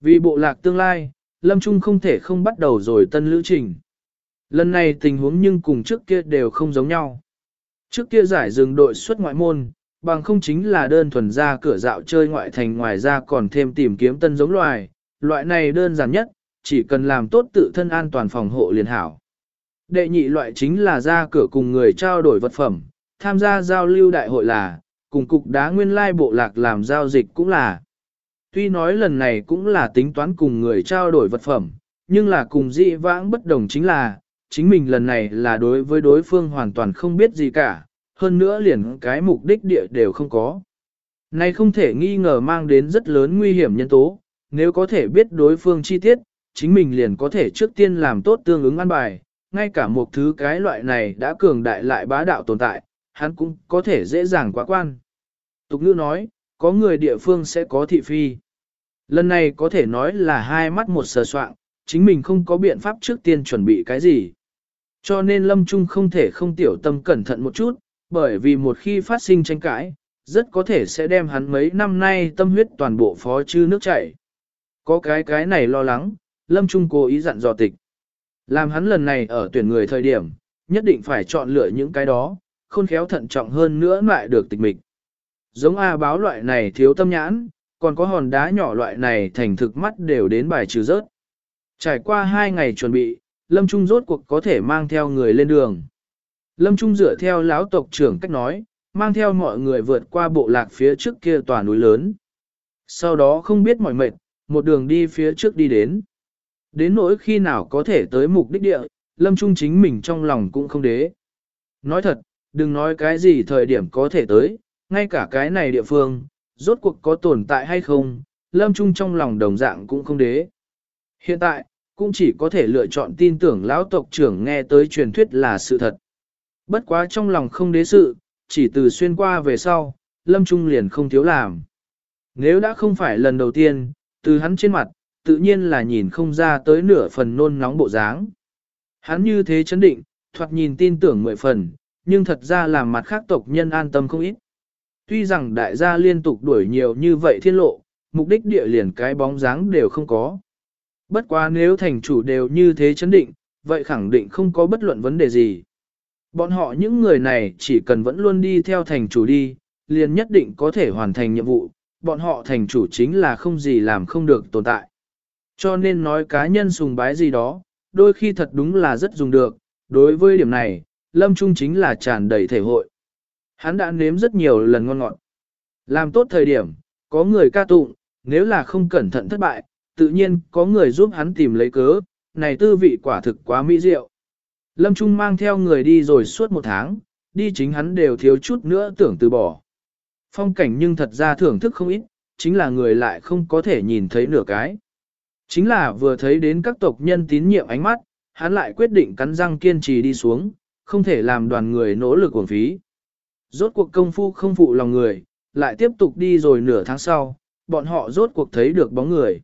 Vì bộ lạc tương lai, Lâm Trung không thể không bắt đầu rồi tân lữ trình. Lần này tình huống nhưng cùng trước kia đều không giống nhau. Trước kia giải dừng đội xuất ngoại môn, bằng không chính là đơn thuần ra cửa dạo chơi ngoại thành ngoài ra còn thêm tìm kiếm tân giống loài, loại này đơn giản nhất, chỉ cần làm tốt tự thân an toàn phòng hộ liền hảo. Đệ nhị loại chính là ra cửa cùng người trao đổi vật phẩm, tham gia giao lưu đại hội là, cùng cục đá nguyên lai bộ lạc làm giao dịch cũng là. Tuy nói lần này cũng là tính toán cùng người trao đổi vật phẩm, nhưng là cùng dị vãng bất đồng chính là, chính mình lần này là đối với đối phương hoàn toàn không biết gì cả, hơn nữa liền cái mục đích địa đều không có. Này không thể nghi ngờ mang đến rất lớn nguy hiểm nhân tố, nếu có thể biết đối phương chi tiết, chính mình liền có thể trước tiên làm tốt tương ứng an bài, ngay cả một thứ cái loại này đã cường đại lại bá đạo tồn tại, hắn cũng có thể dễ dàng quá quan. Tục ngữ nói, có người địa phương sẽ có thị phi. Lần này có thể nói là hai mắt một sờ soạn, chính mình không có biện pháp trước tiên chuẩn bị cái gì. Cho nên Lâm Trung không thể không tiểu tâm cẩn thận một chút, bởi vì một khi phát sinh tranh cãi, rất có thể sẽ đem hắn mấy năm nay tâm huyết toàn bộ phó chư nước chảy. Có cái cái này lo lắng, Lâm Trung cố ý dặn dò tịch. Làm hắn lần này ở tuyển người thời điểm, nhất định phải chọn lựa những cái đó, khôn khéo thận trọng hơn nữa lại được tịch mịch. Giống A báo loại này thiếu tâm nhãn, còn có hòn đá nhỏ loại này thành thực mắt đều đến bài trừ rớt. Trải qua hai ngày chuẩn bị, Lâm Trung rốt cuộc có thể mang theo người lên đường. Lâm Trung dựa theo lão tộc trưởng cách nói, mang theo mọi người vượt qua bộ lạc phía trước kia tòa núi lớn. Sau đó không biết mỏi mệt, một đường đi phía trước đi đến. Đến nỗi khi nào có thể tới mục đích địa, Lâm Trung chính mình trong lòng cũng không đế. Nói thật, đừng nói cái gì thời điểm có thể tới, ngay cả cái này địa phương, rốt cuộc có tồn tại hay không, Lâm Trung trong lòng đồng dạng cũng không đế. Hiện tại, cũng chỉ có thể lựa chọn tin tưởng lão tộc trưởng nghe tới truyền thuyết là sự thật. Bất quá trong lòng không đế sự, chỉ từ xuyên qua về sau, Lâm Trung liền không thiếu làm. Nếu đã không phải lần đầu tiên, từ hắn trên mặt, tự nhiên là nhìn không ra tới nửa phần nôn nóng bộ dáng. Hắn như thế chấn định, thoạt nhìn tin tưởng mười phần, nhưng thật ra làm mặt khác tộc nhân an tâm không ít. Tuy rằng đại gia liên tục đuổi nhiều như vậy thiên lộ, mục đích địa liền cái bóng dáng đều không có. Bất quá nếu thành chủ đều như thế chấn định, vậy khẳng định không có bất luận vấn đề gì. Bọn họ những người này chỉ cần vẫn luôn đi theo thành chủ đi, liền nhất định có thể hoàn thành nhiệm vụ, bọn họ thành chủ chính là không gì làm không được tồn tại. Cho nên nói cá nhân sùng bái gì đó, đôi khi thật đúng là rất dùng được, đối với điểm này, Lâm Trung chính là tràn đầy thể hội. Hắn đã nếm rất nhiều lần ngon ngọt. Làm tốt thời điểm, có người ca tụng, nếu là không cẩn thận thất bại, tự nhiên có người giúp hắn tìm lấy cớ, này tư vị quả thực quá mỹ diệu. Lâm Trung mang theo người đi rồi suốt một tháng, đi chính hắn đều thiếu chút nữa tưởng từ bỏ. Phong cảnh nhưng thật ra thưởng thức không ít, chính là người lại không có thể nhìn thấy nửa cái. Chính là vừa thấy đến các tộc nhân tín nhiệm ánh mắt, hắn lại quyết định cắn răng kiên trì đi xuống, không thể làm đoàn người nỗ lực uổng phí. Rốt cuộc công phu không phụ lòng người, lại tiếp tục đi rồi nửa tháng sau, bọn họ rốt cuộc thấy được bóng người.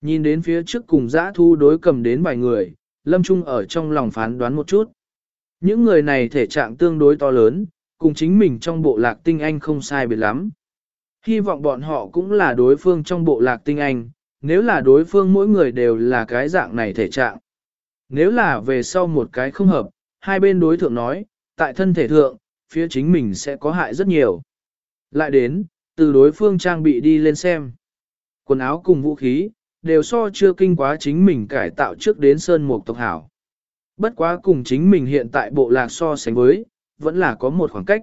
Nhìn đến phía trước cùng dã thu đối cầm đến vài người, Lâm Trung ở trong lòng phán đoán một chút. Những người này thể trạng tương đối to lớn, cùng chính mình trong bộ lạc tinh anh không sai biệt lắm. Hy vọng bọn họ cũng là đối phương trong bộ lạc tinh anh, nếu là đối phương mỗi người đều là cái dạng này thể trạng. Nếu là về sau một cái không hợp, hai bên đối thượng nói, tại thân thể thượng, phía chính mình sẽ có hại rất nhiều. Lại đến, từ đối phương trang bị đi lên xem. Quần áo cùng vũ khí, đều so chưa kinh quá chính mình cải tạo trước đến sơn mục tộc hảo. Bất quá cùng chính mình hiện tại bộ lạc so sánh với, vẫn là có một khoảng cách.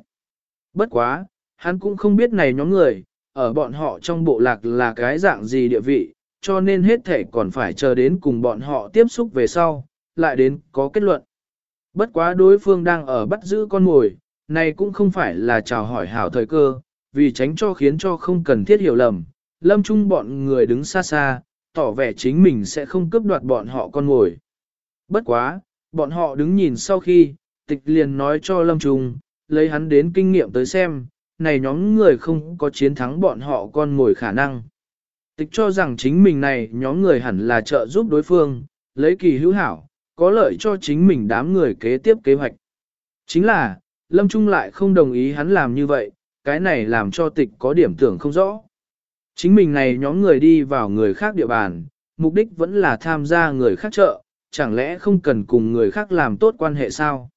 Bất quá, hắn cũng không biết này nhóm người, ở bọn họ trong bộ lạc là cái dạng gì địa vị, cho nên hết thể còn phải chờ đến cùng bọn họ tiếp xúc về sau, lại đến có kết luận. Bất quá đối phương đang ở bắt giữ con mồi, này cũng không phải là chào hỏi hảo thời cơ, vì tránh cho khiến cho không cần thiết hiểu lầm. Lâm Trung bọn người đứng xa xa, tỏ vẻ chính mình sẽ không cướp đoạt bọn họ con ngồi. Bất quá, bọn họ đứng nhìn sau khi, tịch liền nói cho Lâm Trung, lấy hắn đến kinh nghiệm tới xem, này nhóm người không có chiến thắng bọn họ con ngồi khả năng. Tịch cho rằng chính mình này nhóm người hẳn là trợ giúp đối phương, lấy kỳ hữu hảo, có lợi cho chính mình đám người kế tiếp kế hoạch. Chính là, Lâm Trung lại không đồng ý hắn làm như vậy, cái này làm cho tịch có điểm tưởng không rõ. Chính mình này nhóm người đi vào người khác địa bàn, mục đích vẫn là tham gia người khác chợ, chẳng lẽ không cần cùng người khác làm tốt quan hệ sao?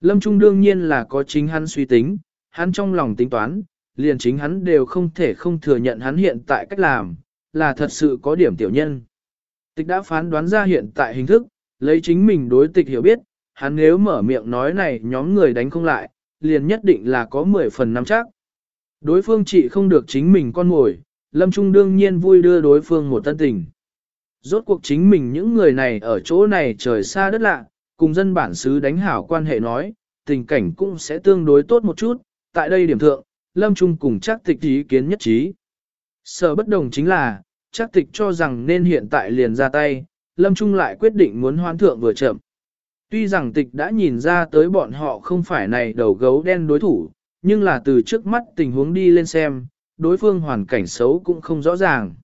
Lâm Trung đương nhiên là có chính hắn suy tính, hắn trong lòng tính toán, liền chính hắn đều không thể không thừa nhận hắn hiện tại cách làm, là thật sự có điểm tiểu nhân. Tịch đã phán đoán ra hiện tại hình thức, lấy chính mình đối tịch hiểu biết, hắn nếu mở miệng nói này nhóm người đánh không lại, liền nhất định là có 10 phần năm chắc. Đối phương chỉ không được chính mình con ngồi, Lâm Trung đương nhiên vui đưa đối phương một tân tình. Rốt cuộc chính mình những người này ở chỗ này trời xa đất lạ, cùng dân bản xứ đánh hảo quan hệ nói, tình cảnh cũng sẽ tương đối tốt một chút, tại đây điểm thượng, Lâm Trung cùng chắc tịch ý kiến nhất trí. Sở bất đồng chính là, chắc tịch cho rằng nên hiện tại liền ra tay, Lâm Trung lại quyết định muốn hoán thượng vừa chậm. Tuy rằng tịch đã nhìn ra tới bọn họ không phải này đầu gấu đen đối thủ, nhưng là từ trước mắt tình huống đi lên xem, đối phương hoàn cảnh xấu cũng không rõ ràng.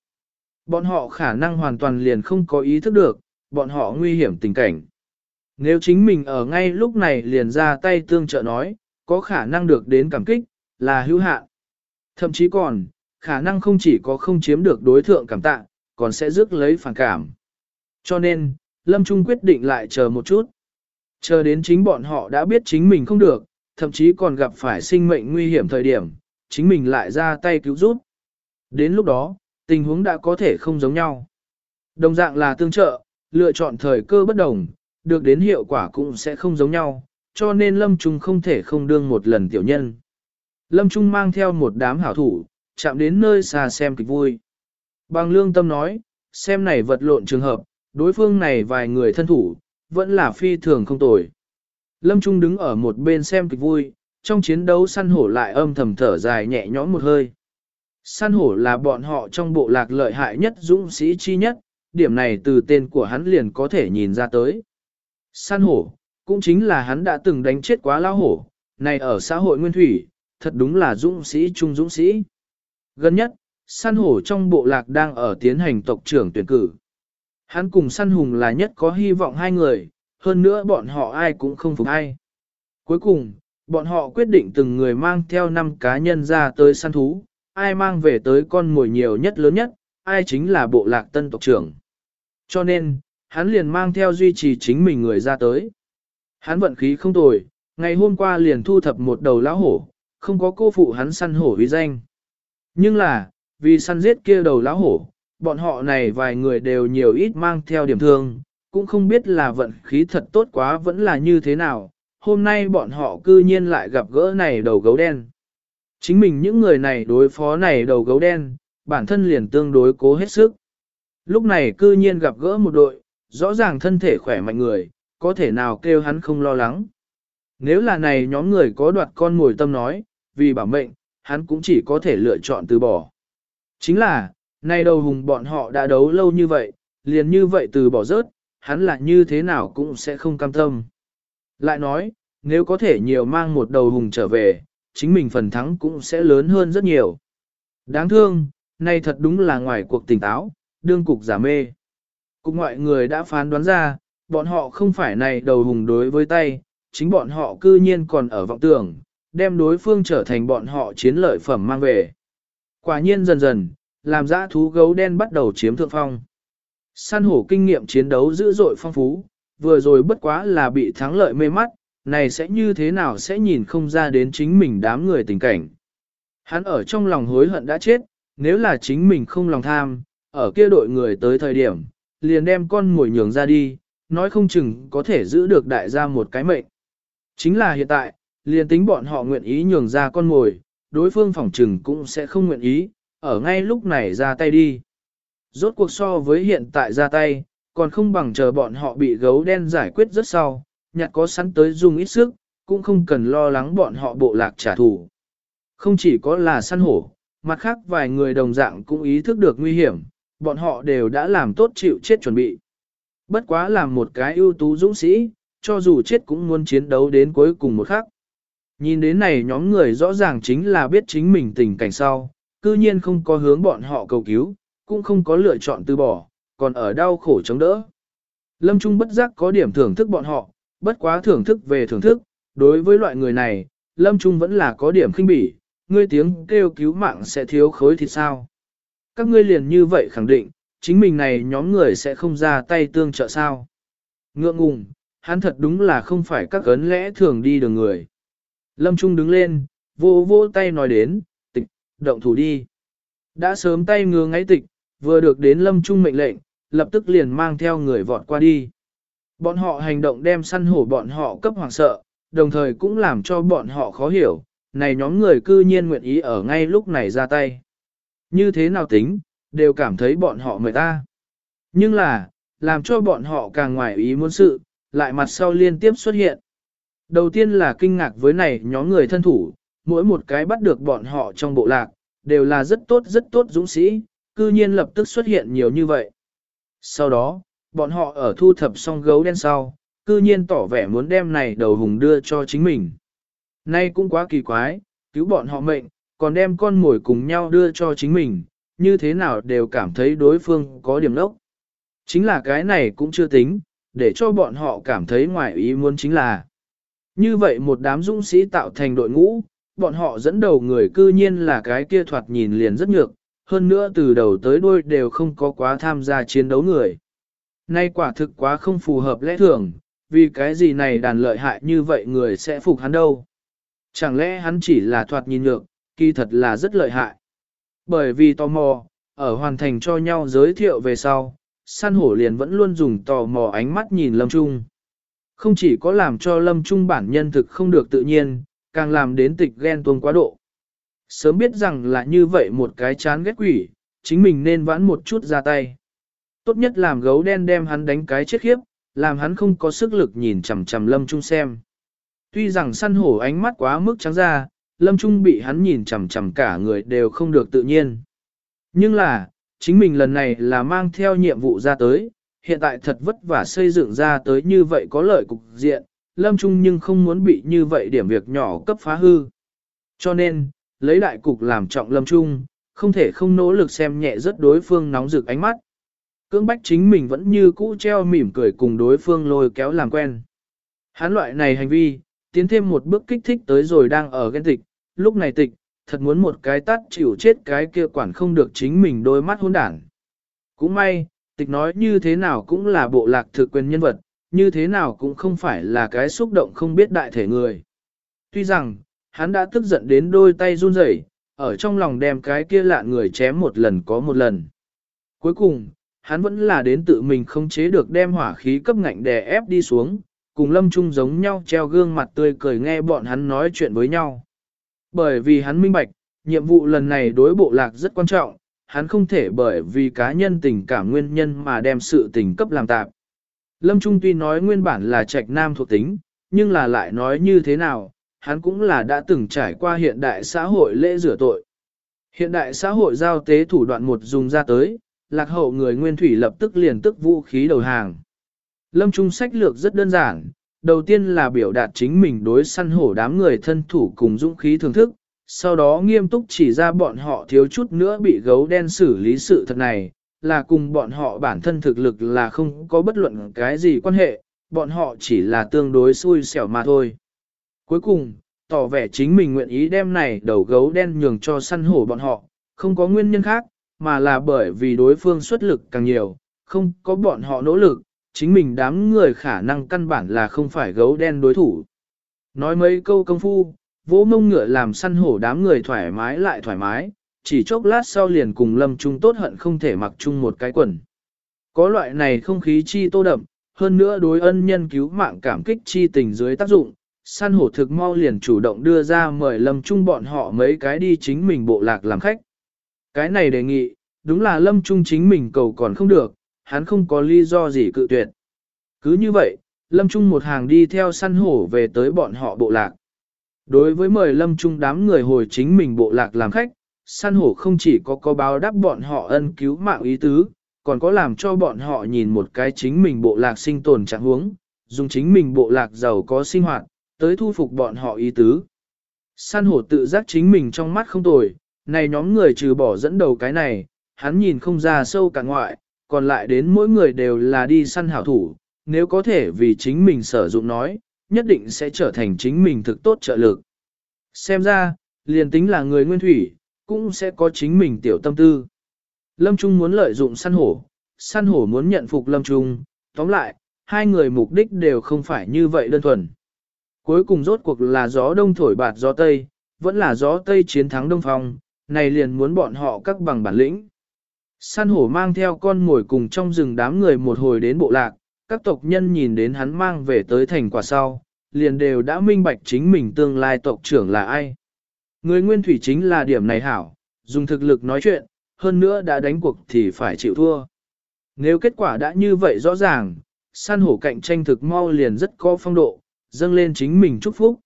Bọn họ khả năng hoàn toàn liền không có ý thức được, bọn họ nguy hiểm tình cảnh. Nếu chính mình ở ngay lúc này liền ra tay tương trợ nói, có khả năng được đến cảm kích, là hữu hạn. Thậm chí còn, khả năng không chỉ có không chiếm được đối thượng cảm tạ, còn sẽ rước lấy phản cảm. Cho nên, Lâm Trung quyết định lại chờ một chút. Chờ đến chính bọn họ đã biết chính mình không được, thậm chí còn gặp phải sinh mệnh nguy hiểm thời điểm, chính mình lại ra tay cứu giúp. Đến lúc đó, tình huống đã có thể không giống nhau. Đồng dạng là tương trợ, lựa chọn thời cơ bất đồng, được đến hiệu quả cũng sẽ không giống nhau, cho nên Lâm Trung không thể không đương một lần tiểu nhân. Lâm Trung mang theo một đám hảo thủ, chạm đến nơi xa xem kịch vui. Bằng lương tâm nói, xem này vật lộn trường hợp, đối phương này vài người thân thủ, vẫn là phi thường không tồi. Lâm Trung đứng ở một bên xem kịch vui, trong chiến đấu săn hổ lại âm thầm thở dài nhẹ nhõm một hơi. Săn hổ là bọn họ trong bộ lạc lợi hại nhất dũng sĩ chi nhất, điểm này từ tên của hắn liền có thể nhìn ra tới. Săn hổ, cũng chính là hắn đã từng đánh chết quá lao hổ, này ở xã hội nguyên thủy, thật đúng là dũng sĩ trung dũng sĩ. Gần nhất, săn hổ trong bộ lạc đang ở tiến hành tộc trưởng tuyển cử. Hắn cùng săn hùng là nhất có hy vọng hai người, hơn nữa bọn họ ai cũng không phục ai. Cuối cùng, bọn họ quyết định từng người mang theo năm cá nhân ra tới săn thú, ai mang về tới con mồi nhiều nhất lớn nhất, ai chính là bộ lạc tân tộc trưởng. Cho nên, hắn liền mang theo duy trì chính mình người ra tới. Hắn vận khí không tồi, ngày hôm qua liền thu thập một đầu lão hổ, không có cô phụ hắn săn hổ uy danh. Nhưng là, vì săn giết kia đầu lão hổ, bọn họ này vài người đều nhiều ít mang theo điểm thương, cũng không biết là vận khí thật tốt quá vẫn là như thế nào, hôm nay bọn họ cư nhiên lại gặp gỡ này đầu gấu đen. Chính mình những người này đối phó này đầu gấu đen, bản thân liền tương đối cố hết sức. Lúc này cư nhiên gặp gỡ một đội, rõ ràng thân thể khỏe mạnh người, có thể nào kêu hắn không lo lắng. Nếu là này nhóm người có đoạt con ngồi tâm nói, vì bảo mệnh, hắn cũng chỉ có thể lựa chọn từ bỏ. Chính là, nay đầu hùng bọn họ đã đấu lâu như vậy, liền như vậy từ bỏ rớt, hắn là như thế nào cũng sẽ không cam tâm. Lại nói, nếu có thể nhiều mang một đầu hùng trở về, chính mình phần thắng cũng sẽ lớn hơn rất nhiều. Đáng thương, nay thật đúng là ngoài cuộc tỉnh táo, đương cục giả mê. Cục ngoại người đã phán đoán ra, bọn họ không phải này đầu hùng đối với tay, chính bọn họ cư nhiên còn ở vọng tưởng, đem đối phương trở thành bọn họ chiến lợi phẩm mang về. Quả nhiên dần dần, làm dã thú gấu đen bắt đầu chiếm thượng phong. Săn hổ kinh nghiệm chiến đấu dữ dội phong phú, vừa rồi bất quá là bị thắng lợi mê mắt, này sẽ như thế nào sẽ nhìn không ra đến chính mình đám người tình cảnh. Hắn ở trong lòng hối hận đã chết, nếu là chính mình không lòng tham, ở kia đội người tới thời điểm, liền đem con mồi nhường ra đi, nói không chừng có thể giữ được đại gia một cái mệnh. Chính là hiện tại, liền tính bọn họ nguyện ý nhường ra con mồi, đối phương phỏng chừng cũng sẽ không nguyện ý, ở ngay lúc này ra tay đi. Rốt cuộc so với hiện tại ra tay, còn không bằng chờ bọn họ bị gấu đen giải quyết rất sau, nhặt có sẵn tới dùng ít sức, cũng không cần lo lắng bọn họ bộ lạc trả thù. Không chỉ có là săn hổ, mặt khác vài người đồng dạng cũng ý thức được nguy hiểm, bọn họ đều đã làm tốt chịu chết chuẩn bị. Bất quá làm một cái ưu tú dũng sĩ, cho dù chết cũng muốn chiến đấu đến cuối cùng một khắc. Nhìn đến này nhóm người rõ ràng chính là biết chính mình tình cảnh sau, cư nhiên không có hướng bọn họ cầu cứu, cũng không có lựa chọn từ bỏ, còn ở đau khổ chống đỡ. Lâm Trung bất giác có điểm thưởng thức bọn họ, bất quá thưởng thức về thưởng thức, đối với loại người này, Lâm Trung vẫn là có điểm khinh bỉ, ngươi tiếng kêu cứu mạng sẽ thiếu khối thì sao. các ngươi liền như vậy khẳng định, chính mình này nhóm người sẽ không ra tay tương trợ sao. Ngượng ngùng, hắn thật đúng là không phải các cấn lẽ thường đi đường người. Lâm Trung đứng lên, vô vô tay nói đến, động thủ đi. Đã sớm tay ngứa ngáy tịch, vừa được đến Lâm Trung mệnh lệnh, lập tức liền mang theo người vọt qua đi. Bọn họ hành động đem săn hổ bọn họ cấp hoàng sợ, đồng thời cũng làm cho bọn họ khó hiểu, này nhóm người cư nhiên nguyện ý ở ngay lúc này ra tay. Như thế nào tính, đều cảm thấy bọn họ mời ta. Nhưng là, làm cho bọn họ càng ngoài ý muốn sự, lại mặt sau liên tiếp xuất hiện. Đầu tiên là kinh ngạc với này nhóm người thân thủ, mỗi một cái bắt được bọn họ trong bộ lạc, đều là rất tốt rất tốt dũng sĩ, cư nhiên lập tức xuất hiện nhiều như vậy. Sau đó, bọn họ ở thu thập xong gấu đen sau, cư nhiên tỏ vẻ muốn đem này đầu hùng đưa cho chính mình. Nay cũng quá kỳ quái, cứu bọn họ mệnh, còn đem con mồi cùng nhau đưa cho chính mình, như thế nào đều cảm thấy đối phương có điểm lốc. Chính là cái này cũng chưa tính, để cho bọn họ cảm thấy ngoài ý muốn chính là như vậy một đám dũng sĩ tạo thành đội ngũ, bọn họ dẫn đầu người cư nhiên là cái kia thoạt nhìn liền rất nhược, hơn nữa từ đầu tới đuôi đều không có quá tham gia chiến đấu người. Nay quả thực quá không phù hợp lẽ thường, vì cái gì này đàn lợi hại như vậy người sẽ phục hắn đâu. Chẳng lẽ hắn chỉ là thoạt nhìn nhược, kỳ thật là rất lợi hại. Bởi vì tò mò, ở hoàn thành cho nhau giới thiệu về sau, săn hổ liền vẫn luôn dùng tò mò ánh mắt nhìn Lâm Trung. Không chỉ có làm cho Lâm Trung bản nhân thực không được tự nhiên, càng làm đến tịch ghen tuông quá độ. Sớm biết rằng là như vậy một cái chán ghét quỷ, chính mình nên vãn một chút ra tay. Tốt nhất làm gấu đen đem hắn đánh cái chết khiếp, làm hắn không có sức lực nhìn chằm chằm Lâm Trung xem. Tuy rằng săn hổ ánh mắt quá mức trắng ra, Lâm Trung bị hắn nhìn chằm chằm cả người đều không được tự nhiên. Nhưng là, chính mình lần này là mang theo nhiệm vụ ra tới, hiện tại thật vất vả xây dựng ra tới như vậy có lợi cục diện, Lâm Trung nhưng không muốn bị như vậy điểm việc nhỏ cấp phá hư. Cho nên, lấy đại cục làm trọng Lâm Trung, không thể không nỗ lực xem nhẹ rất đối phương nóng rực ánh mắt. Cưỡng bách chính mình vẫn như cũ treo mỉm cười cùng đối phương lôi kéo làm quen. Hán loại này hành vi, tiến thêm một bước kích thích tới rồi đang ở ghen tịch, lúc này tịch, thật muốn một cái tắt chịu chết cái kia quản không được chính mình đôi mắt hôn đản. Cũng may, tịch nói như thế nào cũng là bộ lạc thực quyền nhân vật, như thế nào cũng không phải là cái xúc động không biết đại thể người. Tuy rằng, hắn đã tức giận đến đôi tay run rẩy, ở trong lòng đem cái kia lạ người chém một lần có một lần. Cuối cùng, hắn vẫn là đến tự mình không chế được đem hỏa khí cấp ngạnh đè ép đi xuống, cùng lâm trung giống nhau treo gương mặt tươi cười nghe bọn hắn nói chuyện với nhau. Bởi vì hắn minh bạch, nhiệm vụ lần này đối bộ lạc rất quan trọng, hắn không thể bởi vì cá nhân tình cảm nguyên nhân mà đem sự tình cấp làm tạp. Lâm Trung tuy nói nguyên bản là trạch nam thuộc tính, nhưng là lại nói như thế nào, hắn cũng là đã từng trải qua hiện đại xã hội lễ rửa tội. Hiện đại xã hội giao tế thủ đoạn một dùng ra tới, lạc hậu người nguyên thủy lập tức liền tức vũ khí đầu hàng. Lâm Trung sách lược rất đơn giản, đầu tiên là biểu đạt chính mình đối săn hổ đám người thân thủ cùng dũng khí thưởng thức, sau đó nghiêm túc chỉ ra bọn họ thiếu chút nữa bị gấu đen xử lý sự thật này, là cùng bọn họ bản thân thực lực là không có bất luận cái gì quan hệ, bọn họ chỉ là tương đối xui xẻo mà thôi. Cuối cùng, tỏ vẻ chính mình nguyện ý đem này đầu gấu đen nhường cho săn hổ bọn họ, không có nguyên nhân khác, mà là bởi vì đối phương xuất lực càng nhiều, không có bọn họ nỗ lực, chính mình đám người khả năng căn bản là không phải gấu đen đối thủ. Nói mấy câu công phu, vỗ mông ngựa làm săn hổ đám người thoải mái lại thoải mái, chỉ chốc lát sau liền cùng lâm trung tốt hận không thể mặc chung một cái quần. Có loại này không khí chi tô đậm, hơn nữa đối ân nhân cứu mạng cảm kích chi tình dưới tác dụng, săn hổ thực mau liền chủ động đưa ra mời lâm trung bọn họ mấy cái đi chính mình bộ lạc làm khách. Cái này đề nghị, đúng là lâm trung chính mình cầu còn không được, hắn không có lý do gì cự tuyệt. Cứ như vậy, lâm trung một hàng đi theo săn hổ về tới bọn họ bộ lạc. Đối với mời lâm trung đám người hồi chính mình bộ lạc làm khách, săn hổ không chỉ có có báo đáp bọn họ ân cứu mạng ý tứ, còn có làm cho bọn họ nhìn một cái chính mình bộ lạc sinh tồn trạng huống, dùng chính mình bộ lạc giàu có sinh hoạt, tới thu phục bọn họ ý tứ. Săn hổ tự giác chính mình trong mắt không tồi, này nhóm người trừ bỏ dẫn đầu cái này, hắn nhìn không ra sâu cả ngoại, còn lại đến mỗi người đều là đi săn hảo thủ, nếu có thể vì chính mình sử dụng nói, nhất định sẽ trở thành chính mình thực tốt trợ lực. Xem ra, liền tính là người nguyên thủy, cũng sẽ có chính mình tiểu tâm tư. Lâm Trung muốn lợi dụng săn hổ, săn hổ muốn nhận phục Lâm Trung, tóm lại, hai người mục đích đều không phải như vậy đơn thuần. Cuối cùng rốt cuộc là gió đông thổi bạt gió tây, vẫn là gió tây chiến thắng đông phong, này liền muốn bọn họ các bằng bản lĩnh. Săn hổ mang theo con ngồi cùng trong rừng đám người một hồi đến bộ lạc, các tộc nhân nhìn đến hắn mang về tới thành quả sau, liền đều đã minh bạch chính mình tương lai tộc trưởng là ai. Người nguyên thủy chính là điểm này hảo, dùng thực lực nói chuyện, hơn nữa đã đánh cuộc thì phải chịu thua. Nếu kết quả đã như vậy rõ ràng, San hổ cạnh tranh thực mau liền rất có phong độ, dâng lên chính mình chúc phúc.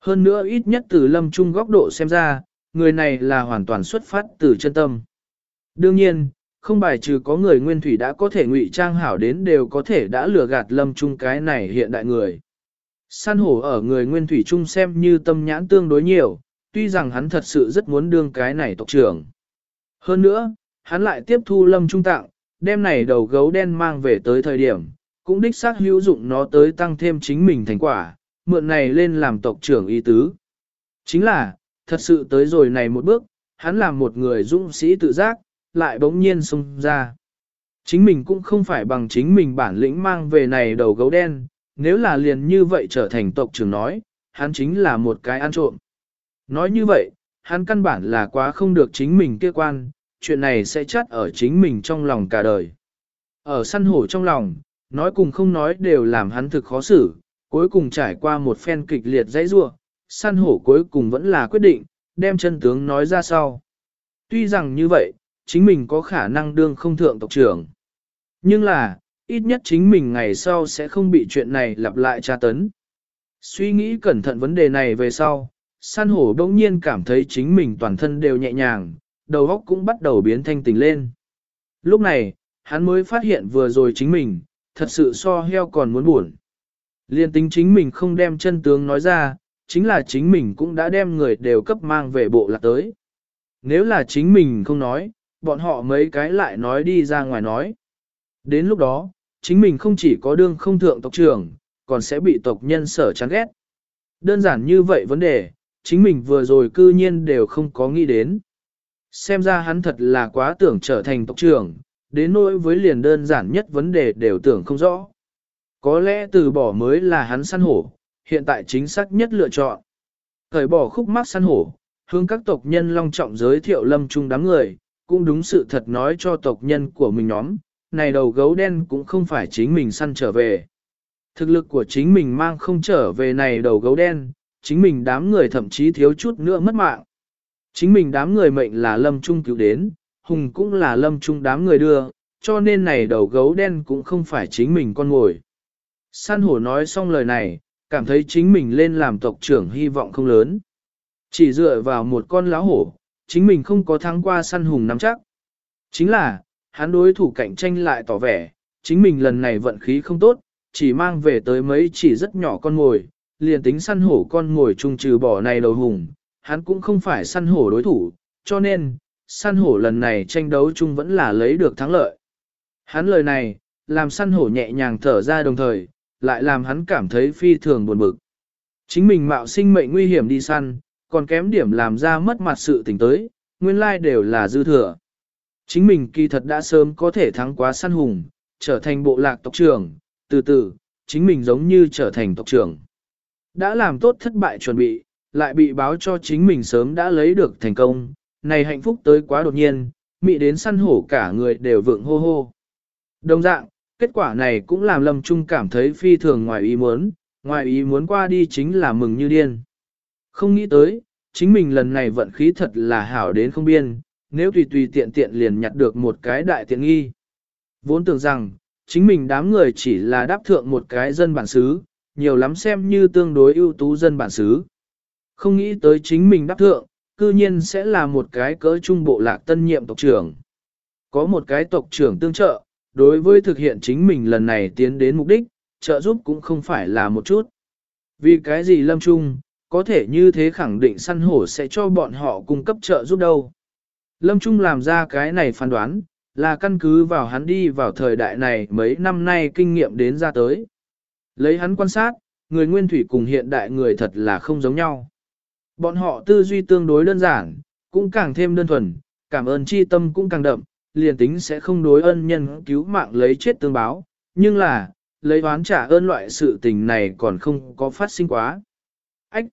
Hơn nữa ít nhất từ lâm trung góc độ xem ra, người này là hoàn toàn xuất phát từ chân tâm. Đương nhiên, không bài trừ có người nguyên thủy đã có thể ngụy trang hảo đến đều có thể đã lừa gạt lâm trung cái này hiện đại người. San hổ ở người nguyên thủy trung xem như tâm nhãn tương đối nhiều, tuy rằng hắn thật sự rất muốn đương cái này tộc trưởng. Hơn nữa, hắn lại tiếp thu lâm trung tặng, đem này đầu gấu đen mang về tới thời điểm, cũng đích xác hữu dụng nó tới tăng thêm chính mình thành quả, mượn này lên làm tộc trưởng y tứ. Chính là, thật sự tới rồi này một bước, hắn làm một người dũng sĩ tự giác, lại bỗng nhiên xông ra. Chính mình cũng không phải bằng chính mình bản lĩnh mang về này đầu gấu đen, nếu là liền như vậy trở thành tộc trưởng nói, hắn chính là một cái ăn trộm. Nói như vậy, hắn căn bản là quá không được chính mình kia quan, chuyện này sẽ chắt ở chính mình trong lòng cả đời. Ở săn hổ trong lòng, nói cùng không nói đều làm hắn thực khó xử, cuối cùng trải qua một phen kịch liệt dãy rua, săn hổ cuối cùng vẫn là quyết định, đem chân tướng nói ra sau. Tuy rằng như vậy, chính mình có khả năng đương không thượng tộc trưởng. Nhưng là, ít nhất chính mình ngày sau sẽ không bị chuyện này lặp lại tra tấn. Suy nghĩ cẩn thận vấn đề này về sau, san hổ đông nhiên cảm thấy chính mình toàn thân đều nhẹ nhàng, đầu óc cũng bắt đầu biến thanh tỉnh lên. Lúc này, hắn mới phát hiện vừa rồi chính mình, thật sự so heo còn muốn buồn. Liên tính chính mình không đem chân tướng nói ra, chính là chính mình cũng đã đem người đều cấp mang về bộ lạc tới. Nếu là chính mình không nói, bọn họ mấy cái lại nói đi ra ngoài nói. Đến lúc đó, chính mình không chỉ có đương không thượng tộc trưởng, còn sẽ bị tộc nhân sở chán ghét. Đơn giản như vậy vấn đề, chính mình vừa rồi cư nhiên đều không có nghĩ đến. Xem ra hắn thật là quá tưởng trở thành tộc trưởng, đến nỗi với liền đơn giản nhất vấn đề đều tưởng không rõ. Có lẽ từ bỏ mới là hắn săn hổ, hiện tại chính xác nhất lựa chọn. Thời bỏ khúc mắc săn hổ, hướng các tộc nhân long trọng giới thiệu lâm trung đám người, cũng đúng sự thật nói cho tộc nhân của mình nhóm, này đầu gấu đen cũng không phải chính mình săn trở về. Thực lực của chính mình mang không trở về này đầu gấu đen, chính mình đám người thậm chí thiếu chút nữa mất mạng. Chính mình đám người mệnh là lâm trung cứu đến, hùng cũng là lâm trung đám người đưa, cho nên này đầu gấu đen cũng không phải chính mình con ngồi. San hổ nói xong lời này, cảm thấy chính mình lên làm tộc trưởng hy vọng không lớn. Chỉ dựa vào một con lão hổ, chính mình không có thắng qua săn hùng nắm chắc. Chính là, hắn đối thủ cạnh tranh lại tỏ vẻ, chính mình lần này vận khí không tốt, chỉ mang về tới mấy chỉ rất nhỏ con ngồi, liền tính săn hổ con ngồi chung trừ bỏ này đầu hùng, hắn cũng không phải săn hổ đối thủ, cho nên, săn hổ lần này tranh đấu chung vẫn là lấy được thắng lợi. Hắn lời này, làm săn hổ nhẹ nhàng thở ra đồng thời, lại làm hắn cảm thấy phi thường buồn bực. Chính mình mạo sinh mệnh nguy hiểm đi săn, còn kém điểm làm ra mất mặt sự tình tới, nguyên lai đều là dư thừa. Chính mình kỳ thật đã sớm có thể thắng quá săn hùng, trở thành bộ lạc tộc trưởng, từ từ, chính mình giống như trở thành tộc trưởng. Đã làm tốt thất bại chuẩn bị, lại bị báo cho chính mình sớm đã lấy được thành công, này hạnh phúc tới quá đột nhiên, mị đến săn hổ cả người đều vượng hô hô. Đồng dạng, kết quả này cũng làm Lâm Trung cảm thấy phi thường ngoài ý muốn, ngoài ý muốn qua đi chính là mừng như điên. Không nghĩ tới, chính mình lần này vận khí thật là hảo đến không biên, nếu tùy tùy tiện tiện liền nhặt được một cái đại tiện nghi. Vốn tưởng rằng, chính mình đám người chỉ là đáp thượng một cái dân bản xứ, nhiều lắm xem như tương đối ưu tú dân bản xứ. Không nghĩ tới chính mình đáp thượng, cư nhiên sẽ là một cái cỡ trung bộ lạc tân nhiệm tộc trưởng. Có một cái tộc trưởng tương trợ, đối với thực hiện chính mình lần này tiến đến mục đích, trợ giúp cũng không phải là một chút. Vì cái gì lâm trung, có thể như thế khẳng định săn hổ sẽ cho bọn họ cung cấp trợ giúp đâu. Lâm Trung làm ra cái này phán đoán, là căn cứ vào hắn đi vào thời đại này mấy năm nay kinh nghiệm đến ra tới. Lấy hắn quan sát, người nguyên thủy cùng hiện đại người thật là không giống nhau. Bọn họ tư duy tương đối đơn giản, cũng càng thêm đơn thuần, cảm ơn chi tâm cũng càng đậm, liền tính sẽ không đối ân nhân cứu mạng lấy chết tương báo, nhưng là, lấy oán trả ơn loại sự tình này còn không có phát sinh quá. Ách!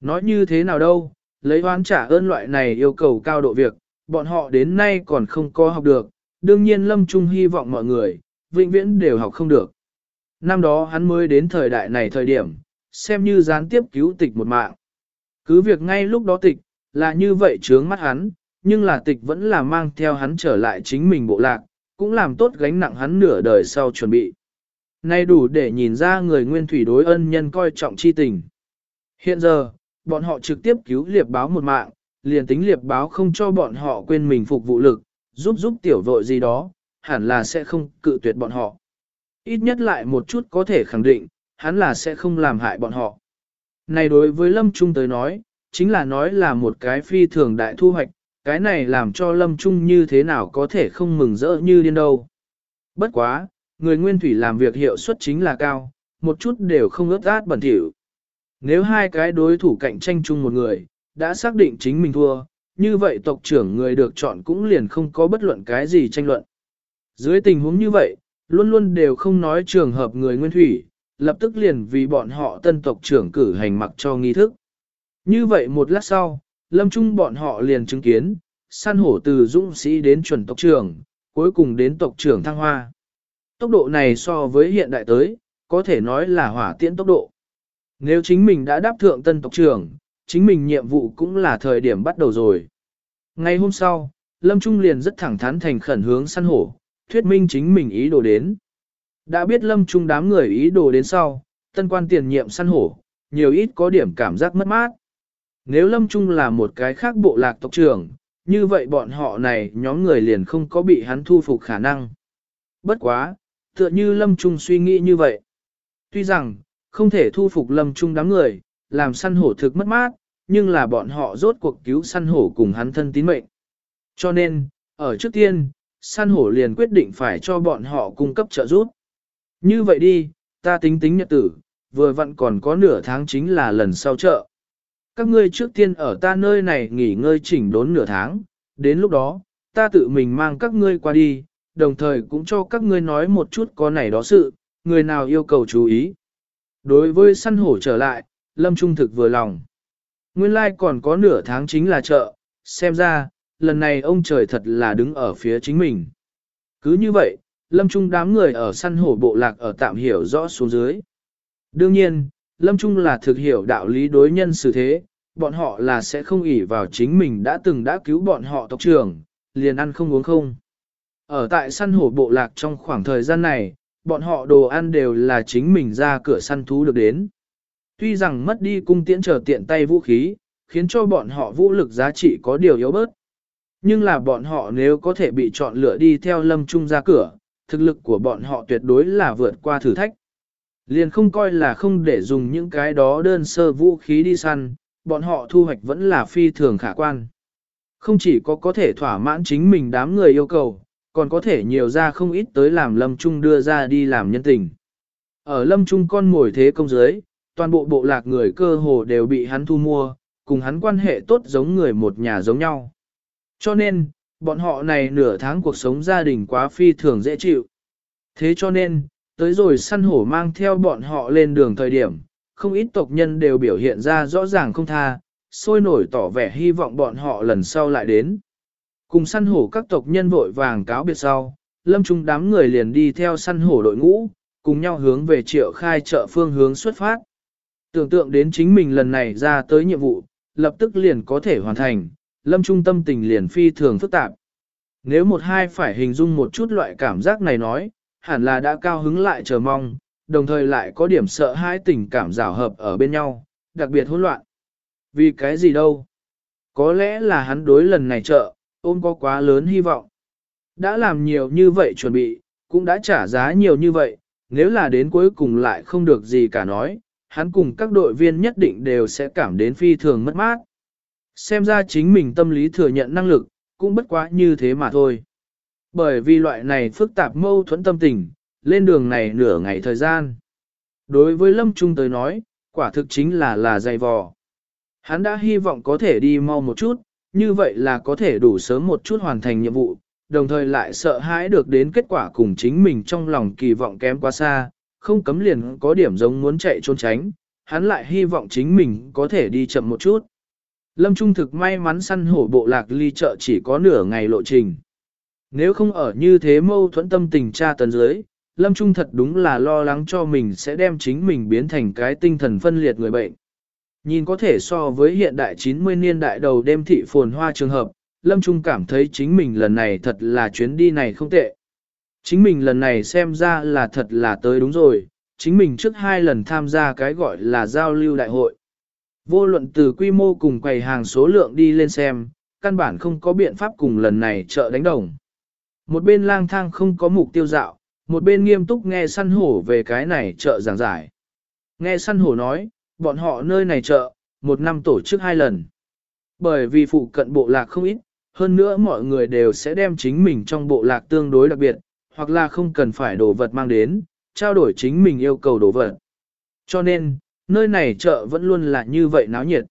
Nói như thế nào đâu, lấy oán trả ơn loại này yêu cầu cao độ việc, bọn họ đến nay còn không có học được, đương nhiên Lâm Trung hy vọng mọi người, vĩnh viễn đều học không được. Năm đó hắn mới đến thời đại này thời điểm, xem như gián tiếp cứu tịch một mạng. Cứ việc ngay lúc đó tịch, là như vậy trướng mắt hắn, nhưng là tịch vẫn là mang theo hắn trở lại chính mình bộ lạc, cũng làm tốt gánh nặng hắn nửa đời sau chuẩn bị. Nay đủ để nhìn ra người nguyên thủy đối ân nhân coi trọng chi tình. Hiện giờ, bọn họ trực tiếp cứu liệp báo một mạng, liền tính liệp báo không cho bọn họ quên mình phục vụ lực, giúp giúp tiểu vội gì đó, hẳn là sẽ không cự tuyệt bọn họ. Ít nhất lại một chút có thể khẳng định, hắn là sẽ không làm hại bọn họ. Này đối với Lâm Trung tới nói, chính là nói là một cái phi thường đại thu hoạch, cái này làm cho Lâm Trung như thế nào có thể không mừng rỡ như điên đâu. Bất quá, người nguyên thủy làm việc hiệu suất chính là cao, một chút đều không ướt át bẩn thỉu. Nếu hai cái đối thủ cạnh tranh chung một người, đã xác định chính mình thua, như vậy tộc trưởng người được chọn cũng liền không có bất luận cái gì tranh luận. Dưới tình huống như vậy, luôn luôn đều không nói trường hợp người nguyên thủy, lập tức liền vì bọn họ tân tộc trưởng cử hành mặc cho nghi thức. Như vậy một lát sau, lâm trung bọn họ liền chứng kiến, săn hổ từ dũng sĩ đến chuẩn tộc trưởng, cuối cùng đến tộc trưởng thăng hoa. Tốc độ này so với hiện đại tới, có thể nói là hỏa tiễn tốc độ. Nếu chính mình đã đáp thượng tân tộc trưởng, chính mình nhiệm vụ cũng là thời điểm bắt đầu rồi. Ngày hôm sau, Lâm Trung liền rất thẳng thắn thành khẩn hướng săn hổ, thuyết minh chính mình ý đồ đến. Đã biết Lâm Trung đám người ý đồ đến sau, tân quan tiền nhiệm săn hổ, nhiều ít có điểm cảm giác mất mát. Nếu Lâm Trung là một cái khác bộ lạc tộc trưởng, như vậy bọn họ này nhóm người liền không có bị hắn thu phục khả năng. Bất quá, tựa như Lâm Trung suy nghĩ như vậy. Tuy rằng, không thể thu phục Lâm Trung đám người, làm săn hổ thực mất mát, nhưng là bọn họ rốt cuộc cứu săn hổ cùng hắn thân tín mệnh. Cho nên, ở trước tiên, săn hổ liền quyết định phải cho bọn họ cung cấp trợ giúp. Như vậy đi, ta tính tính nhật tử, vừa vặn còn có nửa tháng chính là lần sau chợ. Các ngươi trước tiên ở ta nơi này nghỉ ngơi chỉnh đốn nửa tháng, đến lúc đó, ta tự mình mang các ngươi qua đi, đồng thời cũng cho các ngươi nói một chút có này đó sự, người nào yêu cầu chú ý. Đối với săn hổ trở lại, Lâm Trung thực vừa lòng. Nguyên lai like còn có nửa tháng chính là chợ, xem ra, lần này ông trời thật là đứng ở phía chính mình. Cứ như vậy, Lâm Trung đám người ở săn hổ bộ lạc ở tạm hiểu rõ xuống dưới. Đương nhiên, Lâm Trung là thực hiểu đạo lý đối nhân xử thế, bọn họ là sẽ không ỷ vào chính mình đã từng đã cứu bọn họ tộc trưởng, liền ăn không uống không. Ở tại săn hổ bộ lạc trong khoảng thời gian này, bọn họ đồ ăn đều là chính mình ra cửa săn thú được đến. Tuy rằng mất đi cung tiễn trở tiện tay vũ khí, khiến cho bọn họ vũ lực giá trị có điều yếu bớt. Nhưng là bọn họ nếu có thể bị chọn lựa đi theo lâm trung ra cửa, thực lực của bọn họ tuyệt đối là vượt qua thử thách. Liền không coi là không để dùng những cái đó đơn sơ vũ khí đi săn, bọn họ thu hoạch vẫn là phi thường khả quan. Không chỉ có có thể thỏa mãn chính mình đám người yêu cầu, còn có thể nhiều ra không ít tới làm lâm trung đưa ra đi làm nhân tình. Ở lâm trung con mồi thế công giới, toàn bộ bộ lạc người cơ hồ đều bị hắn thu mua, cùng hắn quan hệ tốt giống người một nhà giống nhau. Cho nên, bọn họ này nửa tháng cuộc sống gia đình quá phi thường dễ chịu. Thế cho nên, tới rồi săn hổ mang theo bọn họ lên đường thời điểm, không ít tộc nhân đều biểu hiện ra rõ ràng không tha, sôi nổi tỏ vẻ hy vọng bọn họ lần sau lại đến. Cùng săn hổ các tộc nhân vội vàng cáo biệt sau, lâm trung đám người liền đi theo săn hổ đội ngũ, cùng nhau hướng về triệu khai chợ phương hướng xuất phát. Tưởng tượng đến chính mình lần này ra tới nhiệm vụ, lập tức liền có thể hoàn thành, lâm trung tâm tình liền phi thường phức tạp. Nếu một hai phải hình dung một chút loại cảm giác này nói, hẳn là đã cao hứng lại chờ mong, đồng thời lại có điểm sợ hai tình cảm rào hợp ở bên nhau, đặc biệt hỗn loạn. Vì cái gì đâu? Có lẽ là hắn đối lần này trợ, ôm có quá lớn hy vọng. Đã làm nhiều như vậy chuẩn bị, cũng đã trả giá nhiều như vậy, nếu là đến cuối cùng lại không được gì cả nói, hắn cùng các đội viên nhất định đều sẽ cảm đến phi thường mất mát. Xem ra chính mình tâm lý thừa nhận năng lực, cũng bất quá như thế mà thôi. Bởi vì loại này phức tạp mâu thuẫn tâm tình, lên đường này nửa ngày thời gian. Đối với Lâm Trung tới nói, quả thực chính là là dày vò. Hắn đã hy vọng có thể đi mau một chút, như vậy là có thể đủ sớm một chút hoàn thành nhiệm vụ, đồng thời lại sợ hãi được đến kết quả cùng chính mình trong lòng kỳ vọng kém quá xa, không cấm liền có điểm giống muốn chạy trốn tránh, hắn lại hy vọng chính mình có thể đi chậm một chút. Lâm Trung thực may mắn săn hổ bộ lạc ly chợ chỉ có nửa ngày lộ trình. Nếu không ở như thế mâu thuẫn tâm tình tra tấn dưới, Lâm Trung thật đúng là lo lắng cho mình sẽ đem chính mình biến thành cái tinh thần phân liệt người bệnh. Nhìn có thể so với hiện đại 90 niên đại đầu đêm thị phồn hoa trường hợp, Lâm Trung cảm thấy chính mình lần này thật là chuyến đi này không tệ. Chính mình lần này xem ra là thật là tới đúng rồi, chính mình trước hai lần tham gia cái gọi là giao lưu đại hội. Vô luận từ quy mô cùng quầy hàng số lượng đi lên xem, căn bản không có biện pháp cùng lần này chợ đánh đồng. Một bên lang thang không có mục tiêu dạo, một bên nghiêm túc nghe săn hổ về cái này chợ giảng giải. Nghe săn hổ nói, bọn họ nơi này chợ, một năm tổ chức hai lần. Bởi vì phụ cận bộ lạc không ít, hơn nữa mọi người đều sẽ đem chính mình trong bộ lạc tương đối đặc biệt, hoặc là không cần phải đồ vật mang đến, trao đổi chính mình yêu cầu đồ vật. Cho nên, nơi này chợ vẫn luôn là như vậy náo nhiệt.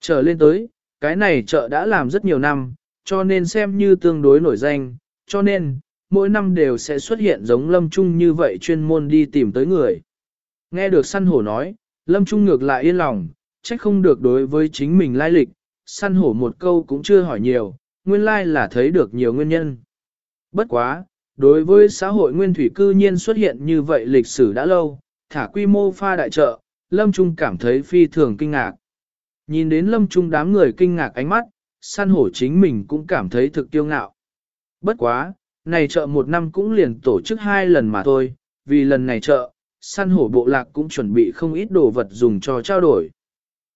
Trở lên tới, cái này chợ đã làm rất nhiều năm, cho nên xem như tương đối nổi danh, cho nên, mỗi năm đều sẽ xuất hiện giống Lâm Trung như vậy chuyên môn đi tìm tới người. Nghe được săn hổ nói, Lâm Trung ngược lại yên lòng, trách không được đối với chính mình lai lịch, săn hổ một câu cũng chưa hỏi nhiều, nguyên lai là thấy được nhiều nguyên nhân. Bất quá, đối với xã hội nguyên thủy cư nhiên xuất hiện như vậy lịch sử đã lâu, thả quy mô pha đại trợ, Lâm Trung cảm thấy phi thường kinh ngạc. Nhìn đến Lâm Trung đám người kinh ngạc ánh mắt, săn hổ chính mình cũng cảm thấy thực kiêu ngạo. Bất quá, này chợ một năm cũng liền tổ chức hai lần mà thôi, vì lần này chợ, săn hổ bộ lạc cũng chuẩn bị không ít đồ vật dùng cho trao đổi.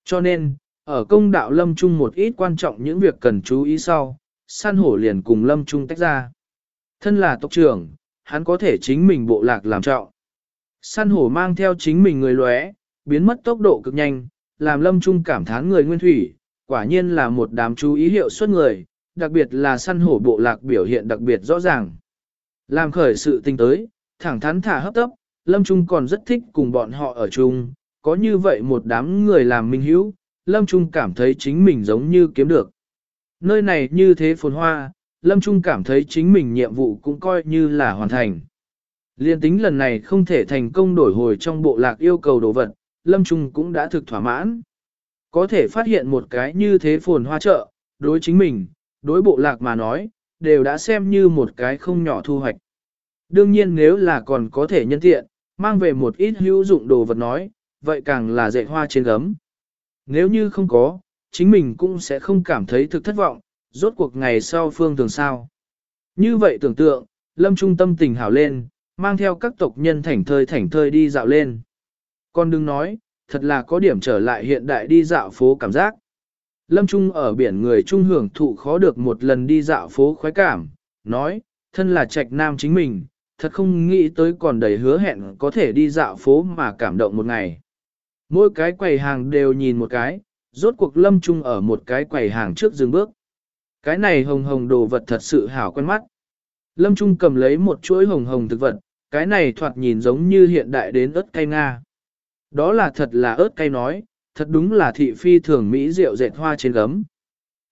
Cho nên, ở công đạo Lâm Trung một ít quan trọng những việc cần chú ý sau, săn hổ liền cùng Lâm Trung tách ra. Thân là tộc trưởng, hắn có thể chính mình bộ lạc làm trọng. Săn hổ mang theo chính mình người lóe, biến mất tốc độ cực nhanh, làm Lâm Trung cảm thán người nguyên thủy, quả nhiên là một đám chú ý hiệu suất người, đặc biệt là săn hổ bộ lạc biểu hiện đặc biệt rõ ràng. Làm khởi sự tình tới, thẳng thắn thả hấp tấp, Lâm Trung còn rất thích cùng bọn họ ở chung, có như vậy một đám người làm minh hữu, Lâm Trung cảm thấy chính mình giống như kiếm được. Nơi này như thế phồn hoa, Lâm Trung cảm thấy chính mình nhiệm vụ cũng coi như là hoàn thành. Liên tính lần này không thể thành công đổi hồi trong bộ lạc yêu cầu đồ vật, Lâm Trung cũng đã thực thỏa mãn. Có thể phát hiện một cái như thế phồn hoa chợ, đối chính mình, đối bộ lạc mà nói, đều đã xem như một cái không nhỏ thu hoạch. Đương nhiên nếu là còn có thể nhân tiện, mang về một ít hữu dụng đồ vật nói, vậy càng là dạy hoa trên gấm. Nếu như không có, chính mình cũng sẽ không cảm thấy thực thất vọng, rốt cuộc ngày sau phương thường sao. Như vậy tưởng tượng, lâm trung tâm tình hảo lên, mang theo các tộc nhân thảnh thơi thảnh thơi đi dạo lên. Con đừng nói, thật là có điểm trở lại hiện đại đi dạo phố cảm giác. Lâm Trung ở biển người trung hưởng thụ khó được một lần đi dạo phố khoái cảm, nói, thân là trạch nam chính mình, thật không nghĩ tới còn đầy hứa hẹn có thể đi dạo phố mà cảm động một ngày. Mỗi cái quầy hàng đều nhìn một cái, rốt cuộc Lâm Trung ở một cái quầy hàng trước dừng bước. Cái này hồng hồng đồ vật thật sự hảo quen mắt. Lâm Trung cầm lấy một chuỗi hồng hồng thực vật, cái này thoạt nhìn giống như hiện đại đến ớt cay Nga. Đó là thật là ớt cay nói, thật đúng là thị phi thường Mỹ rượu dệt hoa trên gấm.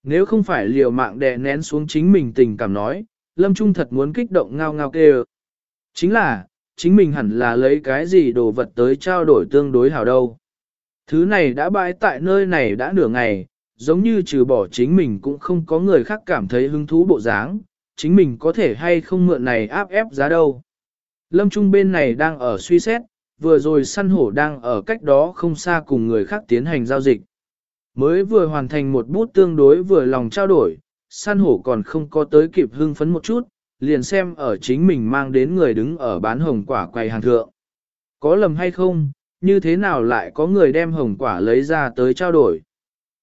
Nếu không phải liều mạng đè nén xuống chính mình tình cảm nói, Lâm Trung thật muốn kích động ngao ngao kêu. Chính là, chính mình hẳn là lấy cái gì đồ vật tới trao đổi tương đối hảo đâu. Thứ này đã bãi tại nơi này đã nửa ngày, giống như trừ bỏ chính mình cũng không có người khác cảm thấy hứng thú bộ dáng, chính mình có thể hay không mượn này áp ép giá đâu. Lâm Trung bên này đang ở suy xét, vừa rồi săn hổ đang ở cách đó không xa cùng người khác tiến hành giao dịch. Mới vừa hoàn thành một bút tương đối vừa lòng trao đổi, săn hổ còn không có tới kịp hưng phấn một chút, liền xem ở chính mình mang đến người đứng ở bán hồng quả quầy hàng thượng. Có lầm hay không, như thế nào lại có người đem hồng quả lấy ra tới trao đổi.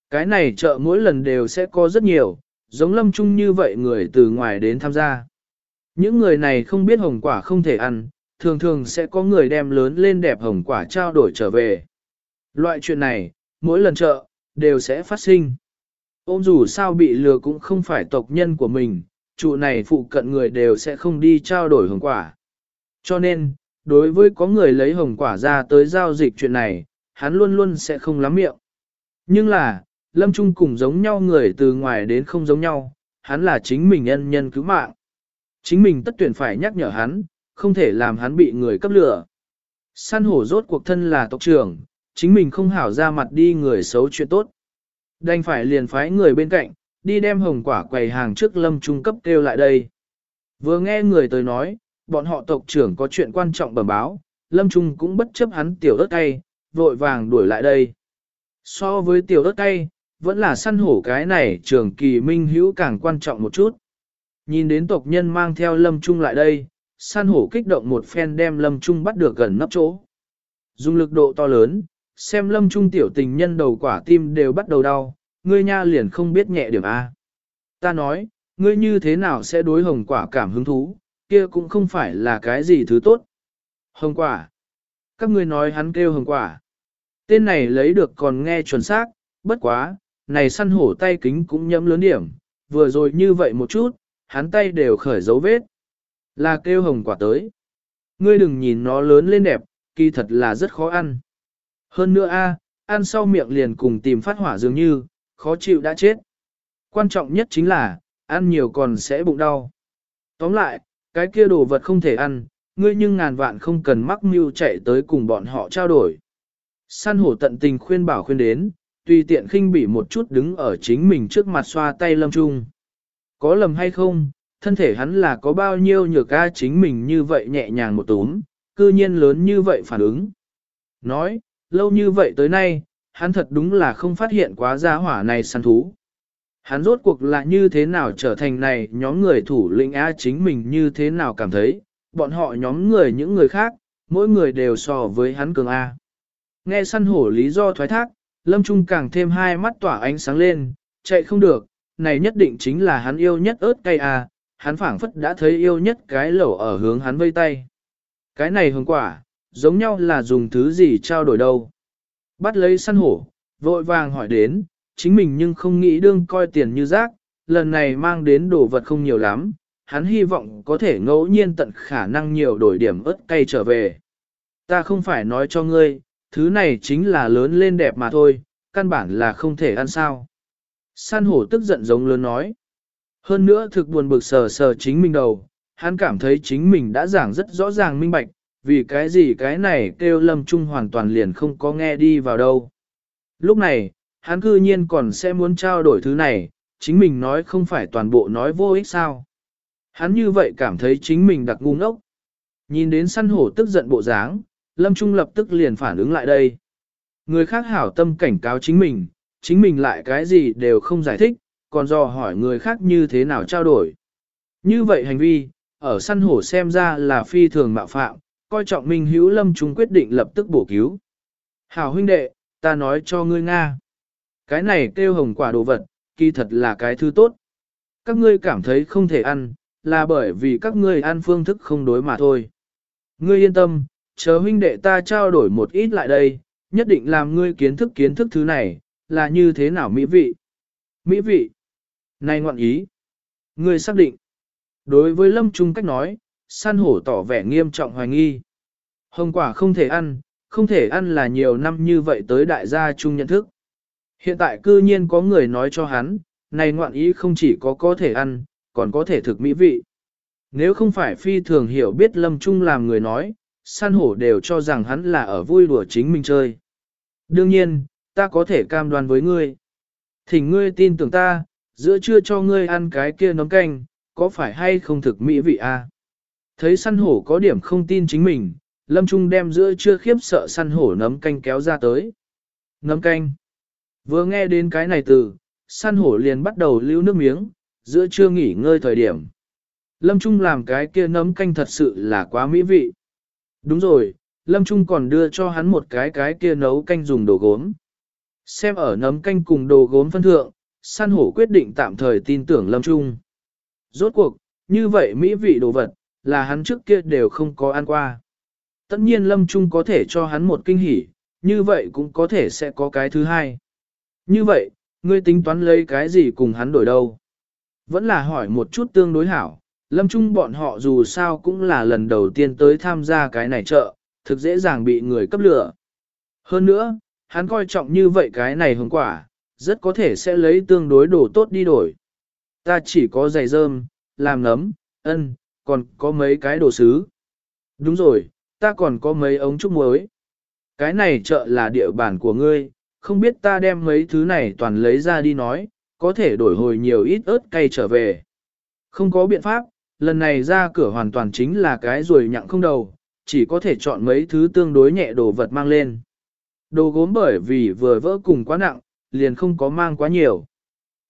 Cái này chợ mỗi lần đều sẽ có rất nhiều, giống lâm trung như vậy người từ ngoài đến tham gia. Những người này không biết hồng quả không thể ăn, thường thường sẽ có người đem lớn lên đẹp hồng quả trao đổi trở về. Loại chuyện này, mỗi lần chợ, đều sẽ phát sinh. Ôm dù sao bị lừa cũng không phải tộc nhân của mình, trụ này phụ cận người đều sẽ không đi trao đổi hồng quả. Cho nên, đối với có người lấy hồng quả ra tới giao dịch chuyện này, hắn luôn luôn sẽ không lắm miệng. Nhưng là, Lâm Trung cùng giống nhau người từ ngoài đến không giống nhau, hắn là chính mình nhân nhân cứu mạng. Chính mình tất tuyển phải nhắc nhở hắn, không thể làm hắn bị người cấp lửa. Săn hổ rốt cuộc thân là tộc trưởng, chính mình không hảo ra mặt đi người xấu chuyện tốt. Đành phải liền phái người bên cạnh, đi đem hồng quả quầy hàng trước lâm trung cấp kêu lại đây. Vừa nghe người tới nói, bọn họ tộc trưởng có chuyện quan trọng bẩm báo, lâm trung cũng bất chấp hắn tiểu ớt cay, vội vàng đuổi lại đây. So với tiểu ớt cay, vẫn là săn hổ cái này trưởng kỳ minh hữu càng quan trọng một chút. Nhìn đến tộc nhân mang theo lâm trung lại đây, San hổ kích động một phen đem lâm trung bắt được gần nắp chỗ. Dùng lực độ to lớn, xem lâm trung tiểu tình nhân đầu quả tim đều bắt đầu đau, ngươi nha liền không biết nhẹ điểm A. Ta nói, ngươi như thế nào sẽ đối hồng quả cảm hứng thú, kia cũng không phải là cái gì thứ tốt. Hồng quả. Các ngươi nói hắn kêu hồng quả. Tên này lấy được còn nghe chuẩn xác, bất quá, này săn hổ tay kính cũng nhẫm lớn điểm, vừa rồi như vậy một chút, hắn tay đều khởi dấu vết. Là kêu hồng quả tới. Ngươi đừng nhìn nó lớn lên đẹp, kỳ thật là rất khó ăn. Hơn nữa a, ăn sau miệng liền cùng tìm phát hỏa dường như, khó chịu đã chết. Quan trọng nhất chính là, ăn nhiều còn sẽ bụng đau. Tóm lại, cái kia đồ vật không thể ăn, ngươi nhưng ngàn vạn không cần mắc mưu chạy tới cùng bọn họ trao đổi. San hổ tận tình khuyên bảo khuyên đến, tùy tiện khinh bỉ một chút đứng ở chính mình trước mặt xoa tay lâm trung. Có lầm hay không, thân thể hắn là có bao nhiêu nhược ca chính mình như vậy nhẹ nhàng một túm, cư nhiên lớn như vậy phản ứng. Nói, lâu như vậy tới nay, hắn thật đúng là không phát hiện quá gia hỏa này săn thú. Hắn rốt cuộc là như thế nào trở thành này nhóm người thủ lĩnh A chính mình như thế nào cảm thấy, bọn họ nhóm người những người khác, mỗi người đều so với hắn cường A. Nghe săn hổ lý do thoái thác, Lâm Trung càng thêm hai mắt tỏa ánh sáng lên, chạy không được, này nhất định chính là hắn yêu nhất ớt cay A, hắn phảng phất đã thấy yêu nhất cái lẩu ở hướng hắn vây tay. Cái này hương quả, giống nhau là dùng thứ gì trao đổi đâu. Bắt lấy săn hổ, vội vàng hỏi đến, chính mình nhưng không nghĩ đương coi tiền như rác, lần này mang đến đồ vật không nhiều lắm, hắn hy vọng có thể ngẫu nhiên tận khả năng nhiều đổi điểm ớt cay trở về. Ta không phải nói cho ngươi, thứ này chính là lớn lên đẹp mà thôi, căn bản là không thể ăn sao. San hổ tức giận giống lớn nói. Hơn nữa thực buồn bực sờ sờ chính mình đầu, hắn cảm thấy chính mình đã giảng rất rõ ràng minh bạch, vì cái gì cái này kêu lâm trung hoàn toàn liền không có nghe đi vào đâu. Lúc này, hắn cư nhiên còn sẽ muốn trao đổi thứ này, chính mình nói không phải toàn bộ nói vô ích sao. Hắn như vậy cảm thấy chính mình đặc ngu ngốc. Nhìn đến săn hổ tức giận bộ dáng, lâm trung lập tức liền phản ứng lại đây. Người khác hảo tâm cảnh cáo chính mình, chính mình lại cái gì đều không giải thích, còn do hỏi người khác như thế nào trao đổi. Như vậy hành vi, ở săn hổ xem ra là phi thường mạo phạm, coi trọng Minh Hữu Lâm chúng quyết định lập tức bổ cứu. Hảo huynh đệ, ta nói cho ngươi Nga. Cái này kêu hồng quả đồ vật, kỳ thật là cái thứ tốt. Các ngươi cảm thấy không thể ăn, là bởi vì các ngươi ăn phương thức không đối mà thôi. Ngươi yên tâm, chờ huynh đệ ta trao đổi một ít lại đây, nhất định làm ngươi kiến thức kiến thức thứ này, là như thế nào mỹ vị. Mỹ vị. Này ngoạn ý. Ngươi xác định. Đối với Lâm Trung cách nói, san hổ tỏ vẻ nghiêm trọng hoài nghi. Hồng quả không thể ăn, không thể ăn là nhiều năm như vậy tới đại gia chung nhận thức. Hiện tại cư nhiên có người nói cho hắn, này ngoạn ý không chỉ có có thể ăn, còn có thể thực mỹ vị. Nếu không phải phi thường hiểu biết lâm trung làm người nói, san hổ đều cho rằng hắn là ở vui đùa chính mình chơi. Đương nhiên, ta có thể cam đoan với ngươi. Thỉnh ngươi tin tưởng ta, giữa trưa cho ngươi ăn cái kia nấm canh, có phải hay không thực mỹ vị a? À? Thấy săn hổ có điểm không tin chính mình, Lâm Trung đem giữa trưa khiếp sợ săn hổ nấm canh kéo ra tới. Nấm canh. Vừa nghe đến cái này từ, săn hổ liền bắt đầu lưu nước miếng, giữa trưa nghỉ ngơi thời điểm. Lâm Trung làm cái kia nấm canh thật sự là quá mỹ vị. Đúng rồi, Lâm Trung còn đưa cho hắn một cái cái kia nấu canh dùng đồ gốm. Xem ở nấm canh cùng đồ gốm phân thượng, săn hổ quyết định tạm thời tin tưởng Lâm Trung. Rốt cuộc, như vậy mỹ vị đồ vật, là hắn trước kia đều không có ăn qua. Tất nhiên Lâm Trung có thể cho hắn một kinh hỉ, như vậy cũng có thể sẽ có cái thứ hai. Như vậy, ngươi tính toán lấy cái gì cùng hắn đổi đâu? Vẫn là hỏi một chút tương đối hảo, Lâm Trung bọn họ dù sao cũng là lần đầu tiên tới tham gia cái này chợ, thực dễ dàng bị người cấp lửa. Hơn nữa, hắn coi trọng như vậy cái này hứng quả, rất có thể sẽ lấy tương đối đồ tốt đi đổi. Ta chỉ có giày rơm, làm nấm, ân, còn có mấy cái đồ sứ. Đúng rồi, ta còn có mấy ống trúc muối. Cái này chợ là địa bàn của ngươi, không biết ta đem mấy thứ này toàn lấy ra đi nói, có thể đổi hồi nhiều ít ớt cay trở về. Không có biện pháp, lần này ra cửa hoàn toàn chính là cái ruồi nhặng không đầu, chỉ có thể chọn mấy thứ tương đối nhẹ đồ vật mang lên. Đồ gốm bởi vì vừa vỡ cùng quá nặng, liền không có mang quá nhiều.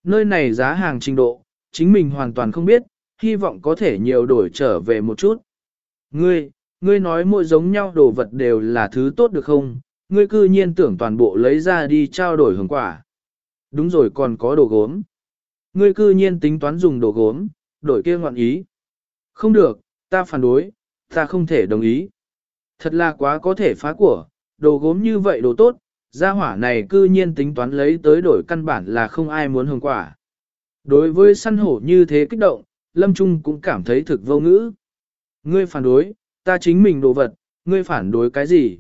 Nơi này giá hàng trình độ, chính mình hoàn toàn không biết, hy vọng có thể nhiều đổi trở về một chút. Ngươi, ngươi nói mỗi giống nhau đồ vật đều là thứ tốt được không? Ngươi cư nhiên tưởng toàn bộ lấy ra đi trao đổi hưởng quả. Đúng rồi còn có đồ gốm. Ngươi cư nhiên tính toán dùng đồ gốm, đổi kia ngoạn ý. Không được, ta phản đối, ta không thể đồng ý. Thật là quá có thể phá của, đồ gốm như vậy đồ tốt, gia hỏa này cư nhiên tính toán lấy tới đổi căn bản là không ai muốn hưởng quả. Đối với săn hổ như thế kích động, Lâm Trung cũng cảm thấy thực vô ngữ. Ngươi phản đối, ta chính mình đồ vật, ngươi phản đối cái gì?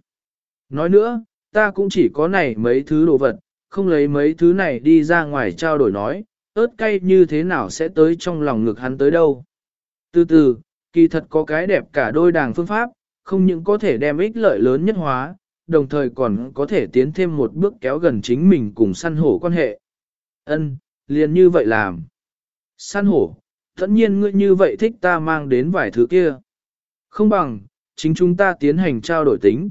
Nói nữa, ta cũng chỉ có này mấy thứ đồ vật, không lấy mấy thứ này đi ra ngoài trao đổi nói, ớt cay như thế nào sẽ tới trong lòng ngực hắn tới đâu. Từ từ, kỳ thật có cái đẹp cả đôi đàng phương pháp, không những có thể đem ích lợi lớn nhất hóa, đồng thời còn có thể tiến thêm một bước kéo gần chính mình cùng săn hổ quan hệ. Ân, liền như vậy làm. Săn hổ, tất nhiên ngươi như vậy thích ta mang đến vài thứ kia. Không bằng, chính chúng ta tiến hành trao đổi tính.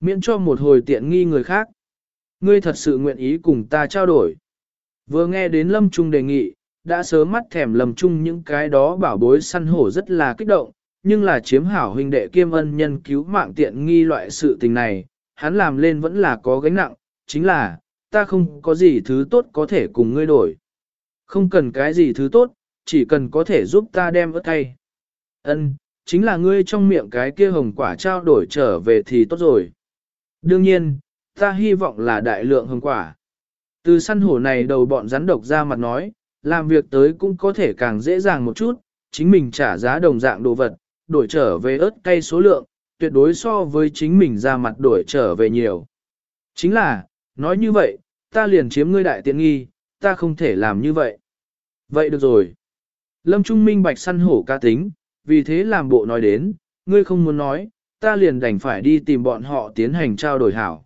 Miễn cho một hồi tiện nghi người khác. Ngươi thật sự nguyện ý cùng ta trao đổi. Vừa nghe đến Lâm Trung đề nghị, đã sớm mắt thèm Lâm Trung những cái đó bảo bối săn hổ rất là kích động, nhưng là chiếm hảo huynh đệ kiêm ân nhân cứu mạng tiện nghi loại sự tình này, hắn làm lên vẫn là có gánh nặng, chính là, ta không có gì thứ tốt có thể cùng ngươi đổi. Không cần cái gì thứ tốt, chỉ cần có thể giúp ta đem ớt cay. Ân, chính là ngươi trong miệng cái kia hồng quả trao đổi trở về thì tốt rồi. Đương nhiên, ta hy vọng là đại lượng hồng quả. Từ săn hổ này đầu bọn rắn độc ra mặt nói, làm việc tới cũng có thể càng dễ dàng một chút, chính mình trả giá đồng dạng đồ vật, đổi trở về ớt cay số lượng, tuyệt đối so với chính mình ra mặt đổi trở về nhiều. Chính là, nói như vậy, ta liền chiếm ngươi đại tiện nghi, ta không thể làm như vậy. Vậy được rồi. Lâm Trung Minh bạch săn hổ ca tính, vì thế làm bộ nói đến, ngươi không muốn nói, ta liền đành phải đi tìm bọn họ tiến hành trao đổi hảo.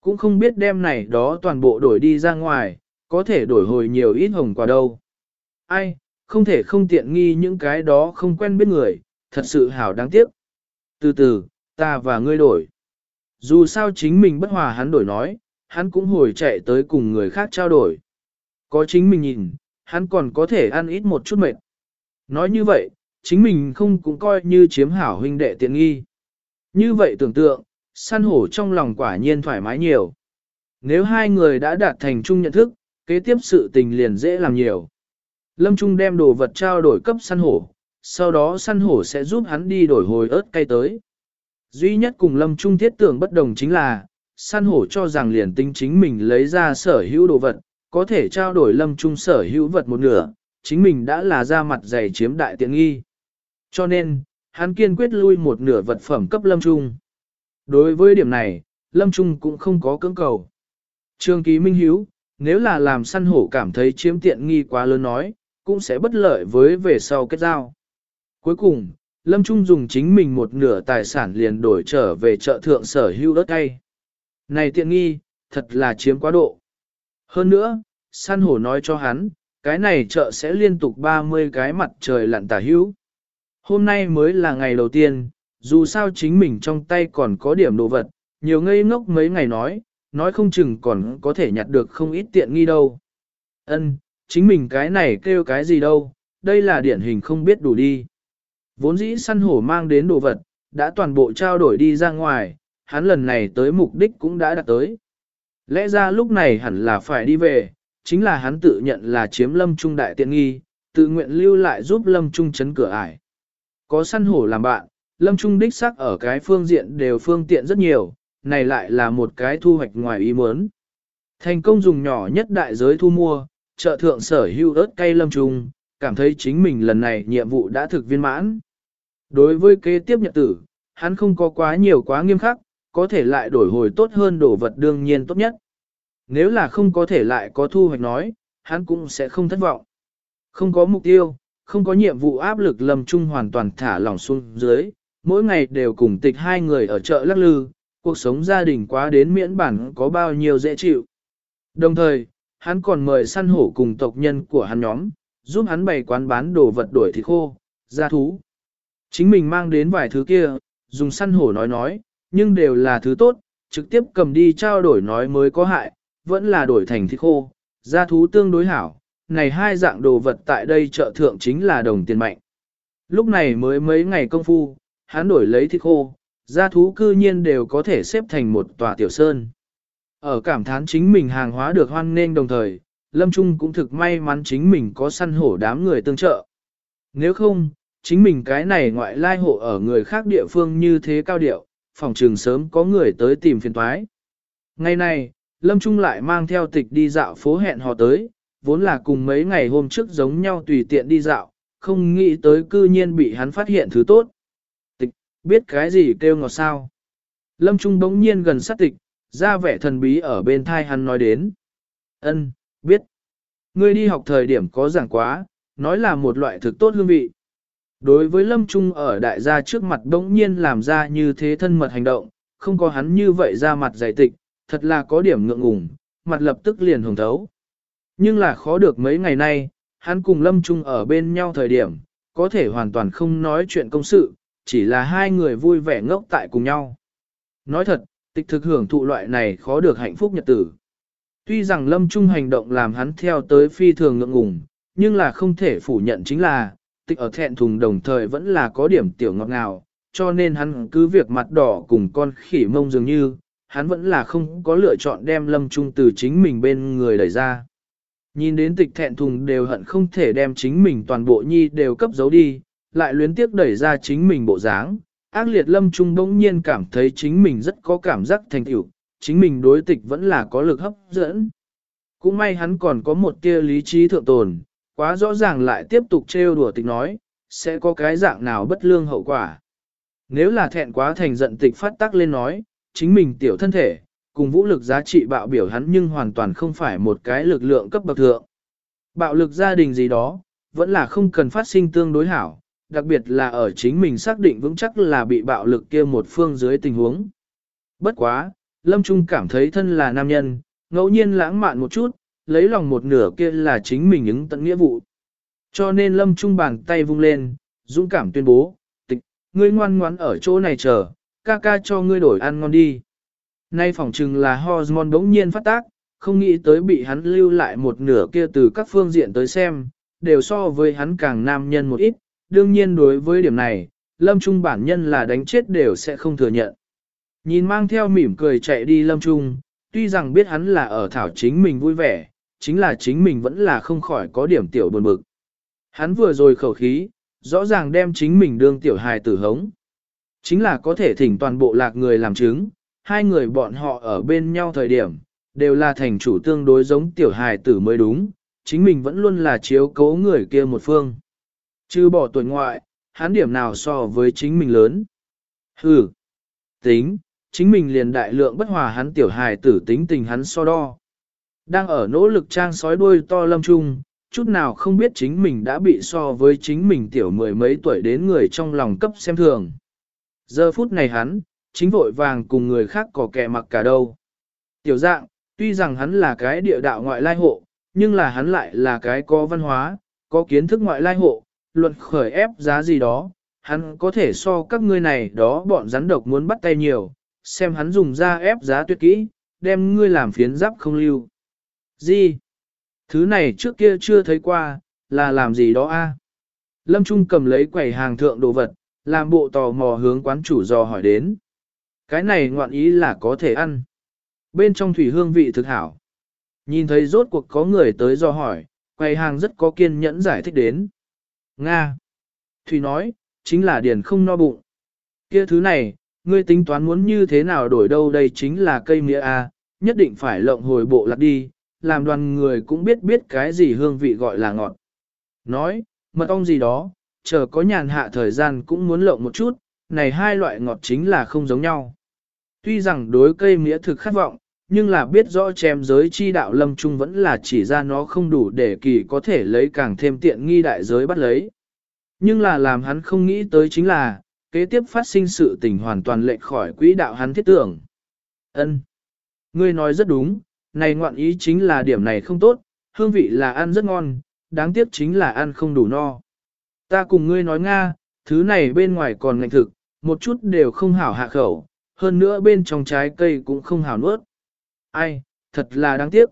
Cũng không biết đem này đó toàn bộ đổi đi ra ngoài, có thể đổi hồi nhiều ít hồng quả đâu. Ai, không thể không tiện nghi những cái đó không quen biết người, thật sự hảo đáng tiếc. Từ từ, ta và ngươi đổi. Dù sao chính mình bất hòa hắn đổi nói, hắn cũng hồi chạy tới cùng người khác trao đổi. Có chính mình nhìn, hắn còn có thể ăn ít một chút mệt. Nói như vậy, chính mình không cũng coi như chiếm hảo huynh đệ tiện nghi. Như vậy tưởng tượng, săn hổ trong lòng quả nhiên thoải mái nhiều. Nếu hai người đã đạt thành chung nhận thức, kế tiếp sự tình liền dễ làm nhiều. Lâm Trung đem đồ vật trao đổi cấp săn hổ, sau đó săn hổ sẽ giúp hắn đi đổi hồi ớt cay tới. Duy nhất cùng Lâm Trung thiết tưởng bất đồng chính là, săn hổ cho rằng liền tính chính mình lấy ra sở hữu đồ vật, có thể trao đổi Lâm Trung sở hữu vật một nửa, chính mình đã là ra mặt dày chiếm đại tiện nghi. Cho nên, hắn kiên quyết lui một nửa vật phẩm cấp Lâm Trung. Đối với điểm này, Lâm Trung cũng không có cưỡng cầu. Trương Ký Minh Hiếu, nếu là làm săn hổ cảm thấy chiếm tiện nghi quá lớn nói, cũng sẽ bất lợi với về sau kết giao. Cuối cùng, Lâm Trung dùng chính mình một nửa tài sản liền đổi trở về chợ thượng sở hữu đất cay. Này tiện nghi, thật là chiếm quá độ. Hơn nữa, San hổ nói cho hắn, cái này chợ sẽ liên tục 30 cái mặt trời lặn tả hữu. Hôm nay mới là ngày đầu tiên, dù sao chính mình trong tay còn có điểm đồ vật, nhiều ngây ngốc mấy ngày nói, nói không chừng còn có thể nhặt được không ít tiện nghi đâu. Ân, chính mình cái này kêu cái gì đâu, đây là điển hình không biết đủ đi. Vốn dĩ săn hổ mang đến đồ vật, đã toàn bộ trao đổi đi ra ngoài, hắn lần này tới mục đích cũng đã đạt tới. Lẽ ra lúc này hẳn là phải đi về, chính là hắn tự nhận là chiếm lâm trung đại tiện nghi, tự nguyện lưu lại giúp lâm trung chấn cửa ải. Có săn hổ làm bạn, lâm trung đích sắc ở cái phương diện đều phương tiện rất nhiều, này lại là một cái thu hoạch ngoài ý muốn. Thành công dùng nhỏ nhất đại giới thu mua, trợ thượng sở hưu ớt cây lâm trung, cảm thấy chính mình lần này nhiệm vụ đã thực viên mãn. Đối với kế tiếp nhật tử, hắn không có quá nhiều quá nghiêm khắc, có thể lại đổi hồi tốt hơn đồ vật đương nhiên tốt nhất. Nếu là không có thể lại có thu hoạch nói, hắn cũng sẽ không thất vọng. Không có mục tiêu, không có nhiệm vụ áp lực lầm Trung hoàn toàn thả lỏng xuống dưới, mỗi ngày đều cùng tịch hai người ở chợ lắc lư, cuộc sống gia đình quá đến miễn bản có bao nhiêu dễ chịu. Đồng thời, hắn còn mời săn hổ cùng tộc nhân của hắn nhóm, giúp hắn bày quán bán đồ vật đổi thịt khô, gia thú. Chính mình mang đến vài thứ kia, dùng săn hổ nói nói, nhưng đều là thứ tốt, trực tiếp cầm đi trao đổi nói mới có hại, vẫn là đổi thành thịt khô, gia thú tương đối hảo. Này hai dạng đồ vật tại đây chợ thượng chính là đồng tiền mạnh. Lúc này mới mấy ngày công phu, hắn đổi lấy thịt khô, gia thú cư nhiên đều có thể xếp thành một tòa tiểu sơn. Ở cảm thán chính mình hàng hóa được hoan nghênh đồng thời, Lâm Trung cũng thực may mắn chính mình có săn hổ đám người tương trợ. Nếu không, chính mình cái này ngoại lai hộ ở người khác địa phương như thế cao điệu, phòng trường sớm có người tới tìm phiền toái. Ngày này, Lâm Trung lại mang theo tịch đi dạo phố hẹn hò tới, vốn là cùng mấy ngày hôm trước giống nhau tùy tiện đi dạo, không nghĩ tới cư nhiên bị hắn phát hiện thứ tốt. Tịch, biết cái gì kêu ngọt sao? Lâm Trung bỗng nhiên gần sát tịch, ra vẻ thần bí ở bên thai hắn nói đến. Ân, biết. Ngươi đi học thời điểm có giảng quá, nói là một loại thực tốt hương vị. Đối với Lâm Trung ở đại gia trước mặt bỗng nhiên làm ra như thế thân mật hành động, không có hắn như vậy ra mặt giải tịch, thật là có điểm ngượng ngùng, mặt lập tức liền hồng thấu. Nhưng là khó được mấy ngày nay, hắn cùng Lâm Trung ở bên nhau thời điểm, có thể hoàn toàn không nói chuyện công sự, chỉ là hai người vui vẻ ngốc tại cùng nhau. Nói thật, tịch thực hưởng thụ loại này khó được hạnh phúc nhật tử. Tuy rằng Lâm Trung hành động làm hắn theo tới phi thường ngượng ngùng, nhưng là không thể phủ nhận chính là, tịch ở thẹn thùng đồng thời vẫn là có điểm tiểu ngọt ngào, cho nên hắn cứ việc mặt đỏ cùng con khỉ mông dường như, hắn vẫn là không có lựa chọn đem Lâm Trung từ chính mình bên người đẩy ra. Nhìn đến tịch thẹn thùng đều hận không thể đem chính mình toàn bộ nhi đều cấp giấu đi, lại luyến tiếc đẩy ra chính mình bộ dáng. Ác liệt lâm trung bỗng nhiên cảm thấy chính mình rất có cảm giác thành tựu, chính mình đối tịch vẫn là có lực hấp dẫn. Cũng may hắn còn có một tia lý trí thượng tồn, quá rõ ràng lại tiếp tục trêu đùa tịch nói, sẽ có cái dạng nào bất lương hậu quả. Nếu là thẹn quá thành giận tịch phát tác lên nói, chính mình tiểu thân thể, cùng vũ lực giá trị bạo biểu hắn nhưng hoàn toàn không phải một cái lực lượng cấp bậc thượng. Bạo lực gia đình gì đó, vẫn là không cần phát sinh tương đối hảo, đặc biệt là ở chính mình xác định vững chắc là bị bạo lực kia một phương dưới tình huống. Bất quá, Lâm Trung cảm thấy thân là nam nhân, ngẫu nhiên lãng mạn một chút, lấy lòng một nửa kia là chính mình ứng tận nghĩa vụ. Cho nên Lâm Trung bàn tay vung lên, dũng cảm tuyên bố, tịch, ngươi ngoan ngoãn ở chỗ này chờ, ca ca cho ngươi đổi ăn ngon đi. Nay phỏng chừng là hormone bỗng nhiên phát tác, không nghĩ tới bị hắn lưu lại một nửa kia từ các phương diện tới xem, đều so với hắn càng nam nhân một ít, đương nhiên đối với điểm này, Lâm Trung bản nhân là đánh chết đều sẽ không thừa nhận. Nhìn mang theo mỉm cười chạy đi Lâm Trung, tuy rằng biết hắn là ở thảo chính mình vui vẻ, chính là chính mình vẫn là không khỏi có điểm tiểu buồn bực. Hắn vừa rồi khẩu khí, rõ ràng đem chính mình đương tiểu hài tử hống. Chính là có thể thỉnh toàn bộ lạc người làm chứng, hai người bọn họ ở bên nhau thời điểm, đều là thành chủ tương đối giống tiểu hài tử mới đúng, chính mình vẫn luôn là chiếu cố người kia một phương. Chứ bỏ tuổi ngoại, hắn điểm nào so với chính mình lớn. Hừ, tính, chính mình liền đại lượng bất hòa hắn tiểu hài tử tính tình hắn so đo. Đang ở nỗ lực trang sói đuôi to lâm trung, chút nào không biết chính mình đã bị so với chính mình tiểu mười mấy tuổi đến người trong lòng cấp xem thường. Giờ phút này hắn, chính vội vàng cùng người khác có kẻ mặc cả đâu. Tiểu dạng, tuy rằng hắn là cái địa đạo ngoại lai hộ, nhưng là hắn lại là cái có văn hóa, có kiến thức ngoại lai hộ, luận khởi ép giá gì đó, hắn có thể so các ngươi này đó bọn rắn độc muốn bắt tay nhiều, xem hắn dùng ra ép giá tuyệt kỹ, đem ngươi làm phiến giáp không lưu. Gì? Thứ này trước kia chưa thấy qua, là làm gì đó a? Lâm Trung cầm lấy quầy hàng thượng đồ vật, làm bộ tò mò hướng quán chủ dò hỏi đến. Cái này ngoạn ý là có thể ăn. Bên trong thủy hương vị thực hảo. Nhìn thấy rốt cuộc có người tới dò hỏi, quầy hàng rất có kiên nhẫn giải thích đến. Nga. Thủy nói, chính là điền không no bụng. Kia thứ này, ngươi tính toán muốn như thế nào đổi đâu đây chính là cây mía A, nhất định phải lộng hồi bộ lạc đi, làm đoàn người cũng biết biết cái gì hương vị gọi là ngọt. Nói, mật ong gì đó, chờ có nhàn hạ thời gian cũng muốn lộng một chút, này hai loại ngọt chính là không giống nhau. Tuy rằng đối cây mía thực khát vọng, nhưng là biết rõ chém giới chi đạo lâm trung vẫn là chỉ ra nó không đủ để kỳ có thể lấy càng thêm tiện nghi đại giới bắt lấy. Nhưng là làm hắn không nghĩ tới chính là, kế tiếp phát sinh sự tình hoàn toàn lệch khỏi quỹ đạo hắn thiết tưởng. Ân, Ngươi nói rất đúng, này ngoạn ý chính là điểm này không tốt, hương vị là ăn rất ngon, đáng tiếc chính là ăn không đủ no. Ta cùng ngươi nói Nga, thứ này bên ngoài còn ngạnh thực, một chút đều không hảo hạ khẩu, hơn nữa bên trong trái cây cũng không hảo nuốt. Ai, thật là đáng tiếc.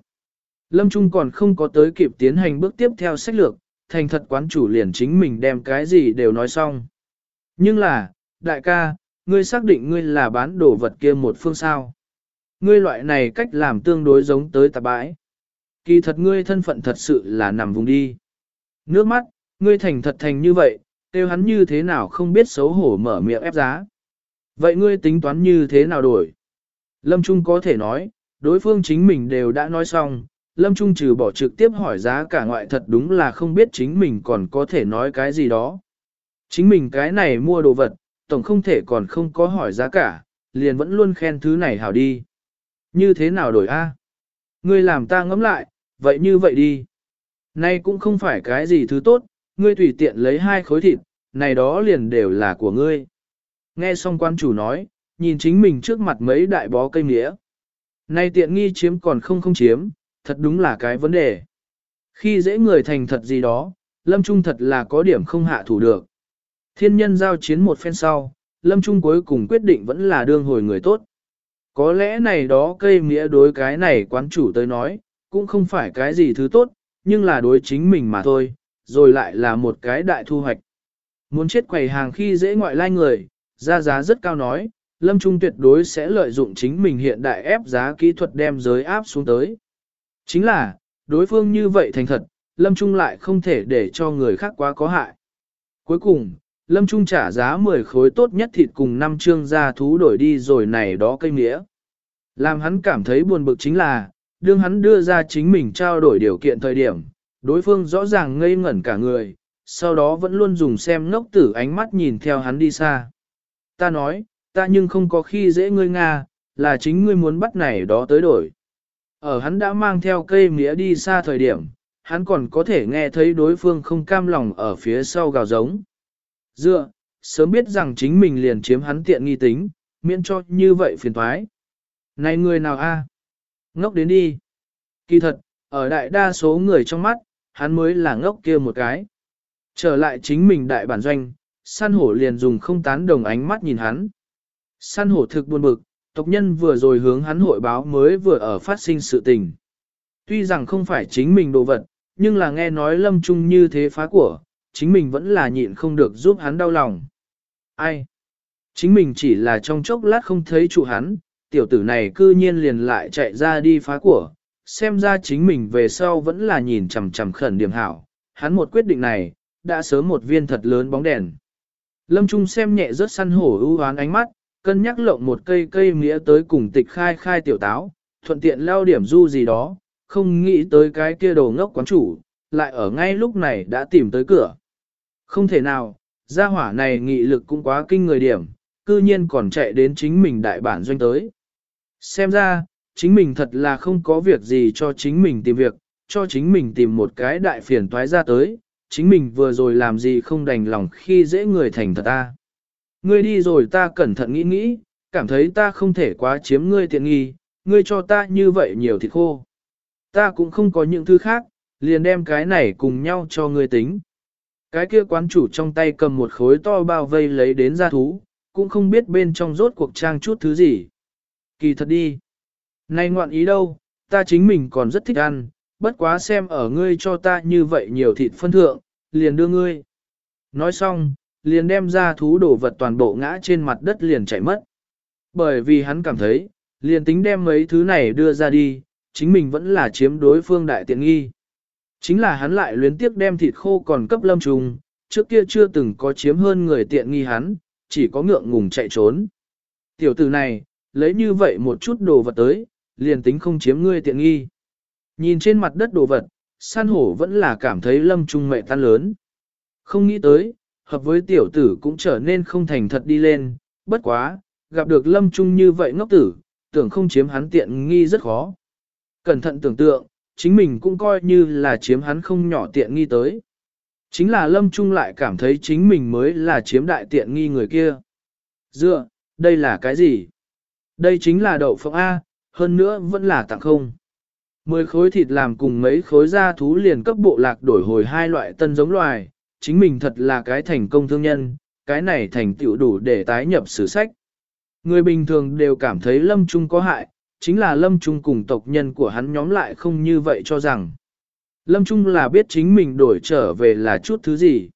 Lâm Trung còn không có tới kịp tiến hành bước tiếp theo sách lược, thành thật quán chủ liền chính mình đem cái gì đều nói xong. Nhưng là, đại ca, ngươi xác định ngươi là bán đồ vật kia một phương sao. Ngươi loại này cách làm tương đối giống tới tạp bãi. Kỳ thật ngươi thân phận thật sự là nằm vùng đi. Nước mắt, ngươi thành thật thành như vậy, tiêu hắn như thế nào không biết xấu hổ mở miệng ép giá. Vậy ngươi tính toán như thế nào đổi? Lâm Trung có thể nói, đối phương chính mình đều đã nói xong, Lâm Trung trừ bỏ trực tiếp hỏi giá cả ngoại thật đúng là không biết chính mình còn có thể nói cái gì đó. Chính mình cái này mua đồ vật, tổng không thể còn không có hỏi giá cả, liền vẫn luôn khen thứ này hảo đi. Như thế nào đổi a? Ngươi làm ta ngẫm lại, vậy như vậy đi. Nay cũng không phải cái gì thứ tốt, ngươi tùy tiện lấy hai khối thịt, này đó liền đều là của ngươi. Nghe xong quan chủ nói, nhìn chính mình trước mặt mấy đại bó cây mía. Nay tiện nghi chiếm còn không không chiếm, thật đúng là cái vấn đề. Khi dễ người thành thật gì đó, Lâm Trung thật là có điểm không hạ thủ được. Thiên nhân giao chiến một phen sau, Lâm Trung cuối cùng quyết định vẫn là đương hồi người tốt. Có lẽ này đó cây mía đối cái này quán chủ tới nói, cũng không phải cái gì thứ tốt, nhưng là đối chính mình mà thôi, rồi lại là một cái đại thu hoạch. Muốn chết quầy hàng khi dễ ngoại lai người, ra giá rất cao nói, Lâm Trung tuyệt đối sẽ lợi dụng chính mình hiện đại ép giá kỹ thuật đem giới áp xuống tới. Chính là, đối phương như vậy thành thật, Lâm Trung lại không thể để cho người khác quá có hại. Cuối cùng, Lâm Trung trả giá 10 khối tốt nhất thịt cùng 5 trương gia thú đổi đi rồi này đó cây nghĩa. Làm hắn cảm thấy buồn bực chính là, đương hắn đưa ra chính mình trao đổi điều kiện thời điểm, đối phương rõ ràng ngây ngẩn cả người, sau đó vẫn luôn dùng xem ngốc tử ánh mắt nhìn theo hắn đi xa. Ta nói, ta nhưng không có khi dễ ngươi Nga, là chính ngươi muốn bắt này đó tới đổi. Ở hắn đã mang theo cây mía đi xa thời điểm, hắn còn có thể nghe thấy đối phương không cam lòng ở phía sau gào giống. Dựa, sớm biết rằng chính mình liền chiếm hắn tiện nghi tính, miễn cho như vậy phiền thoái. Này người nào a? Ngốc đến đi. Kỳ thật, ở đại đa số người trong mắt, hắn mới là ngốc kia một cái. Trở lại chính mình đại bản doanh, san hổ liền dùng không tán đồng ánh mắt nhìn hắn. san hổ thực buồn bực, tộc nhân vừa rồi hướng hắn hội báo mới vừa ở phát sinh sự tình. Tuy rằng không phải chính mình đồ vật, nhưng là nghe nói lâm trung như thế phá của, chính mình vẫn là nhịn không được giúp hắn đau lòng. Ai? Chính mình chỉ là trong chốc lát không thấy trụ hắn, tiểu tử này cư nhiên liền lại chạy ra đi phá của, xem ra chính mình về sau vẫn là nhìn chằm chằm khẩn điểm hảo, hắn một quyết định này, đã sớm một viên thật lớn bóng đèn. Lâm Trung xem nhẹ rớt săn hổ ưu hoán ánh mắt, cân nhắc lộng một cây cây nghĩa tới cùng tịch khai khai tiểu táo, thuận tiện leo điểm du gì đó, không nghĩ tới cái kia đồ ngốc quán chủ, lại ở ngay lúc này đã tìm tới cửa. Không thể nào, gia hỏa này nghị lực cũng quá kinh người điểm, cư nhiên còn chạy đến chính mình đại bản doanh tới. Xem ra, chính mình thật là không có việc gì cho chính mình tìm việc, cho chính mình tìm một cái đại phiền toái ra tới, chính mình vừa rồi làm gì không đành lòng khi dễ người thành thật ta. Ngươi đi rồi ta cẩn thận nghĩ nghĩ, cảm thấy ta không thể quá chiếm ngươi tiện nghi, ngươi cho ta như vậy nhiều thịt khô. Ta cũng không có những thứ khác, liền đem cái này cùng nhau cho ngươi tính. Cái kia quán chủ trong tay cầm một khối to bao vây lấy đến ra thú, cũng không biết bên trong rốt cuộc trang chút thứ gì. Kỳ thật đi. Này ngoạn ý đâu, ta chính mình còn rất thích ăn, bất quá xem ở ngươi cho ta như vậy nhiều thịt phân thượng, liền đưa ngươi. Nói xong, liền đem ra thú đổ vật toàn bộ ngã trên mặt đất liền chạy mất. Bởi vì hắn cảm thấy, liền tính đem mấy thứ này đưa ra đi, chính mình vẫn là chiếm đối phương đại tiện nghi. Chính là hắn lại luyến tiếc đem thịt khô còn cấp lâm trùng, trước kia chưa từng có chiếm hơn người tiện nghi hắn, chỉ có ngượng ngùng chạy trốn. Tiểu tử này, lấy như vậy một chút đồ vật tới, liền tính không chiếm ngươi tiện nghi. Nhìn trên mặt đất đồ vật, san hổ vẫn là cảm thấy lâm trung mệ tan lớn. Không nghĩ tới, hợp với tiểu tử cũng trở nên không thành thật đi lên, bất quá, gặp được lâm trung như vậy ngốc tử, tưởng không chiếm hắn tiện nghi rất khó. Cẩn thận tưởng tượng, chính mình cũng coi như là chiếm hắn không nhỏ tiện nghi tới. Chính là Lâm Trung lại cảm thấy chính mình mới là chiếm đại tiện nghi người kia. Dựa, đây là cái gì? Đây chính là đậu phộng A, hơn nữa vẫn là tặng không. Mười khối thịt làm cùng mấy khối da thú liền cấp bộ lạc đổi hồi hai loại tân giống loài, chính mình thật là cái thành công thương nhân, cái này thành tựu đủ để tái nhập sử sách. Người bình thường đều cảm thấy Lâm Trung có hại, chính là Lâm Trung cùng tộc nhân của hắn nhóm lại không như vậy cho rằng. Lâm Trung là biết chính mình đổi trở về là chút thứ gì.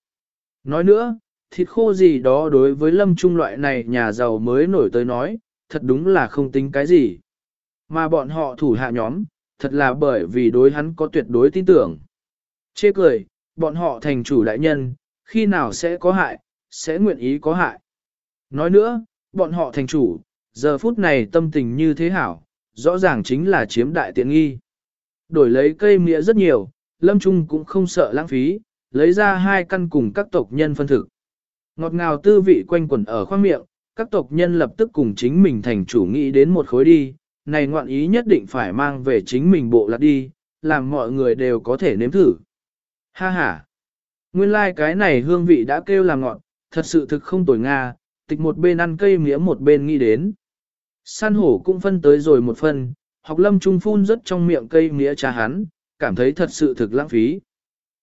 Nói nữa, thịt khô gì đó đối với Lâm Trung loại này nhà giàu mới nổi tới nói, thật đúng là không tính cái gì. Mà bọn họ thủ hạ nhóm, thật là bởi vì đối hắn có tuyệt đối tin tưởng. Chê cười, bọn họ thành chủ đại nhân, khi nào sẽ có hại, sẽ nguyện ý có hại. Nói nữa, bọn họ thành chủ, giờ phút này tâm tình như thế hảo, rõ ràng chính là chiếm đại tiện nghi. Đổi lấy cây mía rất nhiều, Lâm Trung cũng không sợ lãng phí, lấy ra hai căn cùng các tộc nhân phân thực. Ngọt ngào tư vị quanh quẩn ở khoang miệng, các tộc nhân lập tức cùng chính mình thành chủ nghĩ đến một khối đi, này ngoạn ý nhất định phải mang về chính mình bộ lạc đi, làm mọi người đều có thể nếm thử. Ha ha! Nguyên lai like cái này hương vị đã kêu là ngọt, thật sự thực không tồi Nga, tịch một bên ăn cây mía một bên nghĩ đến. San hổ cũng phân tới rồi một phần, học lâm trung phun rất trong miệng cây nghĩa trà hắn, cảm thấy thật sự thực lãng phí.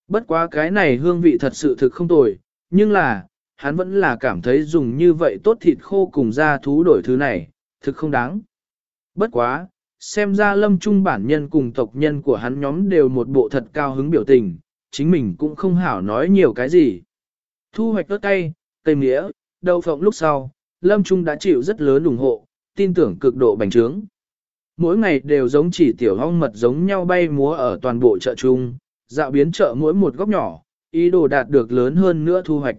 Bất quá cái này hương vị thật sự thực không tồi, nhưng là, hắn vẫn là cảm thấy dùng như vậy tốt thịt khô cùng da thú đổi thứ này, thực không đáng. Bất quá, xem ra lâm trung bản nhân cùng tộc nhân của hắn nhóm đều một bộ thật cao hứng biểu tình, chính mình cũng không hảo nói nhiều cái gì. Thu hoạch ớt tay, cây nghĩa, đậu phộng lúc sau, lâm trung đã chịu rất lớn ủng hộ, tin tưởng cực độ bành trướng. Mỗi ngày đều giống chỉ tiểu hong mật giống nhau bay múa ở toàn bộ chợ chung, dạo biến chợ mỗi một góc nhỏ, ý đồ đạt được lớn hơn nữa thu hoạch.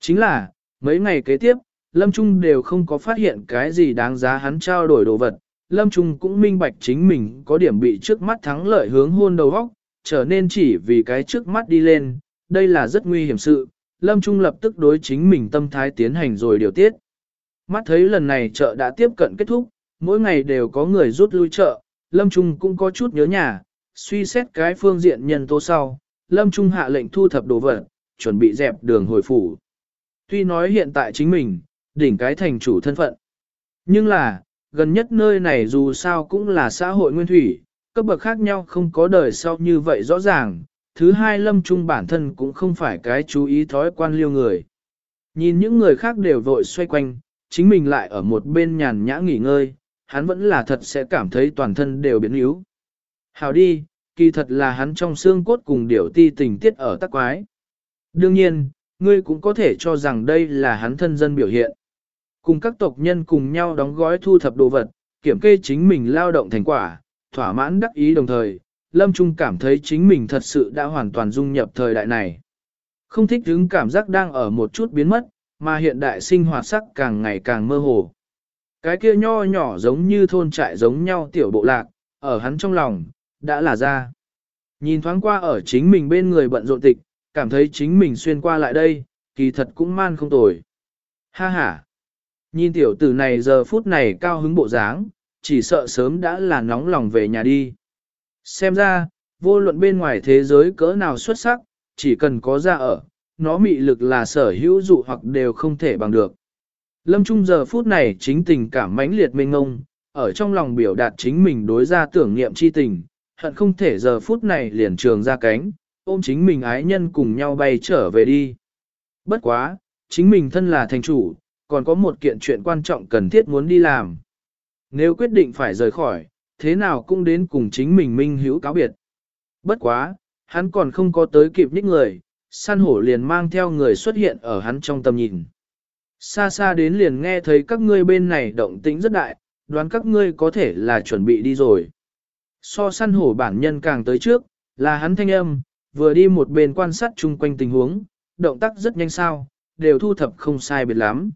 Chính là, mấy ngày kế tiếp, Lâm Trung đều không có phát hiện cái gì đáng giá hắn trao đổi đồ vật. Lâm Trung cũng minh bạch chính mình có điểm bị trước mắt thắng lợi hướng hôn đầu góc, trở nên chỉ vì cái trước mắt đi lên, đây là rất nguy hiểm sự. Lâm Trung lập tức đối chính mình tâm thái tiến hành rồi điều tiết. Mắt thấy lần này chợ đã tiếp cận kết thúc, mỗi ngày đều có người rút lui chợ, Lâm Trung cũng có chút nhớ nhà, suy xét cái phương diện nhân tố sau, Lâm Trung hạ lệnh thu thập đồ vật, chuẩn bị dẹp đường hồi phủ. Tuy nói hiện tại chính mình, đỉnh cái thành chủ thân phận. Nhưng là, gần nhất nơi này dù sao cũng là xã hội nguyên thủy, cấp bậc khác nhau không có đời sau như vậy rõ ràng. Thứ hai lâm trung bản thân cũng không phải cái chú ý thói quan liêu người. Nhìn những người khác đều vội xoay quanh, chính mình lại ở một bên nhàn nhã nghỉ ngơi, hắn vẫn là thật sẽ cảm thấy toàn thân đều biến yếu. Hào đi, kỳ thật là hắn trong xương cốt cùng điểu ti tình tiết ở tắc quái. Đương nhiên, ngươi cũng có thể cho rằng đây là hắn thân dân biểu hiện. Cùng các tộc nhân cùng nhau đóng gói thu thập đồ vật, kiểm kê chính mình lao động thành quả, thỏa mãn đắc ý đồng thời, Lâm Trung cảm thấy chính mình thật sự đã hoàn toàn dung nhập thời đại này. Không thích hứng cảm giác đang ở một chút biến mất, mà hiện đại sinh hoạt sắc càng ngày càng mơ hồ. Cái kia nho nhỏ giống như thôn trại giống nhau tiểu bộ lạc, ở hắn trong lòng, đã là ra. Nhìn thoáng qua ở chính mình bên người bận rộn tịch, cảm thấy chính mình xuyên qua lại đây, kỳ thật cũng man không tồi. Ha ha! Nhìn tiểu tử này giờ phút này cao hứng bộ dáng, chỉ sợ sớm đã là nóng lòng về nhà đi. Xem ra, vô luận bên ngoài thế giới cỡ nào xuất sắc, chỉ cần có ra ở, nó mị lực là sở hữu dụ hoặc đều không thể bằng được. Lâm Trung giờ phút này chính tình cảm mãnh liệt mênh ngông, ở trong lòng biểu đạt chính mình đối ra tưởng niệm chi tình, hận không thể giờ phút này liền trường ra cánh, ôm chính mình ái nhân cùng nhau bay trở về đi. Bất quá, chính mình thân là thành chủ, còn có một kiện chuyện quan trọng cần thiết muốn đi làm. Nếu quyết định phải rời khỏi, thế nào cũng đến cùng chính mình minh hữu cáo biệt. Bất quá, hắn còn không có tới kịp nhích người, săn hổ liền mang theo người xuất hiện ở hắn trong tầm nhìn. Xa xa đến liền nghe thấy các ngươi bên này động tĩnh rất đại, đoán các ngươi có thể là chuẩn bị đi rồi. So săn hổ bản nhân càng tới trước, là hắn thanh âm, vừa đi một bên quan sát chung quanh tình huống, động tác rất nhanh sao, đều thu thập không sai biệt lắm.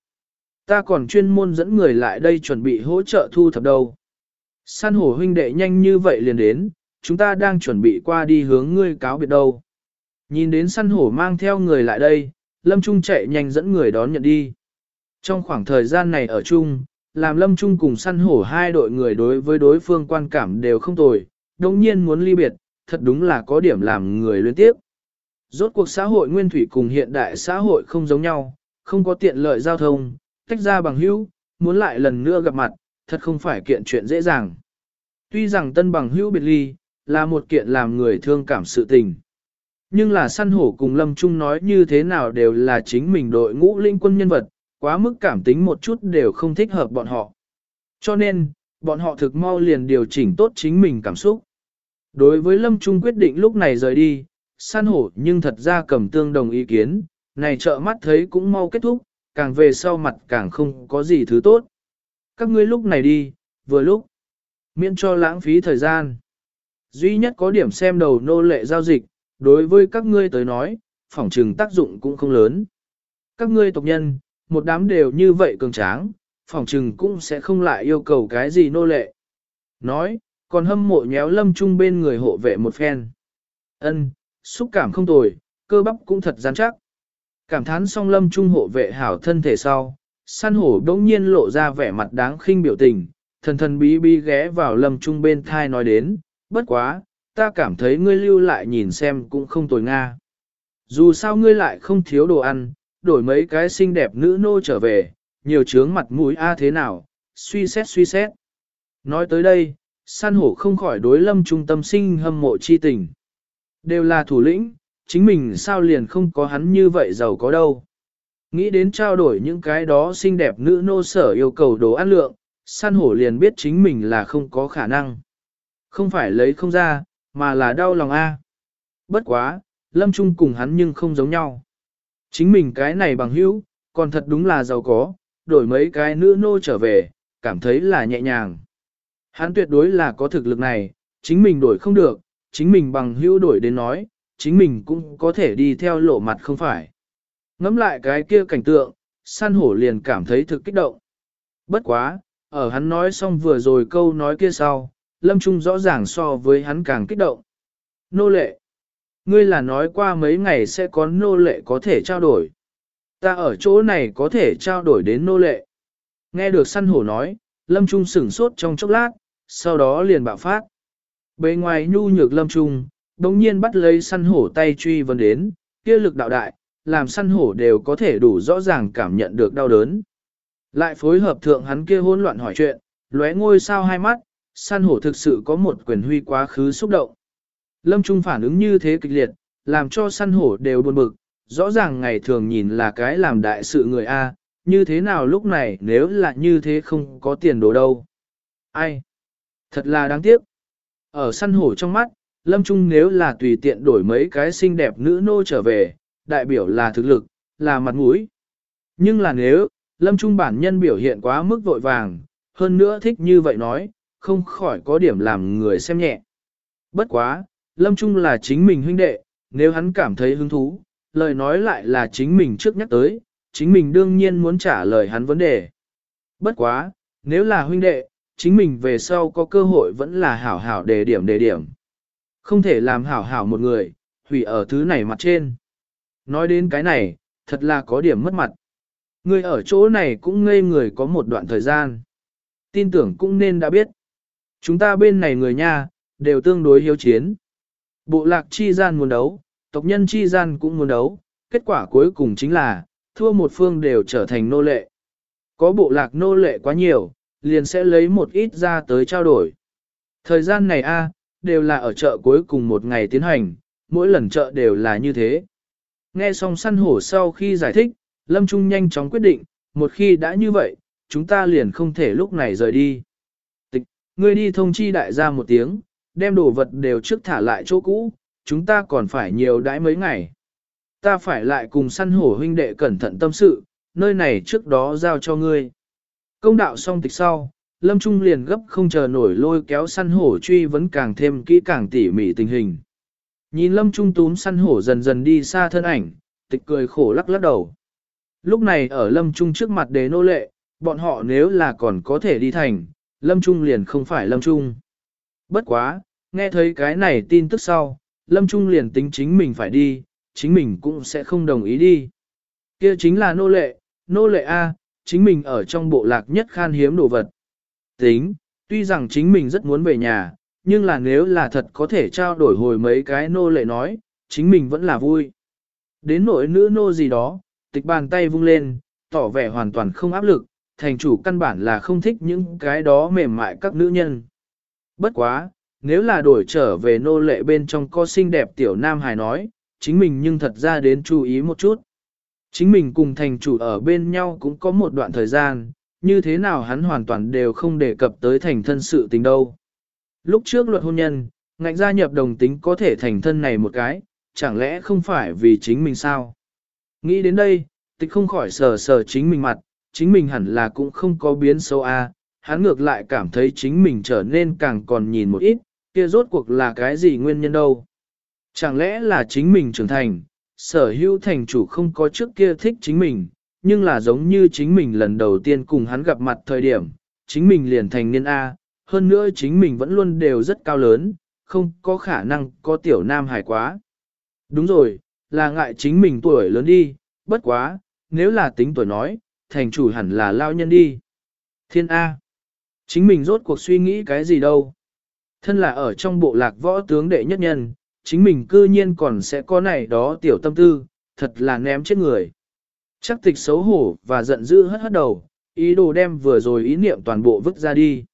Ta còn chuyên môn dẫn người lại đây chuẩn bị hỗ trợ thu thập đâu. San hổ huynh đệ nhanh như vậy liền đến, chúng ta đang chuẩn bị qua đi hướng ngươi cáo biệt đâu. Nhìn đến săn hổ mang theo người lại đây, Lâm Trung chạy nhanh dẫn người đón nhận đi. Trong khoảng thời gian này ở chung, làm Lâm Trung cùng săn hổ hai đội người đối với đối phương quan cảm đều không tồi, đồng nhiên muốn ly biệt, thật đúng là có điểm làm người liên tiếp. Rốt cuộc xã hội nguyên thủy cùng hiện đại xã hội không giống nhau, không có tiện lợi giao thông, tách ra bằng hữu, muốn lại lần nữa gặp mặt, thật không phải kiện chuyện dễ dàng. Tuy rằng tân bằng hữu biệt ly, là một kiện làm người thương cảm sự tình. Nhưng là săn hổ cùng Lâm Trung nói như thế nào đều là chính mình đội ngũ linh quân nhân vật, quá mức cảm tính một chút đều không thích hợp bọn họ. Cho nên, bọn họ thực mau liền điều chỉnh tốt chính mình cảm xúc. Đối với Lâm Trung quyết định lúc này rời đi, săn hổ nhưng thật ra cầm tương đồng ý kiến, này trợ mắt thấy cũng mau kết thúc, càng về sau mặt càng không có gì thứ tốt. Các ngươi lúc này đi, vừa lúc, miễn cho lãng phí thời gian. Duy nhất có điểm xem đầu nô lệ giao dịch, đối với các ngươi tới nói, phỏng trừng tác dụng cũng không lớn. Các ngươi tộc nhân, một đám đều như vậy cường tráng, phỏng trừng cũng sẽ không lại yêu cầu cái gì nô lệ. Nói, còn hâm mộ nhéo lâm trung bên người hộ vệ một phen. ân xúc cảm không tồi, cơ bắp cũng thật rắn chắc. Cảm thán song lâm trung hộ vệ hảo thân thể sau, săn hổ đống nhiên lộ ra vẻ mặt đáng khinh biểu tình, thần thần bí bí ghé vào lâm trung bên thai nói đến, bất quá, ta cảm thấy ngươi lưu lại nhìn xem cũng không tồi nga. Dù sao ngươi lại không thiếu đồ ăn, đổi mấy cái xinh đẹp nữ nô trở về, nhiều trướng mặt mũi a thế nào, suy xét suy xét. Nói tới đây, san hổ không khỏi đối lâm trung tâm sinh hâm mộ chi tình. Đều là thủ lĩnh, chính mình sao liền không có hắn như vậy giàu có đâu. Nghĩ đến trao đổi những cái đó xinh đẹp nữ nô sở yêu cầu đồ ăn lượng, san hổ liền biết chính mình là không có khả năng. Không phải lấy không ra, mà là đau lòng a. Bất quá, lâm trung cùng hắn nhưng không giống nhau. Chính mình cái này bằng hữu, còn thật đúng là giàu có, đổi mấy cái nữ nô trở về, cảm thấy là nhẹ nhàng. Hắn tuyệt đối là có thực lực này, chính mình đổi không được, chính mình bằng hữu đổi đến nói, chính mình cũng có thể đi theo lộ mặt không phải. Ngắm lại cái kia cảnh tượng, san hổ liền cảm thấy thực kích động. Bất quá, ở hắn nói xong vừa rồi câu nói kia sau, Lâm Trung rõ ràng so với hắn càng kích động. Nô lệ. Ngươi là nói qua mấy ngày sẽ có nô lệ có thể trao đổi. Ta ở chỗ này có thể trao đổi đến nô lệ. Nghe được săn hổ nói, Lâm Trung sửng sốt trong chốc lát, sau đó liền bạo phát. Bề ngoài nhu nhược Lâm Trung, đồng nhiên bắt lấy săn hổ tay truy vấn đến, kia lực đạo đại, làm săn hổ đều có thể đủ rõ ràng cảm nhận được đau đớn. Lại phối hợp thượng hắn kia hỗn loạn hỏi chuyện, lóe ngôi sao hai mắt, San hổ thực sự có một quyền huy quá khứ xúc động. Lâm Trung phản ứng như thế kịch liệt, làm cho săn hổ đều buồn bực, rõ ràng ngày thường nhìn là cái làm đại sự người A, như thế nào lúc này nếu là như thế không có tiền đồ đâu. Ai? Thật là đáng tiếc. Ở săn hổ trong mắt, Lâm Trung nếu là tùy tiện đổi mấy cái xinh đẹp nữ nô trở về, đại biểu là thực lực, là mặt mũi. Nhưng là nếu, Lâm Trung bản nhân biểu hiện quá mức vội vàng, hơn nữa thích như vậy nói, không khỏi có điểm làm người xem nhẹ. Bất quá, Lâm Trung là chính mình huynh đệ, nếu hắn cảm thấy hứng thú, lời nói lại là chính mình trước nhắc tới, chính mình đương nhiên muốn trả lời hắn vấn đề. Bất quá, nếu là huynh đệ, chính mình về sau có cơ hội vẫn là hảo hảo đề điểm đề điểm. Không thể làm hảo hảo một người, hủy ở thứ này mặt trên. Nói đến cái này, thật là có điểm mất mặt. Người ở chỗ này cũng ngây người có một đoạn thời gian. Tin tưởng cũng nên đã biết. Chúng ta bên này người nha, đều tương đối hiếu chiến. Bộ lạc chi gian muốn đấu, tộc nhân chi gian cũng muốn đấu, kết quả cuối cùng chính là, thua một phương đều trở thành nô lệ. Có bộ lạc nô lệ quá nhiều, liền sẽ lấy một ít ra tới trao đổi. Thời gian này a đều là ở chợ cuối cùng một ngày tiến hành, mỗi lần chợ đều là như thế. Nghe xong săn hổ sau khi giải thích, Lâm Trung nhanh chóng quyết định, một khi đã như vậy, chúng ta liền không thể lúc này rời đi. Ngươi đi thông chi đại gia một tiếng, đem đồ vật đều trước thả lại chỗ cũ, chúng ta còn phải nhiều đãi mấy ngày. Ta phải lại cùng săn hổ huynh đệ cẩn thận tâm sự, nơi này trước đó giao cho ngươi. Công đạo xong tịch sau, Lâm Trung liền gấp không chờ nổi lôi kéo săn hổ truy vấn càng thêm kỹ càng tỉ mỉ tình hình. Nhìn Lâm Trung túm săn hổ dần dần đi xa thân ảnh, tịch cười khổ lắc lắc đầu. Lúc này ở Lâm Trung trước mặt đế nô lệ, bọn họ nếu là còn có thể đi thành, Lâm Trung liền không phải Lâm Trung. Bất quá, nghe thấy cái này tin tức sau, Lâm Trung liền tính chính mình phải đi, chính mình cũng sẽ không đồng ý đi. Kia chính là nô lệ, nô lệ A, chính mình ở trong bộ lạc nhất khan hiếm đồ vật. Tính, tuy rằng chính mình rất muốn về nhà, nhưng là nếu là thật có thể trao đổi hồi mấy cái nô lệ nói, chính mình vẫn là vui. Đến nỗi nữ nô gì đó, tịch bàn tay vung lên, tỏ vẻ hoàn toàn không áp lực, thành chủ căn bản là không thích những cái đó mềm mại các nữ nhân. Bất quá, nếu là đổi trở về nô lệ bên trong co xinh đẹp tiểu nam hài nói, chính mình nhưng thật ra đến chú ý một chút. Chính mình cùng thành chủ ở bên nhau cũng có một đoạn thời gian, như thế nào hắn hoàn toàn đều không đề cập tới thành thân sự tình đâu. Lúc trước luật hôn nhân, ngạnh gia nhập đồng tính có thể thành thân này một cái, chẳng lẽ không phải vì chính mình sao? Nghĩ đến đây, tịch không khỏi sờ sờ chính mình mặt, chính mình hẳn là cũng không có biến xấu a. hắn ngược lại cảm thấy chính mình trở nên càng còn nhìn một ít, kia rốt cuộc là cái gì nguyên nhân đâu. Chẳng lẽ là chính mình trưởng thành, sở hữu thành chủ không có trước kia thích chính mình, nhưng là giống như chính mình lần đầu tiên cùng hắn gặp mặt thời điểm, chính mình liền thành niên A, hơn nữa chính mình vẫn luôn đều rất cao lớn, không có khả năng có tiểu nam hài quá. Đúng rồi, là ngại chính mình tuổi lớn đi, bất quá, nếu là tính tuổi nói, thành chủ hẳn là lao nhân đi. Thiên A. Chính mình rốt cuộc suy nghĩ cái gì đâu. Thân là ở trong bộ lạc võ tướng đệ nhất nhân, chính mình cư nhiên còn sẽ có này đó tiểu tâm tư, thật là ném chết người. Chắc tịch xấu hổ và giận dữ hất hất đầu, ý đồ đem vừa rồi ý niệm toàn bộ vứt ra đi.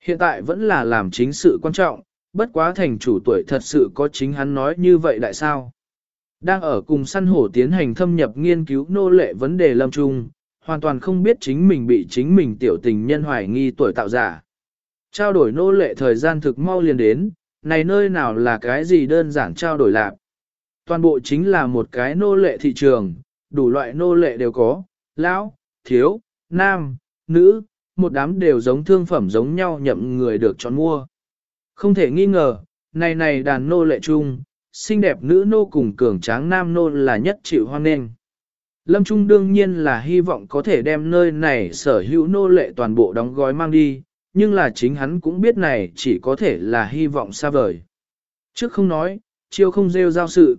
Hiện tại vẫn là làm chính sự quan trọng, bất quá thành chủ tuổi thật sự có chính hắn nói như vậy đại sao. Đang ở cùng săn hổ tiến hành thâm nhập nghiên cứu nô lệ vấn đề lâm trung, hoàn toàn không biết chính mình bị chính mình tiểu tình nhân hoài nghi tuổi tạo giả. Trao đổi nô lệ thời gian thực mau liền đến, này nơi nào là cái gì đơn giản trao đổi lạc. Toàn bộ chính là một cái nô lệ thị trường, đủ loại nô lệ đều có, lão, thiếu, nam, nữ, một đám đều giống thương phẩm giống nhau nhậm người được chọn mua. Không thể nghi ngờ, này này đàn nô lệ chung, xinh đẹp nữ nô cùng cường tráng nam nô là nhất chịu hoan nghênh. Lâm Trung đương nhiên là hy vọng có thể đem nơi này sở hữu nô lệ toàn bộ đóng gói mang đi, nhưng là chính hắn cũng biết này chỉ có thể là hy vọng xa vời. Trước không nói, chiêu không rêu giao sự.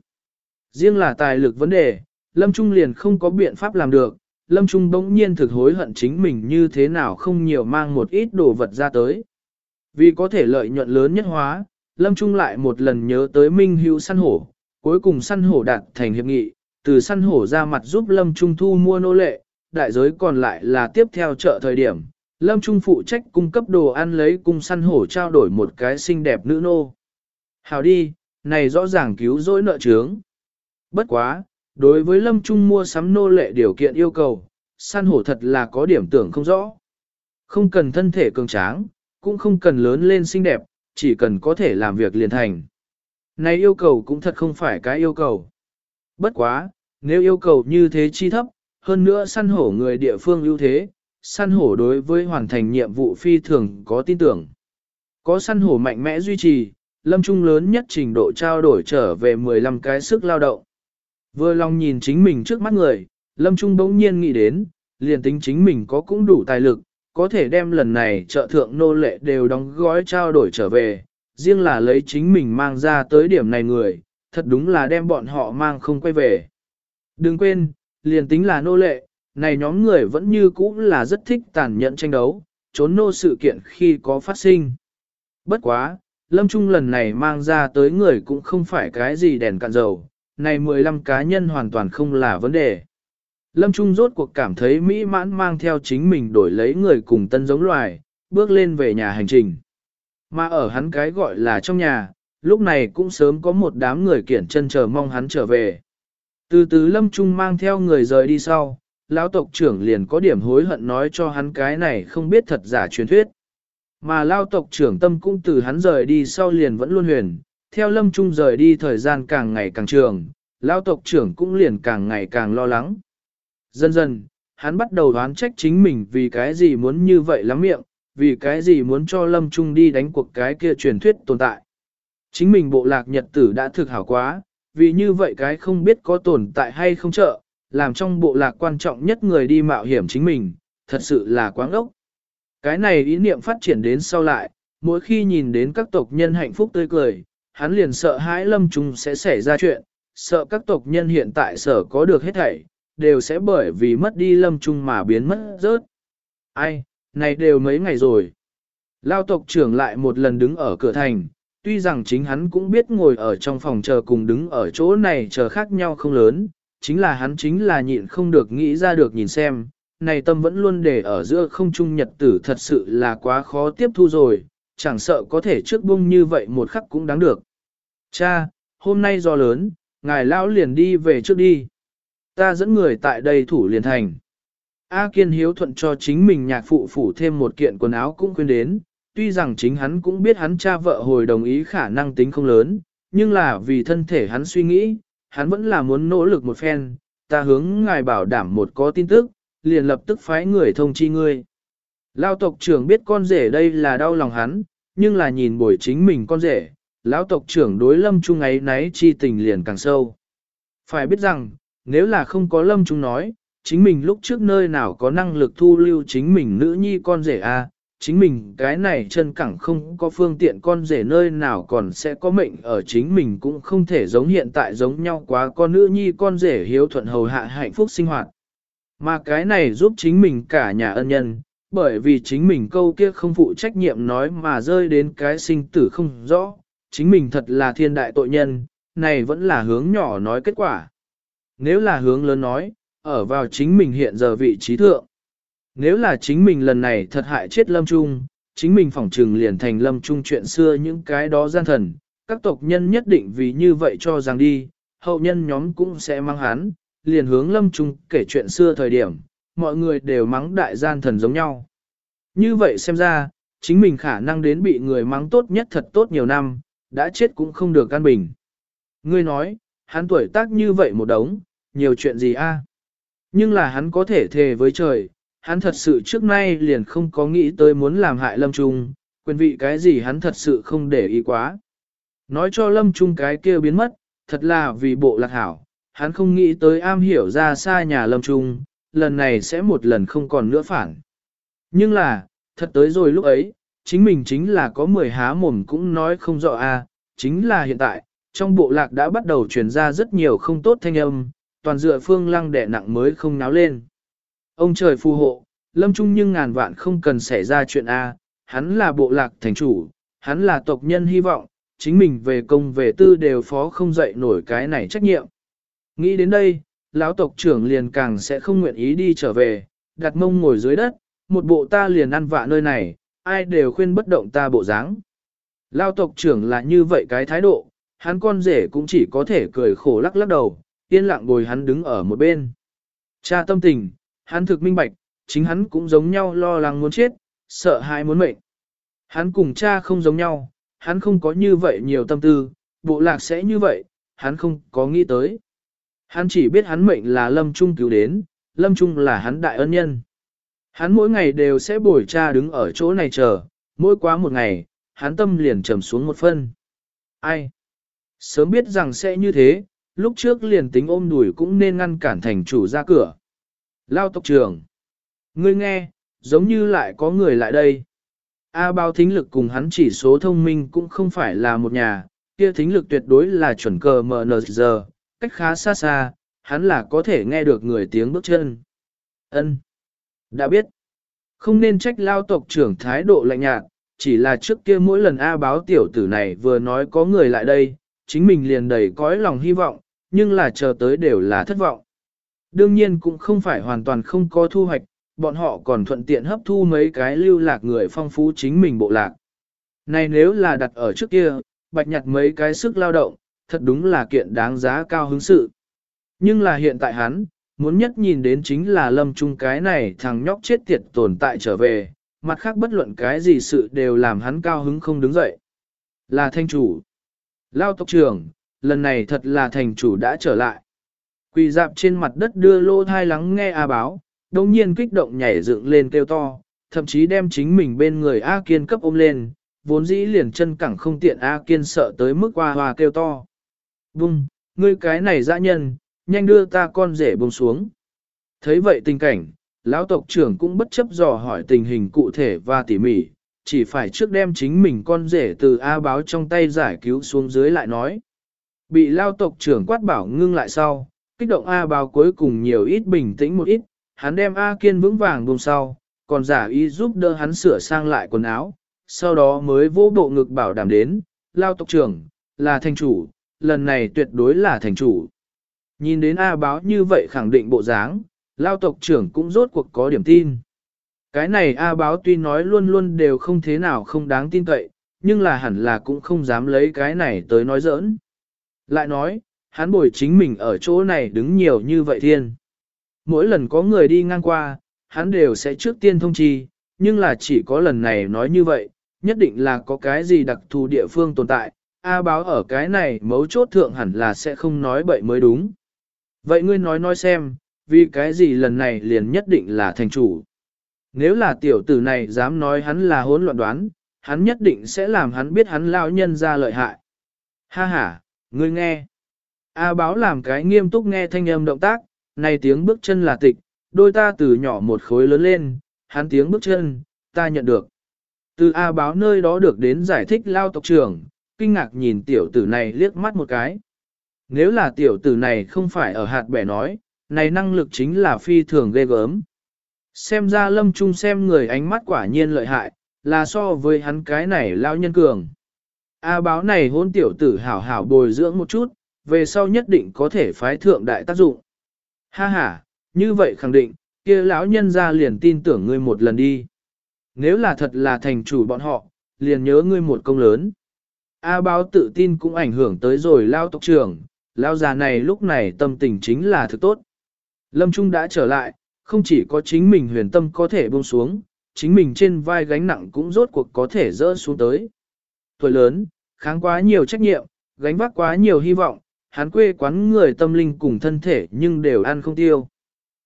Riêng là tài lực vấn đề, Lâm Trung liền không có biện pháp làm được, Lâm Trung bỗng nhiên thực hối hận chính mình như thế nào không nhiều mang một ít đồ vật ra tới. Vì có thể lợi nhuận lớn nhất hóa, Lâm Trung lại một lần nhớ tới Minh Hữu săn hổ, cuối cùng săn hổ đạt thành hiệp nghị, từ săn hổ ra mặt giúp Lâm Trung thu mua nô lệ, đại giới còn lại là tiếp theo chợ thời điểm. Lâm Trung phụ trách cung cấp đồ ăn lấy cung săn hổ trao đổi một cái xinh đẹp nữ nô. Hào đi, này rõ ràng cứu rỗi nợ trướng. Bất quá, đối với Lâm Trung mua sắm nô lệ điều kiện yêu cầu, săn hổ thật là có điểm tưởng không rõ. Không cần thân thể cường tráng, cũng không cần lớn lên xinh đẹp, chỉ cần có thể làm việc liền thành. Này yêu cầu cũng thật không phải cái yêu cầu. Bất quá, nếu yêu cầu như thế chi thấp, hơn nữa săn hổ người địa phương ưu thế, săn hổ đối với hoàn thành nhiệm vụ phi thường có tin tưởng. Có săn hổ mạnh mẽ duy trì, lâm trung lớn nhất trình độ trao đổi trở về 15 cái sức lao động. Vừa lòng nhìn chính mình trước mắt người, lâm trung bỗng nhiên nghĩ đến, liền tính chính mình có cũng đủ tài lực, có thể đem lần này trợ thượng nô lệ đều đóng gói trao đổi trở về, riêng là lấy chính mình mang ra tới điểm này người, thật đúng là đem bọn họ mang không quay về. Đừng quên, liền tính là nô lệ, này nhóm người vẫn như cũ là rất thích tàn nhẫn tranh đấu, trốn nô sự kiện khi có phát sinh. Bất quá, Lâm Trung lần này mang ra tới người cũng không phải cái gì đèn cạn dầu, này 15 cá nhân hoàn toàn không là vấn đề. Lâm Trung rốt cuộc cảm thấy mỹ mãn mang theo chính mình đổi lấy người cùng tân giống loài, bước lên về nhà hành trình. Mà ở hắn cái gọi là trong nhà, lúc này cũng sớm có một đám người kiển chân chờ mong hắn trở về. Từ từ Lâm Trung mang theo người rời đi sau, lão tộc trưởng liền có điểm hối hận nói cho hắn cái này không biết thật giả truyền thuyết. Mà lao tộc trưởng tâm cũng từ hắn rời đi sau liền vẫn luôn huyền, theo Lâm Trung rời đi thời gian càng ngày càng trường, lao tộc trưởng cũng liền càng ngày càng lo lắng. Dần dần, hắn bắt đầu đoán trách chính mình vì cái gì muốn như vậy lắm miệng, vì cái gì muốn cho Lâm Trung đi đánh cuộc cái kia truyền thuyết tồn tại. Chính mình bộ lạc nhật tử đã thực hảo quá, vì như vậy cái không biết có tồn tại hay không trợ, làm trong bộ lạc quan trọng nhất người đi mạo hiểm chính mình, thật sự là quáng ốc. Cái này ý niệm phát triển đến sau lại, mỗi khi nhìn đến các tộc nhân hạnh phúc tươi cười, hắn liền sợ hãi lâm trung sẽ xảy ra chuyện, sợ các tộc nhân hiện tại sở có được hết thảy, đều sẽ bởi vì mất đi lâm trung mà biến mất rớt. Ai, này đều mấy ngày rồi. Lao tộc trưởng lại một lần đứng ở cửa thành, tuy rằng chính hắn cũng biết ngồi ở trong phòng chờ cùng đứng ở chỗ này chờ khác nhau không lớn, chính là hắn chính là nhịn không được nghĩ ra được nhìn xem, này tâm vẫn luôn để ở giữa không trung nhật tử thật sự là quá khó tiếp thu rồi, chẳng sợ có thể trước bung như vậy một khắc cũng đáng được. Cha, hôm nay do lớn, ngài lão liền đi về trước đi. Ta dẫn người tại đây thủ liền thành. A Kiên hiếu thuận cho chính mình nhạc phụ phủ thêm một kiện quần áo cũng quên đến, tuy rằng chính hắn cũng biết hắn cha vợ hồi đồng ý khả năng tính không lớn, nhưng là vì thân thể hắn suy nghĩ, hắn vẫn là muốn nỗ lực một phen, ta hướng ngài bảo đảm một có tin tức, liền lập tức phái người thông chi ngươi. Lao tộc trưởng biết con rể đây là đau lòng hắn, nhưng là nhìn buổi chính mình con rể, lão tộc trưởng đối lâm trung ấy náy chi tình liền càng sâu. Phải biết rằng, nếu là không có lâm trung nói, chính mình lúc trước nơi nào có năng lực thu lưu chính mình nữ nhi con rể a chính mình cái này chân cẳng không có phương tiện con rể nơi nào còn sẽ có mệnh ở chính mình cũng không thể giống hiện tại giống nhau quá con nữ nhi con rể hiếu thuận hầu hạ hạnh phúc sinh hoạt. Mà cái này giúp chính mình cả nhà ân nhân, bởi vì chính mình câu kia không phụ trách nhiệm nói mà rơi đến cái sinh tử không rõ, chính mình thật là thiên đại tội nhân, này vẫn là hướng nhỏ nói kết quả. Nếu là hướng lớn nói, ở vào chính mình hiện giờ vị trí thượng. Nếu là chính mình lần này thật hại chết lâm trung, chính mình phỏng trừng liền thành lâm trung chuyện xưa những cái đó gian thần, các tộc nhân nhất định vì như vậy cho rằng đi, hậu nhân nhóm cũng sẽ mang hắn, liền hướng lâm trung kể chuyện xưa thời điểm, mọi người đều mắng đại gian thần giống nhau. Như vậy xem ra, chính mình khả năng đến bị người mắng tốt nhất thật tốt nhiều năm, đã chết cũng không được căn bình. Ngươi nói, hắn tuổi tác như vậy một đống, nhiều chuyện gì a? Nhưng là hắn có thể thề với trời, hắn thật sự trước nay liền không có nghĩ tới muốn làm hại Lâm Trung, quyền vị cái gì hắn thật sự không để ý quá. Nói cho Lâm Trung cái kia biến mất, thật là vì bộ lạc hảo, hắn không nghĩ tới am hiểu ra xa nhà Lâm Trung, lần này sẽ một lần không còn nữa phản. Nhưng là, thật tới rồi lúc ấy, chính mình chính là có mười há mồm cũng nói không rõ a, chính là hiện tại, trong bộ lạc đã bắt đầu truyền ra rất nhiều không tốt thanh âm, toàn dựa phương lăng đẻ nặng mới không náo lên. Ông trời phù hộ, lâm trung nhưng ngàn vạn không cần xảy ra chuyện A, hắn là bộ lạc thành chủ, hắn là tộc nhân hy vọng, chính mình về công về tư đều phó không dậy nổi cái này trách nhiệm. Nghĩ đến đây, lão tộc trưởng liền càng sẽ không nguyện ý đi trở về, đặt mông ngồi dưới đất, một bộ ta liền ăn vạ nơi này, ai đều khuyên bất động ta bộ dáng. Lão tộc trưởng là như vậy cái thái độ, hắn con rể cũng chỉ có thể cười khổ lắc lắc đầu, yên lặng ngồi hắn đứng ở một bên. Cha tâm tình, hắn thực minh bạch, chính hắn cũng giống nhau lo lắng muốn chết, sợ hãi muốn mệnh. Hắn cùng cha không giống nhau, hắn không có như vậy nhiều tâm tư, bộ lạc sẽ như vậy, hắn không có nghĩ tới. Hắn chỉ biết hắn mệnh là Lâm Trung cứu đến, Lâm Trung là hắn đại ân nhân. Hắn mỗi ngày đều sẽ bồi cha đứng ở chỗ này chờ, mỗi quá một ngày, hắn tâm liền trầm xuống một phân. Ai? Sớm biết rằng sẽ như thế, lúc trước liền tính ôm đùi cũng nên ngăn cản thành chủ ra cửa. Lao tộc trưởng. Ngươi nghe, giống như lại có người lại đây. A bao thính lực cùng hắn chỉ số thông minh cũng không phải là một nhà, kia thính lực tuyệt đối là chuẩn cờ MNZ, cách khá xa xa, hắn là có thể nghe được người tiếng bước chân. Ân, Đã biết. Không nên trách lao tộc trưởng thái độ lạnh nhạt, chỉ là trước kia mỗi lần A báo tiểu tử này vừa nói có người lại đây, chính mình liền đầy cõi lòng hy vọng, nhưng là chờ tới đều là thất vọng. Đương nhiên cũng không phải hoàn toàn không có thu hoạch, bọn họ còn thuận tiện hấp thu mấy cái lưu lạc người phong phú chính mình bộ lạc. Này nếu là đặt ở trước kia, bạch nhặt mấy cái sức lao động, thật đúng là kiện đáng giá cao hứng sự. Nhưng là hiện tại hắn, muốn nhất nhìn đến chính là lâm trung cái này thằng nhóc chết tiệt tồn tại trở về, mặt khác bất luận cái gì sự đều làm hắn cao hứng không đứng dậy. Là thanh chủ. Lao tộc trưởng, lần này thật là thành chủ đã trở lại. Quỳ dạp trên mặt đất đưa lô thai lắng nghe A báo, đồng nhiên kích động nhảy dựng lên kêu to, thậm chí đem chính mình bên người A kiên cấp ôm lên, vốn dĩ liền chân cẳng không tiện A kiên sợ tới mức hoa hoa kêu to. Bung, ngươi cái này dã nhân, nhanh đưa ta con rể buông xuống. Thấy vậy tình cảnh, lão tộc trưởng cũng bất chấp dò hỏi tình hình cụ thể và tỉ mỉ, chỉ phải trước đem chính mình con rể từ A báo trong tay giải cứu xuống dưới lại nói. Bị lao tộc trưởng quát bảo ngưng lại sau, kích động A báo cuối cùng nhiều ít bình tĩnh một ít, hắn đem A kiên vững vàng buông sau, còn giả ý giúp đỡ hắn sửa sang lại quần áo, sau đó mới vô bộ ngực bảo đảm đến, lao tộc trưởng, là thành chủ, lần này tuyệt đối là thành chủ. Nhìn đến A báo như vậy khẳng định bộ dáng, lao tộc trưởng cũng rốt cuộc có điểm tin. Cái này A báo tuy nói luôn luôn đều không thế nào không đáng tin cậy, nhưng là hẳn là cũng không dám lấy cái này tới nói giỡn. Lại nói, hắn bồi chính mình ở chỗ này đứng nhiều như vậy thiên. Mỗi lần có người đi ngang qua, hắn đều sẽ trước tiên thông chi, nhưng là chỉ có lần này nói như vậy, nhất định là có cái gì đặc thù địa phương tồn tại, A báo ở cái này mấu chốt thượng hẳn là sẽ không nói bậy mới đúng. Vậy ngươi nói nói xem, vì cái gì lần này liền nhất định là thành chủ. Nếu là tiểu tử này dám nói hắn là hỗn loạn đoán, hắn nhất định sẽ làm hắn biết hắn lao nhân ra lợi hại. Ha ha, ngươi nghe. A báo làm cái nghiêm túc nghe thanh âm động tác, này tiếng bước chân là tịch, đôi ta từ nhỏ một khối lớn lên, hắn tiếng bước chân, ta nhận được. Từ A báo nơi đó được đến giải thích lao tộc trưởng, kinh ngạc nhìn tiểu tử này liếc mắt một cái. Nếu là tiểu tử này không phải ở hạt bẻ nói, này năng lực chính là phi thường ghê gớm. Xem ra lâm trung xem người ánh mắt quả nhiên lợi hại, là so với hắn cái này lao nhân cường. A báo này hôn tiểu tử hảo hảo bồi dưỡng một chút, về sau nhất định có thể phái thượng đại tác dụng. Ha ha, như vậy khẳng định, kia lão nhân ra liền tin tưởng ngươi một lần đi. Nếu là thật là thành chủ bọn họ, liền nhớ ngươi một công lớn. A báo tự tin cũng ảnh hưởng tới rồi lao tộc trưởng, lao già này lúc này tâm tình chính là thực tốt. Lâm Trung đã trở lại, không chỉ có chính mình huyền tâm có thể buông xuống, chính mình trên vai gánh nặng cũng rốt cuộc có thể dỡ xuống tới. Tuổi lớn, kháng quá nhiều trách nhiệm, gánh vác quá nhiều hy vọng, hắn quê quán người tâm linh cùng thân thể nhưng đều ăn không tiêu.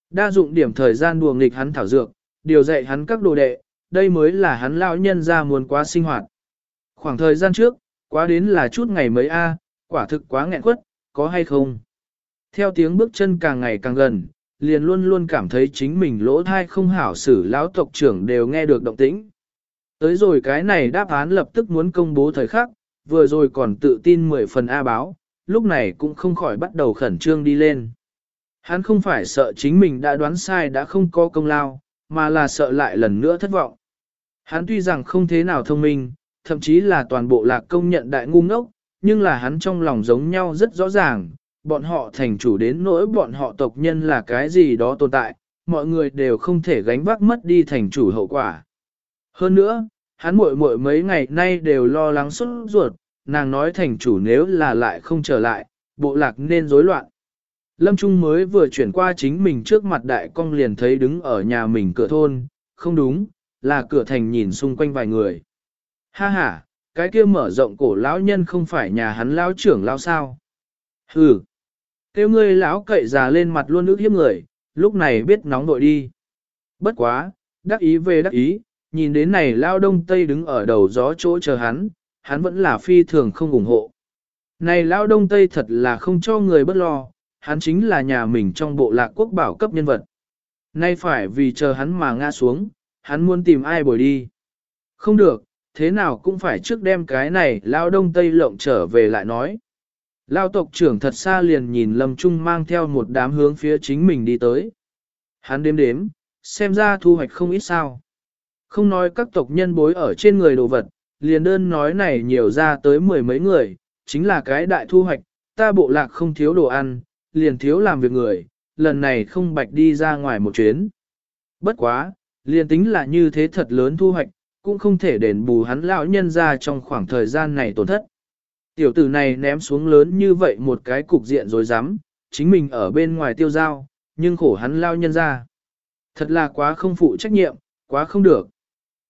Đa dụng điểm thời gian đùa nghịch hắn thảo dược, điều dạy hắn các đồ đệ, đây mới là hắn lão nhân ra muốn quá sinh hoạt. Khoảng thời gian trước, quá đến là chút ngày mới a, quả thực quá nghẹn quất, có hay không? Theo tiếng bước chân càng ngày càng gần, liền luôn luôn cảm thấy chính mình lỗ thai không hảo xử lão tộc trưởng đều nghe được động tĩnh. Tới rồi cái này đáp án lập tức muốn công bố thời khắc, vừa rồi còn tự tin 10 phần A báo, lúc này cũng không khỏi bắt đầu khẩn trương đi lên. Hắn không phải sợ chính mình đã đoán sai đã không có công lao, mà là sợ lại lần nữa thất vọng. Hắn tuy rằng không thế nào thông minh, thậm chí là toàn bộ lạc công nhận đại ngu ngốc, nhưng là hắn trong lòng giống nhau rất rõ ràng, bọn họ thành chủ đến nỗi bọn họ tộc nhân là cái gì đó tồn tại, mọi người đều không thể gánh vác mất đi thành chủ hậu quả. Hơn nữa, hắn muội muội mấy ngày nay đều lo lắng xuất ruột, nàng nói thành chủ nếu là lại không trở lại, bộ lạc nên rối loạn. Lâm Trung mới vừa chuyển qua chính mình trước mặt đại công liền thấy đứng ở nhà mình cửa thôn, không đúng, là cửa thành nhìn xung quanh vài người. Ha ha, cái kia mở rộng cổ lão nhân không phải nhà hắn lão trưởng lão sao. Hừ, Kêu ngươi lão cậy già lên mặt luôn ước hiếp người, lúc này biết nóng nội đi. Bất quá, đắc ý về đắc ý, nhìn đến này lao đông tây đứng ở đầu gió chỗ chờ hắn, hắn vẫn là phi thường không ủng hộ. Này Lão đông tây thật là không cho người bất lo, hắn chính là nhà mình trong bộ lạc quốc bảo cấp nhân vật. Nay phải vì chờ hắn mà ngã xuống, hắn muốn tìm ai bồi đi. Không được, thế nào cũng phải trước đem cái này Lão đông tây lộng trở về lại nói. Lao tộc trưởng thật xa liền nhìn Lâm Trung mang theo một đám hướng phía chính mình đi tới. Hắn đếm đếm, xem ra thu hoạch không ít sao. Không nói các tộc nhân bối ở trên người đồ vật, liền đơn nói này nhiều ra tới mười mấy người, chính là cái đại thu hoạch, ta bộ lạc không thiếu đồ ăn, liền thiếu làm việc người, lần này không bạch đi ra ngoài một chuyến. Bất quá, liền tính là như thế thật lớn thu hoạch, cũng không thể đền bù hắn lão nhân ra trong khoảng thời gian này tổn thất. Tiểu tử này ném xuống lớn như vậy một cái cục diện rồi dám, chính mình ở bên ngoài tiêu giao, nhưng khổ hắn lao nhân ra. Thật là quá không phụ trách nhiệm, quá không được.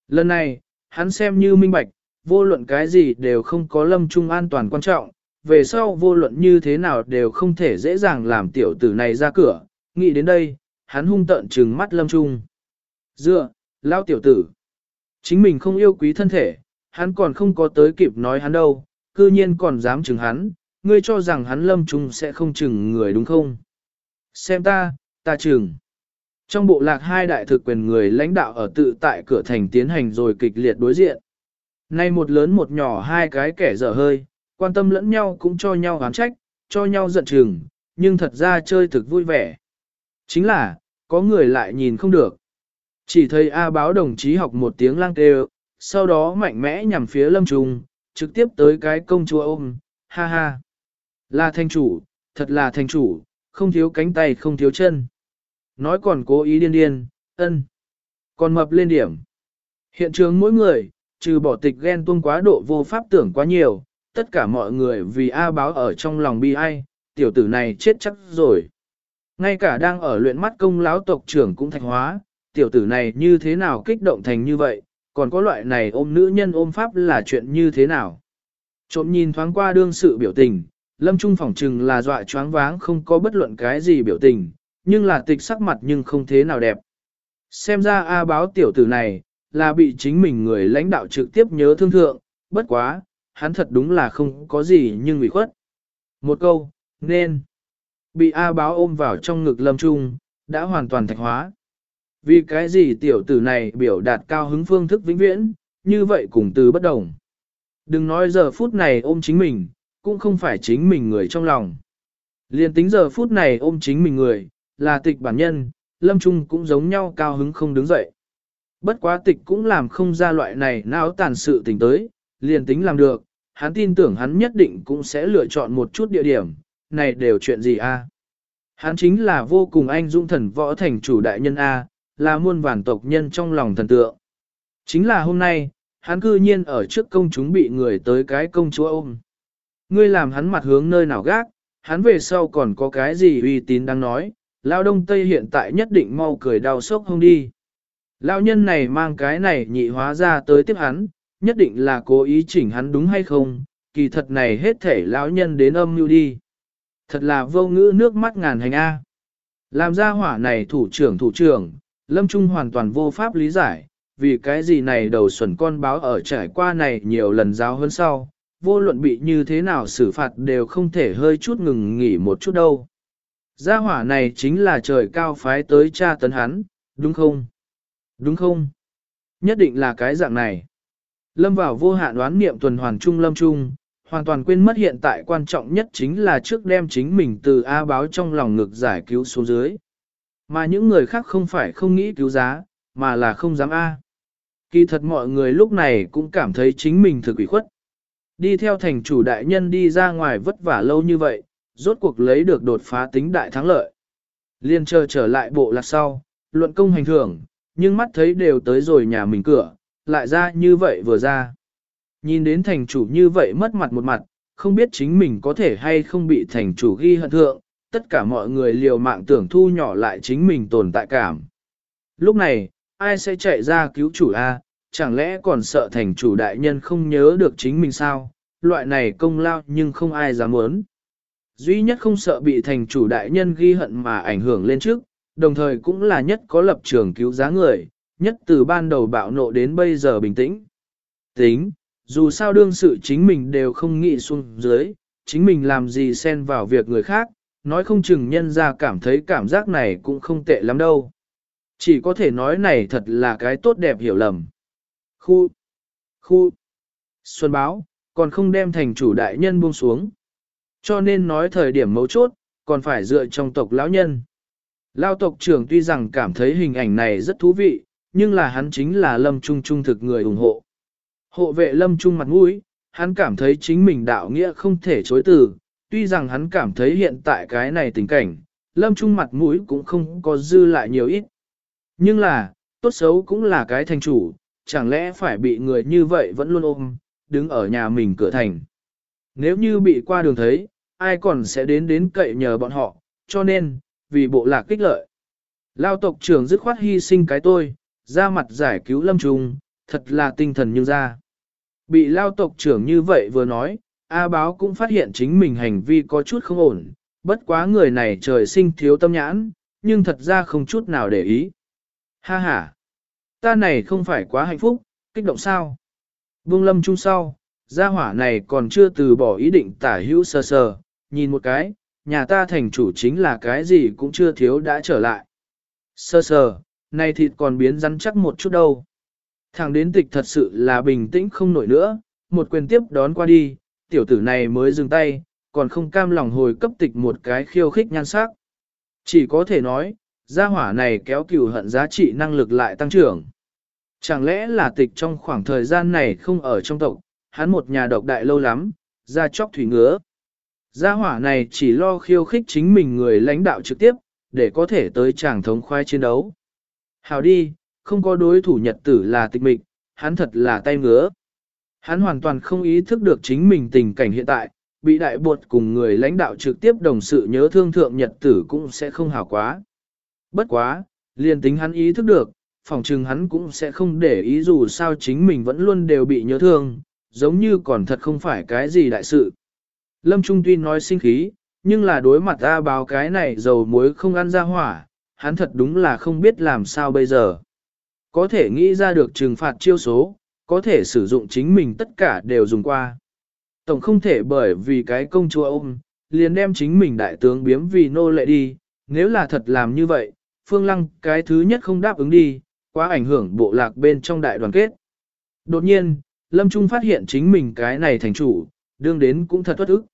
Lần này, hắn xem như minh bạch, vô luận cái gì đều không có lâm trung an toàn quan trọng, về sau vô luận như thế nào đều không thể dễ dàng làm tiểu tử này ra cửa, nghĩ đến đây, hắn hung tợn trừng mắt lâm trung. Dựa, lao tiểu tử. Chính mình không yêu quý thân thể, hắn còn không có tới kịp nói hắn đâu, cư nhiên còn dám chừng hắn, ngươi cho rằng hắn lâm trung sẽ không chừng người đúng không? Xem ta, ta chừng. Trong bộ lạc hai đại thực quyền người lãnh đạo ở tự tại cửa thành tiến hành rồi kịch liệt đối diện. Nay một lớn một nhỏ hai cái kẻ dở hơi, quan tâm lẫn nhau cũng cho nhau gán trách, cho nhau giận chừng, nhưng thật ra chơi thực vui vẻ. Chính là, có người lại nhìn không được. Chỉ thấy A báo đồng chí học một tiếng lang kêu, sau đó mạnh mẽ nhằm phía lâm trùng trực tiếp tới cái công chúa ôm, ha ha. Là thanh chủ, thật là thanh chủ, không thiếu cánh tay không thiếu chân. Nói còn cố ý điên điên, ân. Còn mập lên điểm. Hiện trường mỗi người, trừ bỏ tịch ghen tuông quá độ vô pháp tưởng quá nhiều, tất cả mọi người vì A báo ở trong lòng bi ai, tiểu tử này chết chắc rồi. Ngay cả đang ở luyện mắt công lão tộc trưởng cũng thành hóa, tiểu tử này như thế nào kích động thành như vậy, còn có loại này ôm nữ nhân ôm pháp là chuyện như thế nào. Trộm nhìn thoáng qua đương sự biểu tình, lâm trung phỏng trừng là dọa choáng váng không có bất luận cái gì biểu tình, nhưng là tịch sắc mặt nhưng không thế nào đẹp. Xem ra A báo tiểu tử này, là bị chính mình người lãnh đạo trực tiếp nhớ thương thượng, bất quá, hắn thật đúng là không có gì nhưng ủy khuất. Một câu, nên, bị A báo ôm vào trong ngực lâm trung, đã hoàn toàn thạch hóa. Vì cái gì tiểu tử này biểu đạt cao hứng phương thức vĩnh viễn, như vậy cùng từ bất đồng. Đừng nói giờ phút này ôm chính mình, cũng không phải chính mình người trong lòng. Liên tính giờ phút này ôm chính mình người, là tịch bản nhân, lâm trung cũng giống nhau cao hứng không đứng dậy. Bất quá tịch cũng làm không ra loại này não tàn sự tình tới, liền tính làm được, hắn tin tưởng hắn nhất định cũng sẽ lựa chọn một chút địa điểm, này đều chuyện gì a? Hắn chính là vô cùng anh dũng thần võ thành chủ đại nhân A, là muôn vàn tộc nhân trong lòng thần tượng. Chính là hôm nay, hắn cư nhiên ở trước công chúng bị người tới cái công chúa ôm. Ngươi làm hắn mặt hướng nơi nào gác, hắn về sau còn có cái gì uy tín đang nói, lao đông tây hiện tại nhất định mau cười đau sốc không đi. Lão nhân này mang cái này nhị hóa ra tới tiếp hắn, nhất định là cố ý chỉnh hắn đúng hay không, kỳ thật này hết thể lão nhân đến âm mưu đi. Thật là vô ngữ nước mắt ngàn hành A. Làm ra hỏa này thủ trưởng thủ trưởng, Lâm Trung hoàn toàn vô pháp lý giải, vì cái gì này đầu xuẩn con báo ở trải qua này nhiều lần giáo hơn sau, vô luận bị như thế nào xử phạt đều không thể hơi chút ngừng nghỉ một chút đâu. Gia hỏa này chính là trời cao phái tới cha tấn hắn, đúng không? Đúng không? Nhất định là cái dạng này. Lâm vào vô hạn đoán niệm tuần hoàn trung lâm trung, hoàn toàn quên mất hiện tại quan trọng nhất chính là trước đem chính mình từ A báo trong lòng ngực giải cứu xuống dưới. Mà những người khác không phải không nghĩ cứu giá, mà là không dám A. Kỳ thật mọi người lúc này cũng cảm thấy chính mình thực ủy khuất. Đi theo thành chủ đại nhân đi ra ngoài vất vả lâu như vậy, rốt cuộc lấy được đột phá tính đại thắng lợi. Liên chờ trở lại bộ lạc sau, luận công hành thưởng, nhưng mắt thấy đều tới rồi nhà mình cửa, lại ra như vậy vừa ra. Nhìn đến thành chủ như vậy mất mặt một mặt, không biết chính mình có thể hay không bị thành chủ ghi hận thượng, tất cả mọi người liều mạng tưởng thu nhỏ lại chính mình tồn tại cảm. Lúc này, ai sẽ chạy ra cứu chủ A, chẳng lẽ còn sợ thành chủ đại nhân không nhớ được chính mình sao, loại này công lao nhưng không ai dám muốn. Duy nhất không sợ bị thành chủ đại nhân ghi hận mà ảnh hưởng lên trước, đồng thời cũng là nhất có lập trường cứu giá người, nhất từ ban đầu bạo nộ đến bây giờ bình tĩnh. Tính, dù sao đương sự chính mình đều không nghĩ xuống dưới, chính mình làm gì xen vào việc người khác, nói không chừng nhân ra cảm thấy cảm giác này cũng không tệ lắm đâu. Chỉ có thể nói này thật là cái tốt đẹp hiểu lầm. Khu, khu, Xuân báo, còn không đem thành chủ đại nhân buông xuống. Cho nên nói thời điểm mấu chốt, còn phải dựa trong tộc lão nhân. Lao tộc trưởng tuy rằng cảm thấy hình ảnh này rất thú vị, nhưng là hắn chính là lâm trung trung thực người ủng hộ. Hộ vệ lâm trung mặt mũi, hắn cảm thấy chính mình đạo nghĩa không thể chối từ, tuy rằng hắn cảm thấy hiện tại cái này tình cảnh, lâm trung mặt mũi cũng không có dư lại nhiều ít. Nhưng là, tốt xấu cũng là cái thành chủ, chẳng lẽ phải bị người như vậy vẫn luôn ôm, đứng ở nhà mình cửa thành. Nếu như bị qua đường thấy, ai còn sẽ đến đến cậy nhờ bọn họ, cho nên, vì bộ lạc kích lợi. Lao tộc trưởng dứt khoát hy sinh cái tôi, ra mặt giải cứu lâm trùng, thật là tinh thần như ra. Bị lao tộc trưởng như vậy vừa nói, A báo cũng phát hiện chính mình hành vi có chút không ổn, bất quá người này trời sinh thiếu tâm nhãn, nhưng thật ra không chút nào để ý. Ha ha! Ta này không phải quá hạnh phúc, kích động sao? Vương lâm trung sau, gia hỏa này còn chưa từ bỏ ý định tả hữu sơ sờ, nhìn một cái, nhà ta thành chủ chính là cái gì cũng chưa thiếu đã trở lại. Sơ sờ, này thịt còn biến rắn chắc một chút đâu. Thằng đến tịch thật sự là bình tĩnh không nổi nữa, một quyền tiếp đón qua đi, tiểu tử này mới dừng tay, còn không cam lòng hồi cấp tịch một cái khiêu khích nhan sắc. Chỉ có thể nói, gia hỏa này kéo cửu hận giá trị năng lực lại tăng trưởng. Chẳng lẽ là tịch trong khoảng thời gian này không ở trong tộc, hắn một nhà độc đại lâu lắm, ra chóc thủy ngứa. Gia hỏa này chỉ lo khiêu khích chính mình người lãnh đạo trực tiếp, để có thể tới tràng thống khoái chiến đấu. Hào đi, không có đối thủ nhật tử là tịch mịch, hắn thật là tay ngứa. Hắn hoàn toàn không ý thức được chính mình tình cảnh hiện tại, bị đại buộc cùng người lãnh đạo trực tiếp đồng sự nhớ thương thượng nhật tử cũng sẽ không hào quá. Bất quá, liền tính hắn ý thức được, phòng trừng hắn cũng sẽ không để ý dù sao chính mình vẫn luôn đều bị nhớ thương, giống như còn thật không phải cái gì đại sự. Lâm Trung tuy nói sinh khí, nhưng là đối mặt A báo cái này dầu muối không ăn ra hỏa, hắn thật đúng là không biết làm sao bây giờ. Có thể nghĩ ra được trừng phạt chiêu số, có thể sử dụng chính mình tất cả đều dùng qua. Tổng không thể bởi vì cái công chúa ôm, liền đem chính mình đại tướng biếm vì nô lệ đi, nếu là thật làm như vậy, Phương Lăng cái thứ nhất không đáp ứng đi, quá ảnh hưởng bộ lạc bên trong đại đoàn kết. Đột nhiên, Lâm Trung phát hiện chính mình cái này thành chủ, đương đến cũng thật thất ức.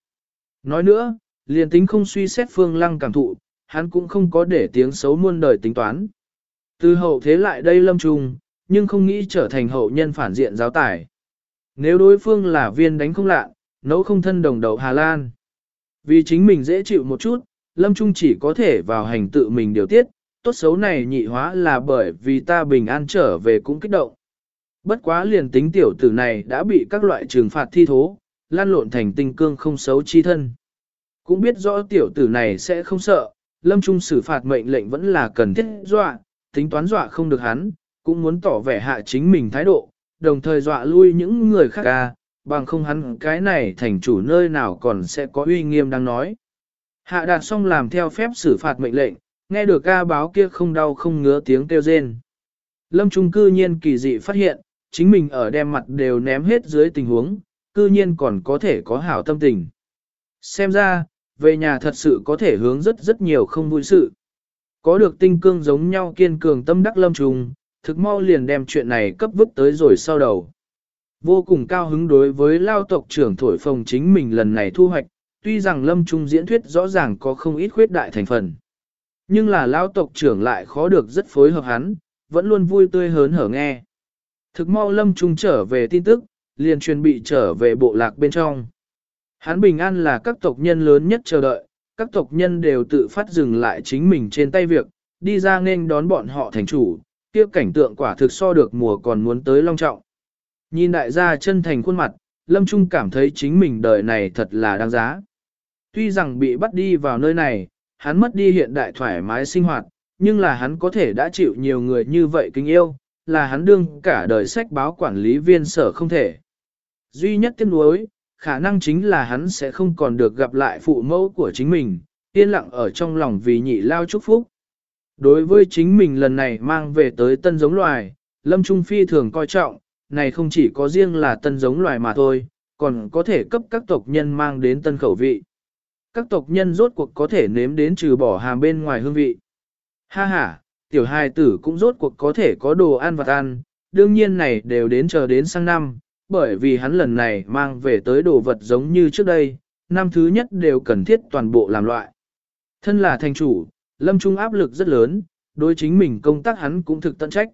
Nói nữa, liền tính không suy xét Phương Lăng cảm thụ, hắn cũng không có để tiếng xấu muôn đời tính toán. Từ hậu thế lại đây Lâm Trung, nhưng không nghĩ trở thành hậu nhân phản diện giáo tải. Nếu đối phương là viên đánh không lạ, nấu không thân đồng đầu Hà Lan. Vì chính mình dễ chịu một chút, Lâm Trung chỉ có thể vào hành tự mình điều tiết, tốt xấu này nhị hóa là bởi vì ta bình an trở về cũng kích động. Bất quá liền tính tiểu tử này đã bị các loại trừng phạt thi thố, lan lộn thành tinh cương không xấu chi thân. Cũng biết rõ tiểu tử này sẽ không sợ, lâm trung xử phạt mệnh lệnh vẫn là cần thiết dọa, tính toán dọa không được hắn, cũng muốn tỏ vẻ hạ chính mình thái độ, đồng thời dọa lui những người khác ca, bằng không hắn cái này thành chủ nơi nào còn sẽ có uy nghiêm đang nói. Hạ đạt xong làm theo phép xử phạt mệnh lệnh, nghe được ca báo kia không đau không ngứa tiếng kêu rên. Lâm Trung cư nhiên kỳ dị phát hiện, chính mình ở đem mặt đều ném hết dưới tình huống, cư nhiên còn có thể có hảo tâm tình. Xem ra, về nhà thật sự có thể hướng rất rất nhiều không vui sự. Có được tinh cương giống nhau kiên cường tâm đắc lâm trùng, thực mau liền đem chuyện này cấp vứt tới rồi sau đầu. Vô cùng cao hứng đối với lao tộc trưởng thổi phồng chính mình lần này thu hoạch, tuy rằng lâm trung diễn thuyết rõ ràng có không ít khuyết đại thành phần. Nhưng là lao tộc trưởng lại khó được rất phối hợp hắn, vẫn luôn vui tươi hớn hở nghe. Thực mau lâm trung trở về tin tức, liền truyền bị trở về bộ lạc bên trong. Hắn bình an là các tộc nhân lớn nhất chờ đợi, các tộc nhân đều tự phát dừng lại chính mình trên tay việc, đi ra nên đón bọn họ thành chủ, kia cảnh tượng quả thực so được mùa còn muốn tới long trọng. Nhìn đại gia chân thành khuôn mặt, Lâm Trung cảm thấy chính mình đời này thật là đáng giá. Tuy rằng bị bắt đi vào nơi này, hắn mất đi hiện đại thoải mái sinh hoạt, nhưng là hắn có thể đã chịu nhiều người như vậy kính yêu, là hắn đương cả đời sách báo quản lý viên sở không thể. Duy nhất tiếc nuối, khả năng chính là hắn sẽ không còn được gặp lại phụ mẫu của chính mình, yên lặng ở trong lòng vì nhị lao chúc phúc. Đối với chính mình lần này mang về tới tân giống loài, Lâm Trung Phi thường coi trọng, này không chỉ có riêng là tân giống loài mà thôi, còn có thể cấp các tộc nhân mang đến tân khẩu vị. Các tộc nhân rốt cuộc có thể nếm đến trừ bỏ hàm bên ngoài hương vị. Ha ha, tiểu hài tử cũng rốt cuộc có thể có đồ ăn vặt ăn, đương nhiên này đều đến chờ đến sang năm, bởi vì hắn lần này mang về tới đồ vật giống như trước đây, năm thứ nhất đều cần thiết toàn bộ làm loại. Thân là thành chủ, lâm trung áp lực rất lớn, đối chính mình công tác hắn cũng thực tận trách.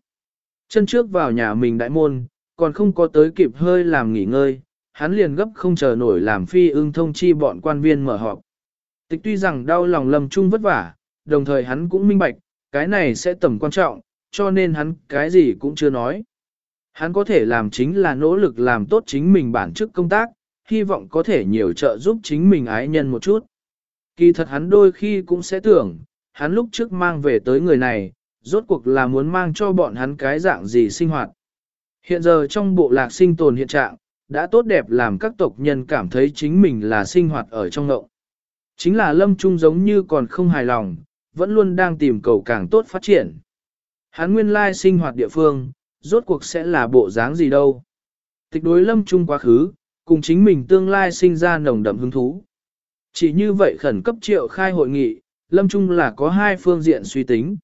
Chân trước vào nhà mình đại môn, còn không có tới kịp hơi làm nghỉ ngơi, hắn liền gấp không chờ nổi làm phi ưng thông chi bọn quan viên mở họp. Tịch tuy rằng đau lòng lâm trung vất vả, đồng thời hắn cũng minh bạch, cái này sẽ tầm quan trọng, cho nên hắn cái gì cũng chưa nói. Hắn có thể làm chính là nỗ lực làm tốt chính mình bản chức công tác, hy vọng có thể nhiều trợ giúp chính mình ái nhân một chút. Kỳ thật hắn đôi khi cũng sẽ tưởng, hắn lúc trước mang về tới người này, rốt cuộc là muốn mang cho bọn hắn cái dạng gì sinh hoạt. Hiện giờ trong bộ lạc sinh tồn hiện trạng, đã tốt đẹp làm các tộc nhân cảm thấy chính mình là sinh hoạt ở trong ngộng. Chính là lâm trung giống như còn không hài lòng, vẫn luôn đang tìm cầu càng tốt phát triển. Hắn nguyên lai sinh hoạt địa phương, rốt cuộc sẽ là bộ dáng gì đâu. Tịch đối lâm trung quá khứ, cùng chính mình tương lai sinh ra nồng đậm hứng thú. Chỉ như vậy khẩn cấp triệu khai hội nghị, lâm trung là có hai phương diện suy tính.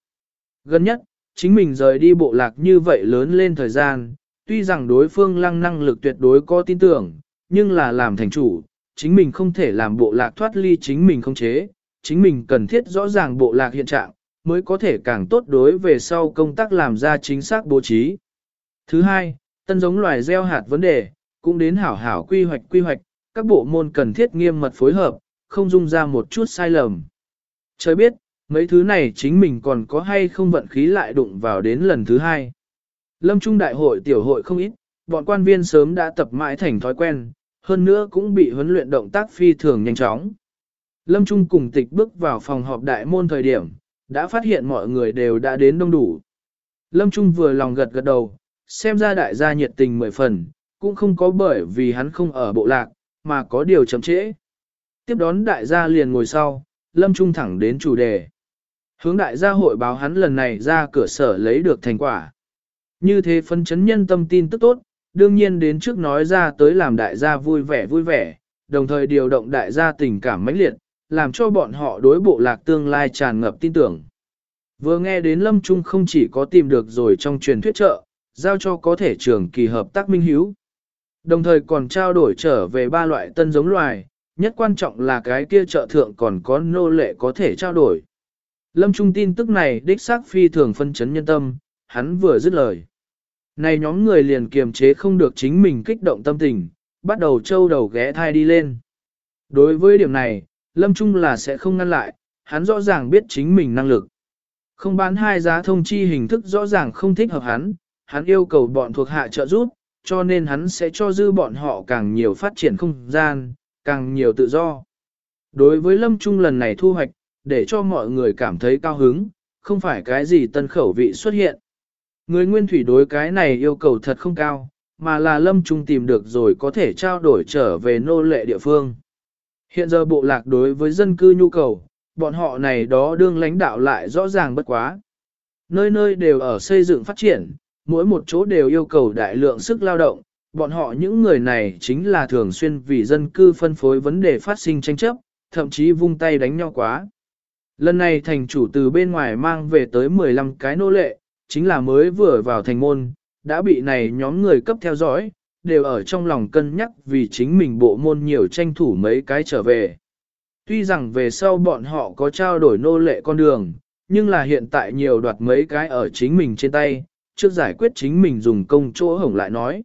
Gần nhất, chính mình rời đi bộ lạc như vậy lớn lên thời gian, tuy rằng đối phương lăng năng lực tuyệt đối có tin tưởng, nhưng là làm thành chủ, chính mình không thể làm bộ lạc thoát ly chính mình không chế, chính mình cần thiết rõ ràng bộ lạc hiện trạng, mới có thể càng tốt đối về sau công tác làm ra chính xác bố trí. Thứ hai, tân giống loài gieo hạt vấn đề, cũng đến hảo hảo quy hoạch quy hoạch, các bộ môn cần thiết nghiêm mật phối hợp, không dung ra một chút sai lầm. Trời biết, mấy thứ này chính mình còn có hay không vận khí lại đụng vào đến lần thứ hai. Lâm Trung đại hội tiểu hội không ít, bọn quan viên sớm đã tập mãi thành thói quen, hơn nữa cũng bị huấn luyện động tác phi thường nhanh chóng. Lâm Trung cùng tịch bước vào phòng họp đại môn thời điểm, đã phát hiện mọi người đều đã đến đông đủ. Lâm Trung vừa lòng gật gật đầu, xem ra đại gia nhiệt tình mười phần, cũng không có bởi vì hắn không ở bộ lạc, mà có điều chậm trễ. Tiếp đón đại gia liền ngồi sau, Lâm Trung thẳng đến chủ đề. Hướng đại gia hội báo hắn lần này ra cửa sở lấy được thành quả. Như thế phân chấn nhân tâm tin tức tốt, đương nhiên đến trước nói ra tới làm đại gia vui vẻ vui vẻ, đồng thời điều động đại gia tình cảm mãnh liệt, làm cho bọn họ đối bộ lạc tương lai tràn ngập tin tưởng. Vừa nghe đến Lâm Trung không chỉ có tìm được rồi trong truyền thuyết trợ, giao cho có thể trường kỳ hợp tác minh hiếu. Đồng thời còn trao đổi trở về ba loại tân giống loài, nhất quan trọng là cái kia trợ thượng còn có nô lệ có thể trao đổi. Lâm Trung tin tức này đích xác phi thường phân chấn nhân tâm, hắn vừa dứt lời. Này nhóm người liền kiềm chế không được chính mình kích động tâm tình, bắt đầu trâu đầu ghé thai đi lên. Đối với điểm này, Lâm Trung là sẽ không ngăn lại, hắn rõ ràng biết chính mình năng lực. Không bán hai giá thông chi hình thức rõ ràng không thích hợp hắn, hắn yêu cầu bọn thuộc hạ trợ giúp, cho nên hắn sẽ cho dư bọn họ càng nhiều phát triển không gian, càng nhiều tự do. Đối với Lâm Trung lần này thu hoạch, để cho mọi người cảm thấy cao hứng, không phải cái gì tân khẩu vị xuất hiện. Người nguyên thủy đối cái này yêu cầu thật không cao, mà là Lâm Trung tìm được rồi có thể trao đổi trở về nô lệ địa phương. Hiện giờ bộ lạc đối với dân cư nhu cầu, bọn họ này đó đương lãnh đạo lại rõ ràng bất quá. Nơi nơi đều ở xây dựng phát triển, mỗi một chỗ đều yêu cầu đại lượng sức lao động, bọn họ những người này chính là thường xuyên vì dân cư phân phối vấn đề phát sinh tranh chấp, thậm chí vung tay đánh nhau quá. Lần này thành chủ từ bên ngoài mang về tới 15 cái nô lệ, chính là mới vừa vào thành môn, đã bị này nhóm người cấp theo dõi, đều ở trong lòng cân nhắc vì chính mình bộ môn nhiều tranh thủ mấy cái trở về. Tuy rằng về sau bọn họ có trao đổi nô lệ con đường, nhưng là hiện tại nhiều đoạt mấy cái ở chính mình trên tay, trước giải quyết chính mình dùng công chỗ hổng lại nói.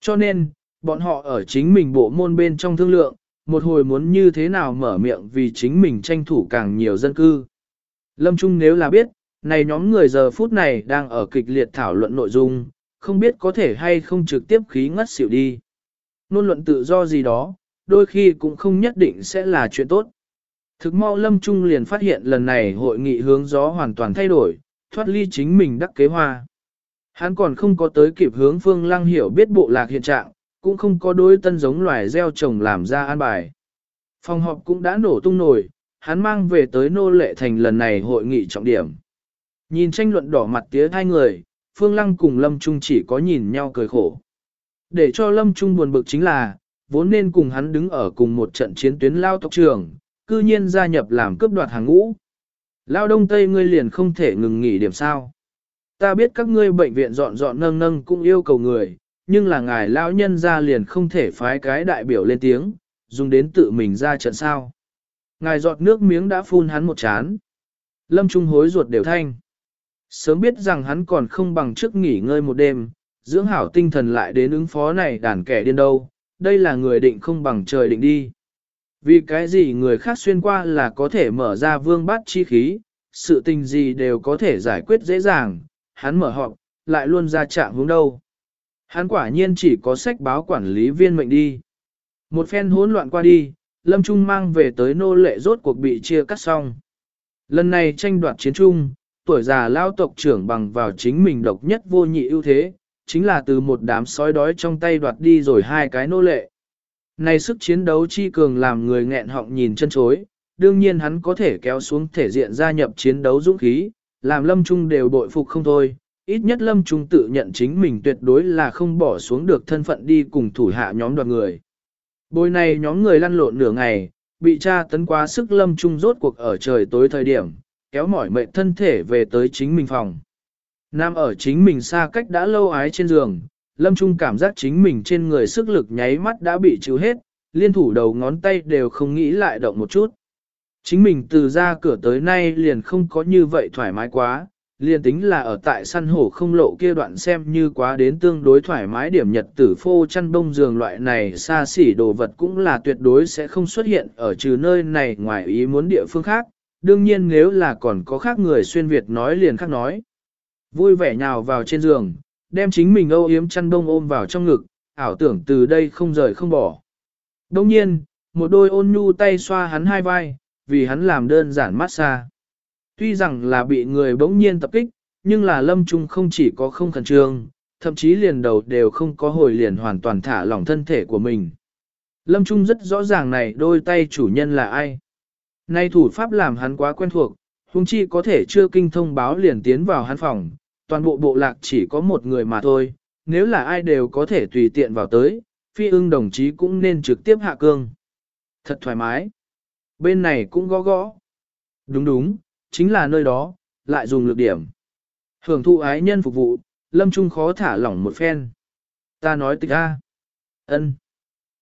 Cho nên, bọn họ ở chính mình bộ môn bên trong thương lượng, một hồi muốn như thế nào mở miệng vì chính mình tranh thủ càng nhiều dân cư. Lâm Trung nếu là biết, này nhóm người giờ phút này đang ở kịch liệt thảo luận nội dung, không biết có thể hay không trực tiếp khí ngất xỉu đi. Nôn luận tự do gì đó, đôi khi cũng không nhất định sẽ là chuyện tốt. Thực mau Lâm Trung liền phát hiện lần này hội nghị hướng gió hoàn toàn thay đổi, thoát ly chính mình đắc kế hoa. Hắn còn không có tới kịp hướng Phương Lăng hiểu biết bộ lạc hiện trạng, cũng không có đối tân giống loài gieo trồng làm ra an bài. Phòng họp cũng đã nổ tung nổi, hắn mang về tới nô lệ thành lần này hội nghị trọng điểm. Nhìn tranh luận đỏ mặt tía hai người, Phương Lăng cùng Lâm Trung chỉ có nhìn nhau cười khổ. Để cho Lâm Trung buồn bực chính là, vốn nên cùng hắn đứng ở cùng một trận chiến tuyến lao tộc trường, cư nhiên gia nhập làm cướp đoạt hàng ngũ. Lao đông tây ngươi liền không thể ngừng nghỉ điểm sao. Ta biết các ngươi bệnh viện dọn dọn nâng nâng cũng yêu cầu người, nhưng là ngài lão nhân ra liền không thể phái cái đại biểu lên tiếng, dùng đến tự mình ra trận sao. Ngài giọt nước miếng đã phun hắn một chán. Lâm Trung hối ruột đều thanh. Sớm biết rằng hắn còn không bằng trước nghỉ ngơi một đêm, dưỡng hảo tinh thần lại đến ứng phó này đàn kẻ điên đâu, đây là người định không bằng trời định đi. Vì cái gì người khác xuyên qua là có thể mở ra vương bát chi khí, sự tình gì đều có thể giải quyết dễ dàng, hắn mở họp, lại luôn ra trạng hướng đâu. Hắn quả nhiên chỉ có sách báo quản lý viên mệnh đi. Một phen hỗn loạn qua đi, Lâm Trung mang về tới nô lệ rốt cuộc bị chia cắt xong. Lần này tranh đoạt chiến trung, tuổi già lao tộc trưởng bằng vào chính mình độc nhất vô nhị ưu thế, chính là từ một đám sói đói trong tay đoạt đi rồi hai cái nô lệ. Này sức chiến đấu chi cường làm người nghẹn họng nhìn chân chối, đương nhiên hắn có thể kéo xuống thể diện gia nhập chiến đấu dũng khí, làm Lâm Trung đều bội phục không thôi. Ít nhất Lâm Trung tự nhận chính mình tuyệt đối là không bỏ xuống được thân phận đi cùng thủ hạ nhóm đoàn người. Bồi này nhóm người lăn lộn nửa ngày, bị tra tấn quá sức Lâm Trung rốt cuộc ở trời tối thời điểm, kéo mỏi mệt thân thể về tới chính mình phòng. Nam ở chính mình xa cách đã lâu ái trên giường, Lâm Trung cảm giác chính mình trên người sức lực nháy mắt đã bị chịu hết, liên thủ đầu ngón tay đều không nghĩ lại động một chút. Chính mình từ ra cửa tới nay liền không có như vậy thoải mái quá, liền tính là ở tại săn hổ không lộ kia đoạn xem như quá đến tương đối thoải mái điểm nhật tử phô chăn bông giường loại này xa xỉ đồ vật cũng là tuyệt đối sẽ không xuất hiện ở trừ nơi này ngoài ý muốn địa phương khác, đương nhiên nếu là còn có khác người xuyên Việt nói liền khác nói. Vui vẻ nhào vào trên giường, đem chính mình âu yếm chăn bông ôm vào trong ngực, ảo tưởng từ đây không rời không bỏ. Đồng nhiên, một đôi ôn nhu tay xoa hắn hai vai, vì hắn làm đơn giản massage. Tuy rằng là bị người bỗng nhiên tập kích, nhưng là lâm trung không chỉ có không khẩn trương, thậm chí liền đầu đều không có hồi liền hoàn toàn thả lỏng thân thể của mình. Lâm Trung rất rõ ràng này đôi tay chủ nhân là ai. Nay thủ pháp làm hắn quá quen thuộc, huống chi có thể chưa kinh thông báo liền tiến vào hắn phòng, toàn bộ bộ lạc chỉ có một người mà thôi, nếu là ai đều có thể tùy tiện vào tới, phi ưng đồng chí cũng nên trực tiếp hạ cương. Thật thoải mái. Bên này cũng gõ gõ. Đúng đúng, chính là nơi đó, lại dùng lược điểm. Hưởng thụ ái nhân phục vụ, lâm trung khó thả lỏng một phen. Ta nói tịch a, ân.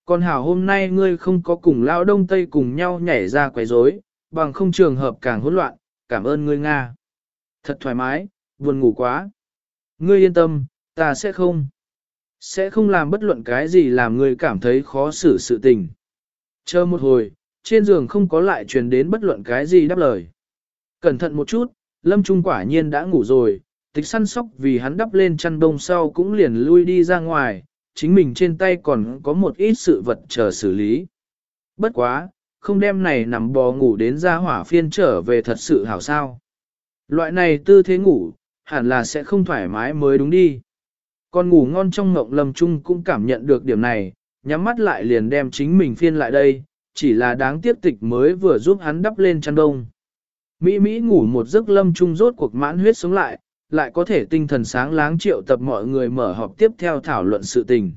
Còn hảo hôm nay ngươi không có cùng lao đông tây cùng nhau nhảy ra quấy rối, bằng không trường hợp càng hỗn loạn, cảm ơn ngươi Nga. Thật thoải mái, buồn ngủ quá. Ngươi yên tâm, ta sẽ không. Sẽ không làm bất luận cái gì làm ngươi cảm thấy khó xử sự tình. Chờ một hồi, trên giường không có lại truyền đến bất luận cái gì đáp lời. Cẩn thận một chút, Lâm Trung quả nhiên đã ngủ rồi, tịch săn sóc vì hắn đắp lên chăn đông sau cũng liền lui đi ra ngoài, chính mình trên tay còn có một ít sự vật chờ xử lý. Bất quá, không đem này nằm bò ngủ đến ra hỏa phiên trở về thật sự hảo sao. Loại này tư thế ngủ, hẳn là sẽ không thoải mái mới đúng đi. Con ngủ ngon trong ngộng lâm trung cũng cảm nhận được điểm này, nhắm mắt lại liền đem chính mình phiên lại đây, chỉ là đáng tiếc tịch mới vừa giúp hắn đắp lên chăn đông. Mỹ Mỹ ngủ một giấc lâm trung rốt cuộc mãn huyết sống lại, lại có thể tinh thần sáng láng triệu tập mọi người mở họp tiếp theo thảo luận sự tình.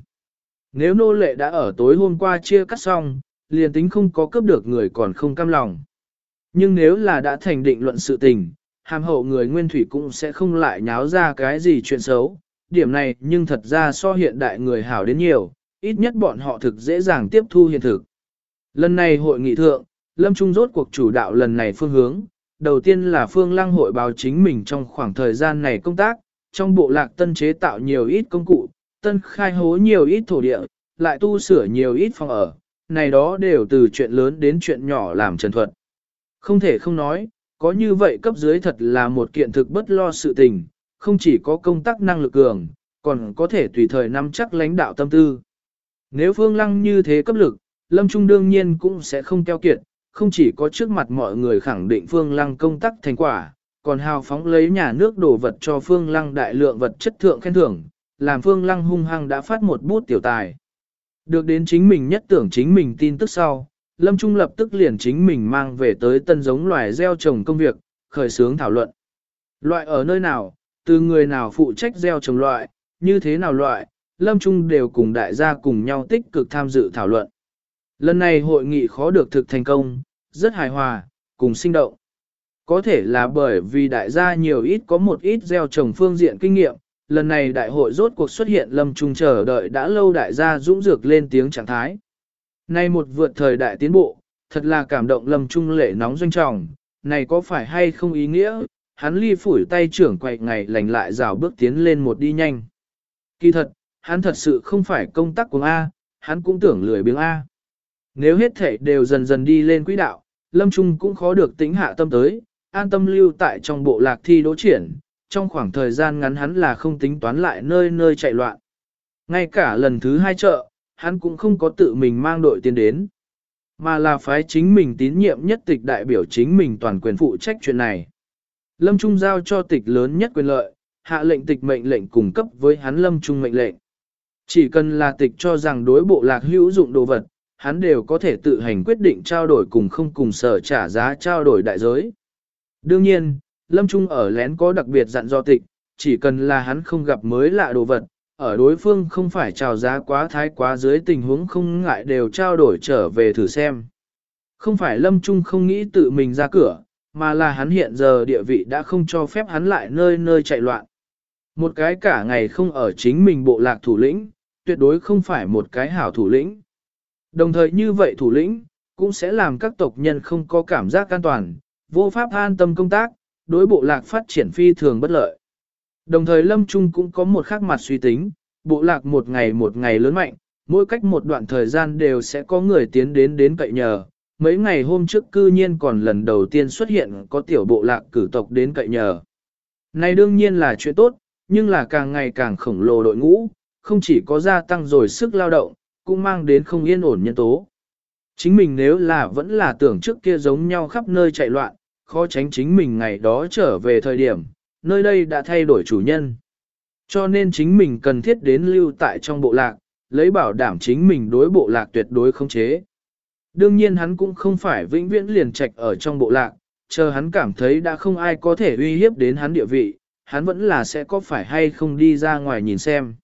Nếu nô lệ đã ở tối hôm qua chia cắt xong, liền tính không có cướp được người còn không cam lòng. Nhưng nếu là đã thành định luận sự tình, hàm hậu người nguyên thủy cũng sẽ không lại nháo ra cái gì chuyện xấu. Điểm này nhưng thật ra so hiện đại người hảo đến nhiều, ít nhất bọn họ thực dễ dàng tiếp thu hiện thực. Lần này hội nghị thượng, Lâm Trung rốt cuộc chủ đạo lần này phương hướng, đầu tiên là phương lăng hội báo chính mình trong khoảng thời gian này công tác, trong bộ lạc tân chế tạo nhiều ít công cụ, tân khai hố nhiều ít thổ địa, lại tu sửa nhiều ít phòng ở, này đó đều từ chuyện lớn đến chuyện nhỏ làm trần thuật. Không thể không nói, có như vậy cấp dưới thật là một kiện thực bất lo sự tình, không chỉ có công tác năng lực cường, còn có thể tùy thời nắm chắc lãnh đạo tâm tư. Nếu phương lăng như thế cấp lực, Lâm Trung đương nhiên cũng sẽ không keo kiệt, không chỉ có trước mặt mọi người khẳng định Phương Lăng công tác thành quả, còn hào phóng lấy nhà nước đổ vật cho Phương Lăng đại lượng vật chất thượng khen thưởng, làm Phương Lăng hung hăng đã phát một bút tiểu tài. Được đến chính mình nhất tưởng chính mình tin tức sau, Lâm Trung lập tức liền chính mình mang về tới tân giống loài gieo trồng công việc, khởi xướng thảo luận. Loại ở nơi nào, từ người nào phụ trách gieo trồng loại, như thế nào loại, Lâm Trung đều cùng đại gia cùng nhau tích cực tham dự thảo luận. Lần này hội nghị khó được thực thành công, rất hài hòa, cùng sinh động. Có thể là bởi vì đại gia nhiều ít có một ít gieo trồng phương diện kinh nghiệm, lần này đại hội rốt cuộc xuất hiện lâm trung chờ đợi đã lâu đại gia dũng dược lên tiếng trạng thái. Nay một vượt thời đại tiến bộ, thật là cảm động lâm trung lệ nóng doanh trọng, này có phải hay không ý nghĩa, hắn ly phủi tay trưởng quậy ngày lành lại rào bước tiến lên một đi nhanh. Kỳ thật, hắn thật sự không phải công tác của A, hắn cũng tưởng lười biếng A. Nếu hết thể đều dần dần đi lên quỹ đạo, Lâm Trung cũng khó được tính hạ tâm tới, an tâm lưu tại trong bộ lạc thi đỗ triển, trong khoảng thời gian ngắn hắn là không tính toán lại nơi nơi chạy loạn. Ngay cả lần thứ hai chợ, hắn cũng không có tự mình mang đội tiến đến, mà là phái chính mình tín nhiệm nhất tịch đại biểu chính mình toàn quyền phụ trách chuyện này. Lâm Trung giao cho tịch lớn nhất quyền lợi, hạ lệnh tịch mệnh lệnh cung cấp với hắn Lâm Trung mệnh lệnh. Chỉ cần là tịch cho rằng đối bộ lạc hữu dụng đồ vật, hắn đều có thể tự hành quyết định trao đổi cùng không cùng sở trả giá trao đổi đại giới. Đương nhiên, Lâm Trung ở lén có đặc biệt dặn do tịch, chỉ cần là hắn không gặp mới lạ đồ vật, ở đối phương không phải trào giá quá thái quá dưới tình huống không ngại đều trao đổi trở về thử xem. Không phải Lâm Trung không nghĩ tự mình ra cửa, mà là hắn hiện giờ địa vị đã không cho phép hắn lại nơi nơi chạy loạn. Một cái cả ngày không ở chính mình bộ lạc thủ lĩnh, tuyệt đối không phải một cái hảo thủ lĩnh. Đồng thời như vậy thủ lĩnh, cũng sẽ làm các tộc nhân không có cảm giác an toàn, vô pháp an tâm công tác, đối bộ lạc phát triển phi thường bất lợi. Đồng thời Lâm Trung cũng có một khác mặt suy tính, bộ lạc một ngày một ngày lớn mạnh, mỗi cách một đoạn thời gian đều sẽ có người tiến đến đến cậy nhờ. Mấy ngày hôm trước cư nhiên còn lần đầu tiên xuất hiện có tiểu bộ lạc cử tộc đến cậy nhờ. Này đương nhiên là chuyện tốt, nhưng là càng ngày càng khổng lồ đội ngũ, không chỉ có gia tăng rồi sức lao động, cũng mang đến không yên ổn nhân tố. Chính mình nếu là vẫn là tưởng trước kia giống nhau khắp nơi chạy loạn, khó tránh chính mình ngày đó trở về thời điểm, nơi đây đã thay đổi chủ nhân. Cho nên chính mình cần thiết đến lưu tại trong bộ lạc, lấy bảo đảm chính mình đối bộ lạc tuyệt đối không chế. Đương nhiên hắn cũng không phải vĩnh viễn liền trạch ở trong bộ lạc, chờ hắn cảm thấy đã không ai có thể uy hiếp đến hắn địa vị, hắn vẫn là sẽ có phải hay không đi ra ngoài nhìn xem.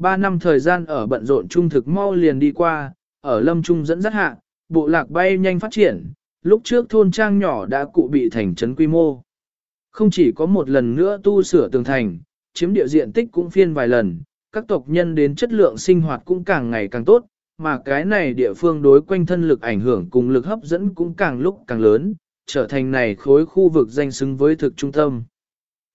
Ba năm thời gian ở bận rộn trung thực mau liền đi qua, ở lâm trung dẫn dắt hạ, bộ lạc bay nhanh phát triển, lúc trước thôn trang nhỏ đã cụ bị thành trấn quy mô. Không chỉ có một lần nữa tu sửa tường thành, chiếm địa diện tích cũng phiên vài lần, các tộc nhân đến chất lượng sinh hoạt cũng càng ngày càng tốt, mà cái này địa phương đối quanh thân lực ảnh hưởng cùng lực hấp dẫn cũng càng lúc càng lớn, trở thành này khối khu vực danh xứng với thực trung tâm.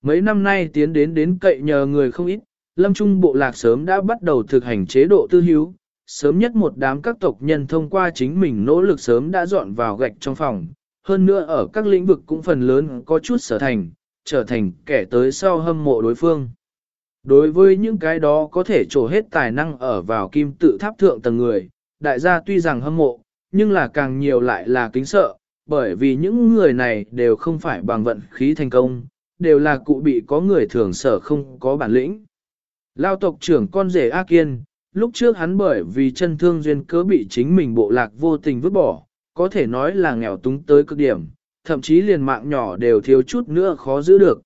Mấy năm nay tiến đến đến cậy nhờ người không ít, lâm trung bộ lạc sớm đã bắt đầu thực hành chế độ tư hữu, sớm nhất một đám các tộc nhân thông qua chính mình nỗ lực sớm đã dọn vào gạch trong phòng, hơn nữa ở các lĩnh vực cũng phần lớn có chút sở thành, trở thành kẻ tới sau hâm mộ đối phương. Đối với những cái đó có thể trổ hết tài năng ở vào kim tự tháp thượng tầng người, đại gia tuy rằng hâm mộ, nhưng là càng nhiều lại là kính sợ, bởi vì những người này đều không phải bằng vận khí thành công, đều là cụ bị có người thường sở không có bản lĩnh. Lao tộc trưởng con rể A Kiên, lúc trước hắn bởi vì chân thương duyên cớ bị chính mình bộ lạc vô tình vứt bỏ, có thể nói là nghèo túng tới cực điểm, thậm chí liền mạng nhỏ đều thiếu chút nữa khó giữ được.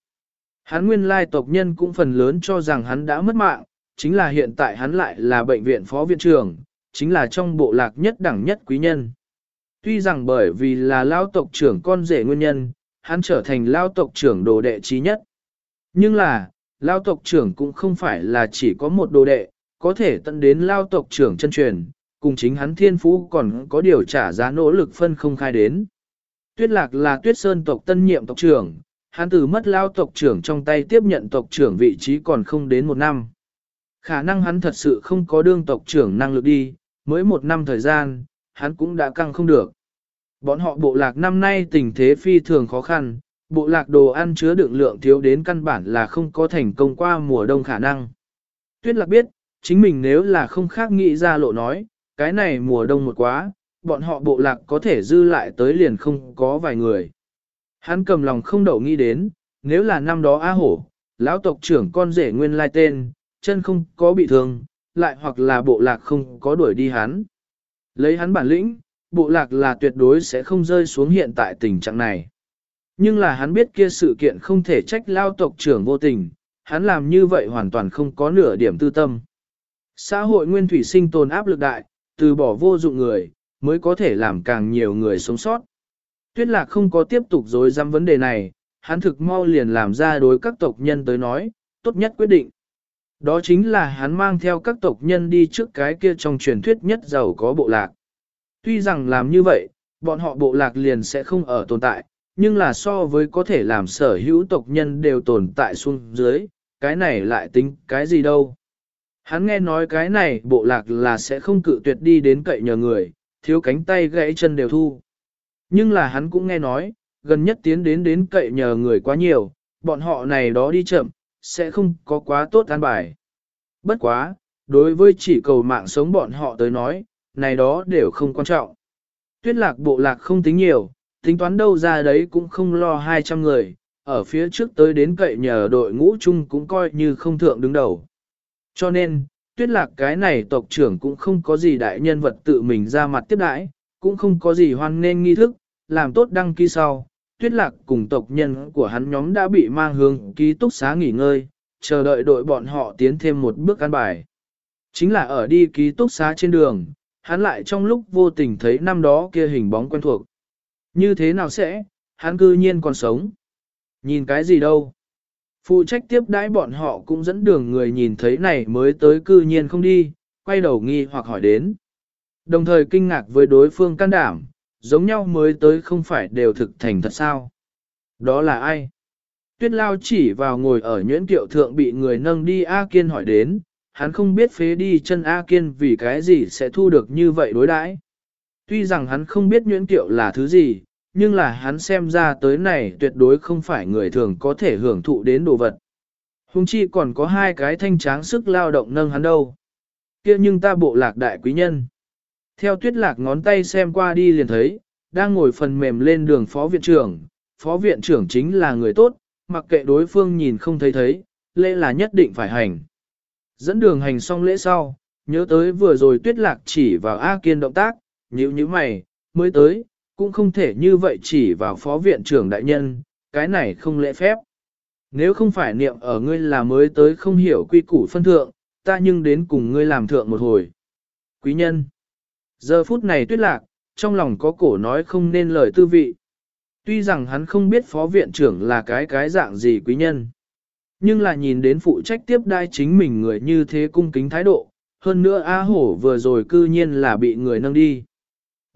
Hắn nguyên lai tộc nhân cũng phần lớn cho rằng hắn đã mất mạng, chính là hiện tại hắn lại là bệnh viện phó viện trưởng, chính là trong bộ lạc nhất đẳng nhất quý nhân. Tuy rằng bởi vì là lao tộc trưởng con rể nguyên nhân, hắn trở thành lao tộc trưởng đồ đệ trí nhất. Nhưng là, lao tộc trưởng cũng không phải là chỉ có một đồ đệ, có thể tận đến lao tộc trưởng chân truyền, cùng chính hắn thiên phú còn có điều trả giá nỗ lực phân không khai đến. Tuyết lạc là tuyết sơn tộc tân nhiệm tộc trưởng, hắn từ mất lao tộc trưởng trong tay tiếp nhận tộc trưởng vị trí còn không đến một năm. Khả năng hắn thật sự không có đương tộc trưởng năng lực đi, mới một năm thời gian, hắn cũng đã căng không được. Bọn họ bộ lạc năm nay tình thế phi thường khó khăn, bộ lạc đồ ăn chứa đựng lượng thiếu đến căn bản là không có thành công qua mùa đông khả năng. Tuyết lạc biết, chính mình nếu là không khác nghĩ ra lộ nói, cái này mùa đông một quá, bọn họ bộ lạc có thể dư lại tới liền không có vài người. Hắn cầm lòng không đậu nghĩ đến, nếu là năm đó A Hổ, lão tộc trưởng con rể nguyên lai tên, chân không có bị thương, lại hoặc là bộ lạc không có đuổi đi hắn. Lấy hắn bản lĩnh, bộ lạc là tuyệt đối sẽ không rơi xuống hiện tại tình trạng này. Nhưng là hắn biết kia sự kiện không thể trách lao tộc trưởng vô tình, hắn làm như vậy hoàn toàn không có nửa điểm tư tâm. Xã hội nguyên thủy sinh tồn áp lực đại, từ bỏ vô dụng người, mới có thể làm càng nhiều người sống sót. Tuyết lạc không có tiếp tục dối dăm vấn đề này, hắn thực mau liền làm ra đối các tộc nhân tới nói, tốt nhất quyết định. Đó chính là hắn mang theo các tộc nhân đi trước cái kia trong truyền thuyết nhất giàu có bộ lạc. Tuy rằng làm như vậy, bọn họ bộ lạc liền sẽ không ở tồn tại, nhưng là so với có thể làm sở hữu tộc nhân đều tồn tại xuống dưới, cái này lại tính cái gì đâu. Hắn nghe nói cái này bộ lạc là sẽ không cự tuyệt đi đến cậy nhờ người, thiếu cánh tay gãy chân đều thu. Nhưng là hắn cũng nghe nói, gần nhất tiến đến đến cậy nhờ người quá nhiều, bọn họ này đó đi chậm, sẽ không có quá tốt an bài. Bất quá, đối với chỉ cầu mạng sống bọn họ tới nói, này đó đều không quan trọng. Tuyết lạc bộ lạc không tính nhiều, tính toán đâu ra đấy cũng không lo 200 người, ở phía trước tới đến cậy nhờ đội ngũ chung cũng coi như không thượng đứng đầu. Cho nên, tuyết lạc cái này tộc trưởng cũng không có gì đại nhân vật tự mình ra mặt tiếp đãi, cũng không có gì hoan nên nghi thức, làm tốt đăng ký sau. Tuyết lạc cùng tộc nhân của hắn nhóm đã bị mang hướng ký túc xá nghỉ ngơi, chờ đợi đội bọn họ tiến thêm một bước ăn bài. Chính là ở đi ký túc xá trên đường, hắn lại trong lúc vô tình thấy năm đó kia hình bóng quen thuộc. Như thế nào sẽ, hắn cư nhiên còn sống. Nhìn cái gì đâu. Phụ trách tiếp đãi bọn họ cũng dẫn đường người nhìn thấy này mới tới cư nhiên không đi, quay đầu nghi hoặc hỏi đến. Đồng thời kinh ngạc với đối phương can đảm, giống nhau mới tới không phải đều thực thành thật sao. Đó là ai? Tuyết lao chỉ vào ngồi ở nhuyễn kiệu thượng bị người nâng đi A Kiên hỏi đến, hắn không biết phế đi chân A Kiên vì cái gì sẽ thu được như vậy đối đãi. Tuy rằng hắn không biết nhuyễn kiệu là thứ gì, nhưng là hắn xem ra tới này tuyệt đối không phải người thường có thể hưởng thụ đến đồ vật. Hùng chi còn có hai cái thanh tráng sức lao động nâng hắn đâu. kia nhưng ta bộ lạc đại quý nhân. Theo tuyết lạc ngón tay xem qua đi liền thấy, đang ngồi phần mềm lên đường phó viện trưởng. Phó viện trưởng chính là người tốt, mặc kệ đối phương nhìn không thấy thấy, lễ là nhất định phải hành. Dẫn đường hành xong lễ sau, nhớ tới vừa rồi tuyết lạc chỉ vào A Kiên động tác, nhíu như mày, mới tới, cũng không thể như vậy chỉ vào phó viện trưởng đại nhân, cái này không lễ phép. Nếu không phải niệm ở ngươi là mới tới không hiểu quy củ phân thượng, ta nhưng đến cùng ngươi làm thượng một hồi. Quý nhân, giờ phút này tuyết lạc, trong lòng có cổ nói không nên lời tư vị. Tuy rằng hắn không biết phó viện trưởng là cái cái dạng gì quý nhân, nhưng là nhìn đến phụ trách tiếp đai chính mình người như thế cung kính thái độ, hơn nữa A Hổ vừa rồi cư nhiên là bị người nâng đi.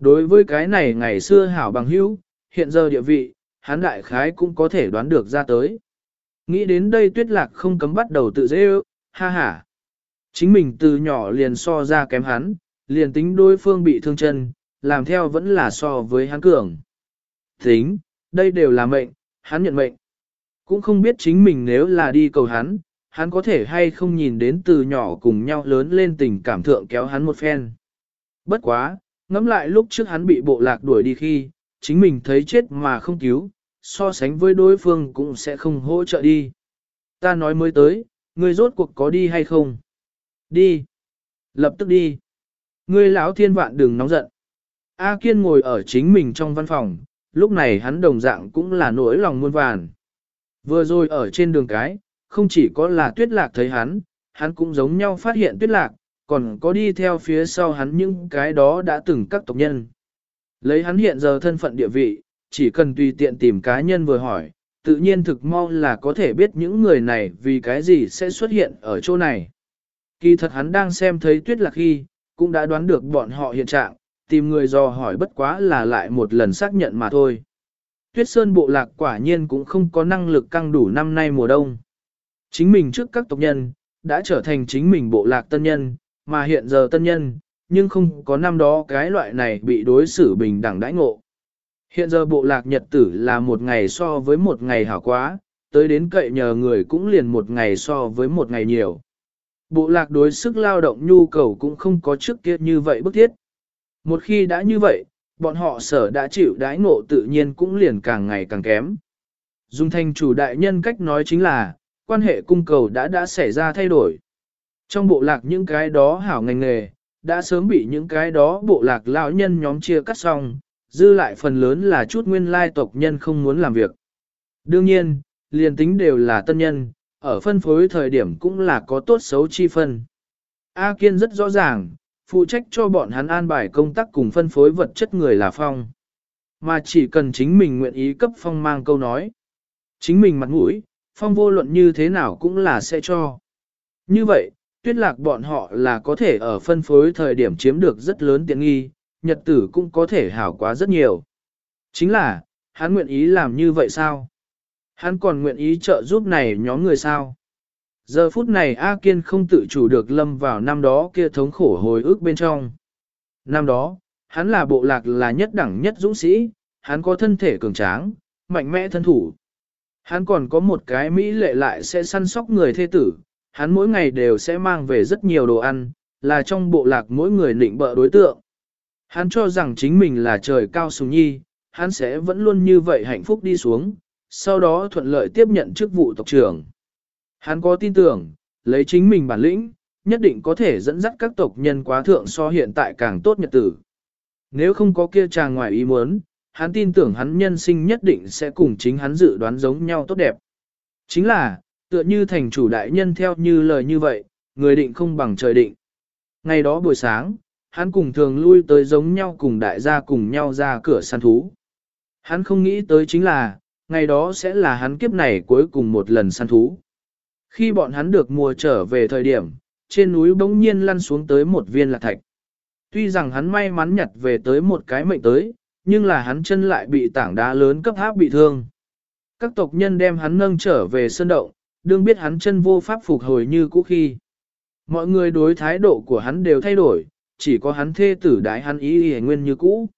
Đối với cái này ngày xưa hảo bằng hữu, hiện giờ địa vị, hắn đại khái cũng có thể đoán được ra tới. Nghĩ đến đây tuyết lạc không cấm bắt đầu tự dễ ư, ha ha. Chính mình từ nhỏ liền so ra kém hắn, liền tính đối phương bị thương chân, làm theo vẫn là so với hắn cường. Tính, đây đều là mệnh, hắn nhận mệnh. Cũng không biết chính mình nếu là đi cầu hắn, hắn có thể hay không nhìn đến từ nhỏ cùng nhau lớn lên tình cảm thượng kéo hắn một phen. Bất quá, ngẫm lại lúc trước hắn bị bộ lạc đuổi đi khi, chính mình thấy chết mà không cứu, so sánh với đối phương cũng sẽ không hỗ trợ đi. Ta nói mới tới, ngươi rốt cuộc có đi hay không? Đi. Lập tức đi. Ngươi lão thiên vạn đừng nóng giận. A Kiên ngồi ở chính mình trong văn phòng, lúc này hắn đồng dạng cũng là nỗi lòng muôn vàn. Vừa rồi ở trên đường cái, không chỉ có là tuyết lạc thấy hắn, hắn cũng giống nhau phát hiện tuyết lạc, còn có đi theo phía sau hắn những cái đó đã từng các tộc nhân. Lấy hắn hiện giờ thân phận địa vị, chỉ cần tùy tiện tìm cá nhân vừa hỏi, tự nhiên thực mau là có thể biết những người này vì cái gì sẽ xuất hiện ở chỗ này. Kỳ thật hắn đang xem thấy tuyết lạc khi, cũng đã đoán được bọn họ hiện trạng, tìm người dò hỏi bất quá là lại một lần xác nhận mà thôi. Tuyết Sơn bộ lạc quả nhiên cũng không có năng lực căng đủ năm nay mùa đông. Chính mình trước các tộc nhân, đã trở thành chính mình bộ lạc tân nhân, mà hiện giờ tân nhân, nhưng không có năm đó cái loại này bị đối xử bình đẳng đãi ngộ. Hiện giờ bộ lạc nhật tử là một ngày so với một ngày hảo quá, tới đến cậy nhờ người cũng liền một ngày so với một ngày nhiều. Bộ lạc đối sức lao động nhu cầu cũng không có trước kia như vậy bức thiết. Một khi đã như vậy, bọn họ sở đã chịu đãi ngộ tự nhiên cũng liền càng ngày càng kém. Dung thanh chủ đại nhân cách nói chính là, quan hệ cung cầu đã đã xảy ra thay đổi. Trong bộ lạc những cái đó hảo ngành nghề, đã sớm bị những cái đó bộ lạc lão nhân nhóm chia cắt xong, dư lại phần lớn là chút nguyên lai tộc nhân không muốn làm việc. Đương nhiên, liền tính đều là tân nhân, ở phân phối thời điểm cũng là có tốt xấu chi phân. A Kiên rất rõ ràng, phụ trách cho bọn hắn an bài công tác cùng phân phối vật chất người là Phong. Mà chỉ cần chính mình nguyện ý cấp Phong mang câu nói. Chính mình mặt mũi, Phong vô luận như thế nào cũng là sẽ cho. Như vậy, tuyết lạc bọn họ là có thể ở phân phối thời điểm chiếm được rất lớn tiện nghi, nhật tử cũng có thể hảo quá rất nhiều. Chính là, hắn nguyện ý làm như vậy sao? Hắn còn nguyện ý trợ giúp này nhóm người sao? Giờ phút này A Kiên không tự chủ được lâm vào năm đó kia thống khổ hồi ức bên trong. Năm đó, hắn là bộ lạc là nhất đẳng nhất dũng sĩ, hắn có thân thể cường tráng, mạnh mẽ thân thủ. Hắn còn có một cái Mỹ lệ lại sẽ săn sóc người thê tử, hắn mỗi ngày đều sẽ mang về rất nhiều đồ ăn, là trong bộ lạc mỗi người nịnh bợ đối tượng. Hắn cho rằng chính mình là trời cao sùng nhi, hắn sẽ vẫn luôn như vậy hạnh phúc đi xuống, sau đó thuận lợi tiếp nhận chức vụ tộc trưởng. Hắn có tin tưởng, lấy chính mình bản lĩnh, nhất định có thể dẫn dắt các tộc nhân quá thượng so hiện tại càng tốt nhật tử. Nếu không có kia chàng ngoài ý muốn, hắn tin tưởng hắn nhân sinh nhất định sẽ cùng chính hắn dự đoán giống nhau tốt đẹp. Chính là, tựa như thành chủ đại nhân theo như lời như vậy, người định không bằng trời định. Ngày đó buổi sáng, hắn cùng thường lui tới giống nhau cùng đại gia cùng nhau ra cửa săn thú. Hắn không nghĩ tới chính là, ngày đó sẽ là hắn kiếp này cuối cùng một lần săn thú. Khi bọn hắn được mùa trở về thời điểm, trên núi bỗng nhiên lăn xuống tới một viên lạc thạch. Tuy rằng hắn may mắn nhặt về tới một cái mệnh tới, nhưng là hắn chân lại bị tảng đá lớn cấp háp bị thương. Các tộc nhân đem hắn nâng trở về sơn động, đương biết hắn chân vô pháp phục hồi như cũ khi. Mọi người đối thái độ của hắn đều thay đổi, chỉ có hắn thê tử đái hắn ý y nguyên như cũ.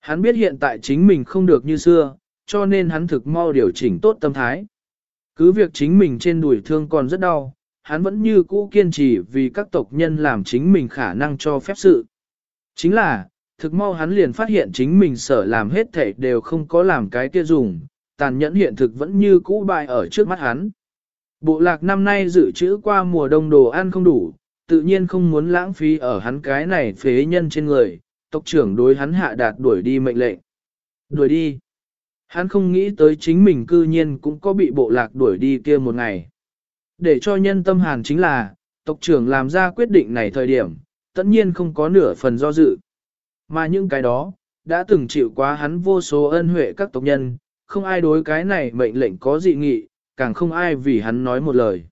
Hắn biết hiện tại chính mình không được như xưa, cho nên hắn thực mau điều chỉnh tốt tâm thái. Cứ việc chính mình trên đùi thương còn rất đau, hắn vẫn như cũ kiên trì vì các tộc nhân làm chính mình khả năng cho phép sự. Chính là, thực mau hắn liền phát hiện chính mình sở làm hết thể đều không có làm cái kia dùng, tàn nhẫn hiện thực vẫn như cũ bại ở trước mắt hắn. Bộ lạc năm nay dự trữ qua mùa đông đồ ăn không đủ, tự nhiên không muốn lãng phí ở hắn cái này phế nhân trên người, tộc trưởng đối hắn hạ đạt đuổi đi mệnh lệnh. Đuổi đi. Hắn không nghĩ tới chính mình cư nhiên cũng có bị bộ lạc đuổi đi kia một ngày. Để cho nhân tâm hàn chính là, tộc trưởng làm ra quyết định này thời điểm, tất nhiên không có nửa phần do dự. Mà những cái đó, đã từng chịu quá hắn vô số ân huệ các tộc nhân, không ai đối cái này mệnh lệnh có dị nghị, càng không ai vì hắn nói một lời.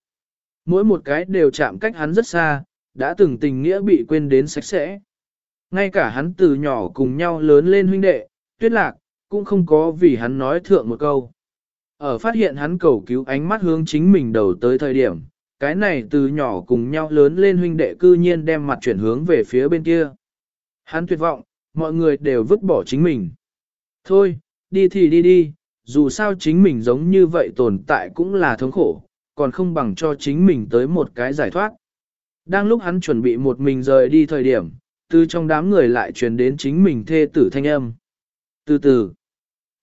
Mỗi một cái đều chạm cách hắn rất xa, đã từng tình nghĩa bị quên đến sạch sẽ. Ngay cả hắn từ nhỏ cùng nhau lớn lên huynh đệ, tuyết lạc, cũng không có vì hắn nói thượng một câu. Ở phát hiện hắn cầu cứu ánh mắt hướng chính mình đầu tới thời điểm, cái này từ nhỏ cùng nhau lớn lên huynh đệ cư nhiên đem mặt chuyển hướng về phía bên kia. Hắn tuyệt vọng, mọi người đều vứt bỏ chính mình. Thôi, đi thì đi đi, dù sao chính mình giống như vậy tồn tại cũng là thống khổ, còn không bằng cho chính mình tới một cái giải thoát. Đang lúc hắn chuẩn bị một mình rời đi thời điểm, từ trong đám người lại truyền đến chính mình thê tử thanh âm. Từ từ,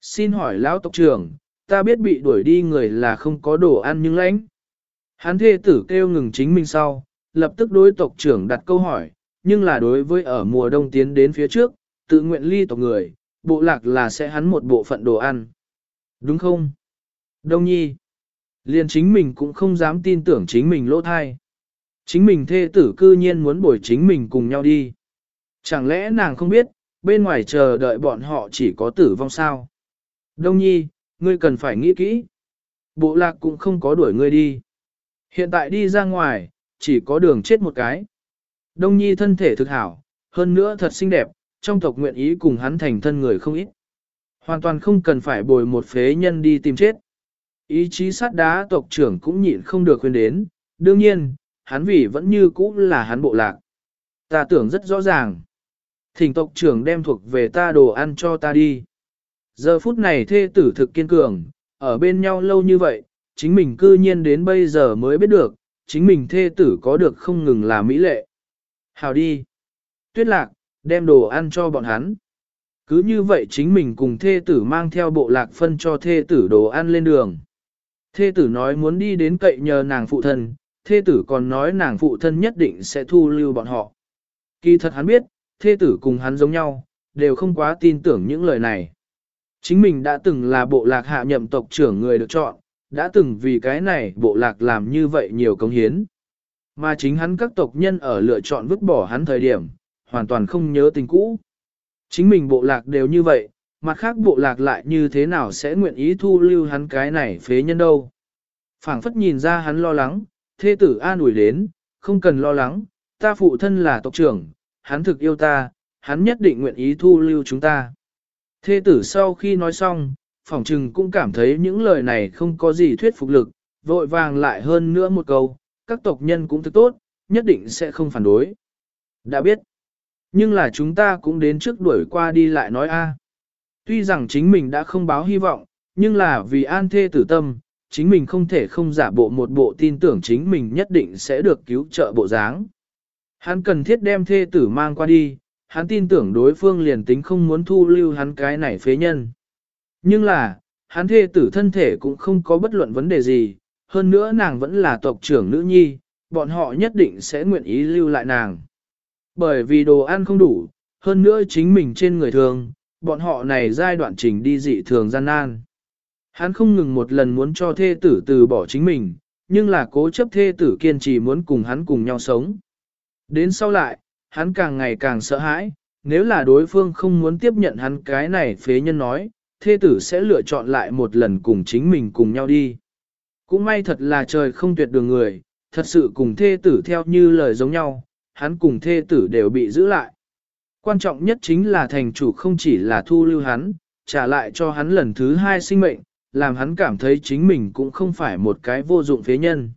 xin hỏi lão tộc trưởng, ta biết bị đuổi đi người là không có đồ ăn nhưng lãnh. Hắn thê tử kêu ngừng chính mình sau, lập tức đối tộc trưởng đặt câu hỏi, nhưng là đối với ở mùa đông tiến đến phía trước, tự nguyện ly tộc người, bộ lạc là sẽ hắn một bộ phận đồ ăn. Đúng không? Đông nhi. Liền chính mình cũng không dám tin tưởng chính mình lỗ thai. Chính mình thê tử cư nhiên muốn bồi chính mình cùng nhau đi. Chẳng lẽ nàng không biết, bên ngoài chờ đợi bọn họ chỉ có tử vong sao? Đông nhi, ngươi cần phải nghĩ kỹ. Bộ lạc cũng không có đuổi ngươi đi. Hiện tại đi ra ngoài, chỉ có đường chết một cái. Đông nhi thân thể thực hảo, hơn nữa thật xinh đẹp, trong tộc nguyện ý cùng hắn thành thân người không ít. Hoàn toàn không cần phải bồi một phế nhân đi tìm chết. Ý chí sát đá tộc trưởng cũng nhịn không được khuyên đến, đương nhiên, hắn vì vẫn như cũ là hắn bộ lạc. Ta tưởng rất rõ ràng. Thỉnh tộc trưởng đem thuộc về ta đồ ăn cho ta đi. Giờ phút này thê tử thực kiên cường, ở bên nhau lâu như vậy, chính mình cư nhiên đến bây giờ mới biết được, chính mình thê tử có được không ngừng là mỹ lệ. Hào đi. Tuyết lạc, đem đồ ăn cho bọn hắn. Cứ như vậy chính mình cùng thê tử mang theo bộ lạc phân cho thê tử đồ ăn lên đường. Thê tử nói muốn đi đến cậy nhờ nàng phụ thân, thê tử còn nói nàng phụ thân nhất định sẽ thu lưu bọn họ. Kỳ thật hắn biết, thê tử cùng hắn giống nhau, đều không quá tin tưởng những lời này. Chính mình đã từng là bộ lạc hạ nhậm tộc trưởng người được chọn, đã từng vì cái này bộ lạc làm như vậy nhiều công hiến. Mà chính hắn các tộc nhân ở lựa chọn vứt bỏ hắn thời điểm, hoàn toàn không nhớ tình cũ. Chính mình bộ lạc đều như vậy, mặt khác bộ lạc lại như thế nào sẽ nguyện ý thu lưu hắn cái này phế nhân đâu. phảng phất nhìn ra hắn lo lắng, thê tử an ủi đến, không cần lo lắng, ta phụ thân là tộc trưởng, hắn thực yêu ta, hắn nhất định nguyện ý thu lưu chúng ta. Thê tử sau khi nói xong, phỏng trừng cũng cảm thấy những lời này không có gì thuyết phục lực, vội vàng lại hơn nữa một câu, các tộc nhân cũng thức tốt, nhất định sẽ không phản đối. Đã biết, nhưng là chúng ta cũng đến trước đuổi qua đi lại nói a. À. Tuy rằng chính mình đã không báo hy vọng, nhưng là vì an thê tử tâm, chính mình không thể không giả bộ một bộ tin tưởng chính mình nhất định sẽ được cứu trợ bộ dáng. Hắn cần thiết đem thê tử mang qua đi, hắn tin tưởng đối phương liền tính không muốn thu lưu hắn cái này phế nhân. Nhưng là, hắn thê tử thân thể cũng không có bất luận vấn đề gì, hơn nữa nàng vẫn là tộc trưởng nữ nhi, bọn họ nhất định sẽ nguyện ý lưu lại nàng. Bởi vì đồ ăn không đủ, hơn nữa chính mình trên người thường, bọn họ này giai đoạn trình đi dị thường gian nan. Hắn không ngừng một lần muốn cho thê tử từ bỏ chính mình, nhưng là cố chấp thê tử kiên trì muốn cùng hắn cùng nhau sống. Đến sau lại, hắn càng ngày càng sợ hãi, nếu là đối phương không muốn tiếp nhận hắn cái này phế nhân nói, thê tử sẽ lựa chọn lại một lần cùng chính mình cùng nhau đi. Cũng may thật là trời không tuyệt đường người, thật sự cùng thê tử theo như lời giống nhau, hắn cùng thê tử đều bị giữ lại. Quan trọng nhất chính là thành chủ không chỉ là thu lưu hắn, trả lại cho hắn lần thứ hai sinh mệnh, làm hắn cảm thấy chính mình cũng không phải một cái vô dụng phế nhân.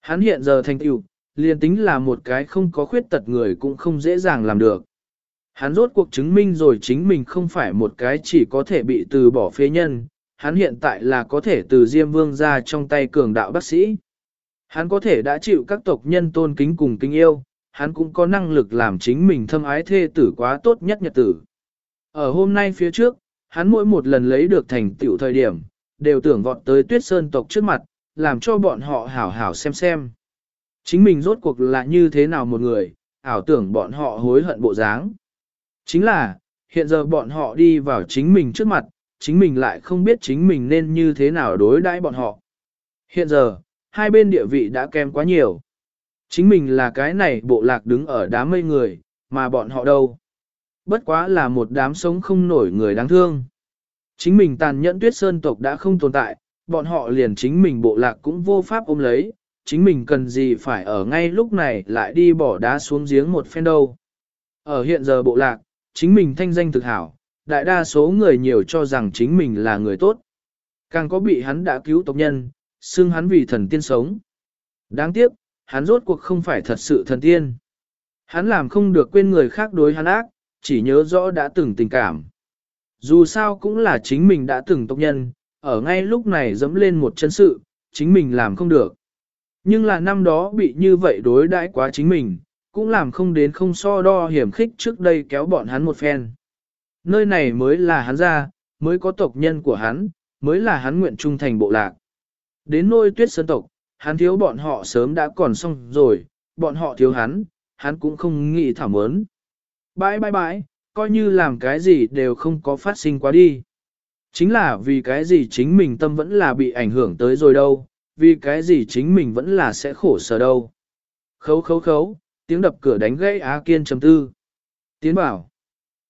Hắn hiện giờ thành tựu, liền tính là một cái không có khuyết tật người cũng không dễ dàng làm được. Hắn rốt cuộc chứng minh rồi chính mình không phải một cái chỉ có thể bị từ bỏ phế nhân, hắn hiện tại là có thể từ Diêm Vương ra trong tay cường đạo bác sĩ. Hắn có thể đã chịu các tộc nhân tôn kính cùng kính yêu, hắn cũng có năng lực làm chính mình thâm ái thê tử quá tốt nhất nhật tử. Ở hôm nay phía trước, hắn mỗi một lần lấy được thành tựu thời điểm, đều tưởng vọt tới tuyết sơn tộc trước mặt, làm cho bọn họ hảo hảo xem xem. Chính mình rốt cuộc là như thế nào một người, ảo tưởng bọn họ hối hận bộ dáng. Chính là, hiện giờ bọn họ đi vào chính mình trước mặt, chính mình lại không biết chính mình nên như thế nào đối đãi bọn họ. Hiện giờ, hai bên địa vị đã kém quá nhiều. Chính mình là cái này bộ lạc đứng ở đám mây người, mà bọn họ đâu. Bất quá là một đám sống không nổi người đáng thương. Chính mình tàn nhẫn tuyết sơn tộc đã không tồn tại, bọn họ liền chính mình bộ lạc cũng vô pháp ôm lấy, chính mình cần gì phải ở ngay lúc này lại đi bỏ đá xuống giếng một phen đâu. Ở hiện giờ bộ lạc, chính mình thanh danh thực hảo, đại đa số người nhiều cho rằng chính mình là người tốt. Càng có bị hắn đã cứu tộc nhân, xưng hắn vì thần tiên sống. Đáng tiếc, hắn rốt cuộc không phải thật sự thần tiên. Hắn làm không được quên người khác đối hắn ác, chỉ nhớ rõ đã từng tình cảm. Dù sao cũng là chính mình đã từng tộc nhân, ở ngay lúc này dẫm lên một chân sự, chính mình làm không được. Nhưng là năm đó bị như vậy đối đãi quá chính mình, cũng làm không đến không so đo hiểm khích trước đây kéo bọn hắn một phen. Nơi này mới là hắn ra, mới có tộc nhân của hắn, mới là hắn nguyện trung thành bộ lạc. Đến nôi tuyết sơn tộc, hắn thiếu bọn họ sớm đã còn xong rồi, bọn họ thiếu hắn, hắn cũng không nghĩ thảm ớn. Bãi bãi bãi, coi như làm cái gì đều không có phát sinh quá đi. Chính là vì cái gì chính mình tâm vẫn là bị ảnh hưởng tới rồi đâu, vì cái gì chính mình vẫn là sẽ khổ sở đâu. Khấu khấu khấu, tiếng đập cửa đánh gãy Á Kiên chấm tư. Tiến bảo,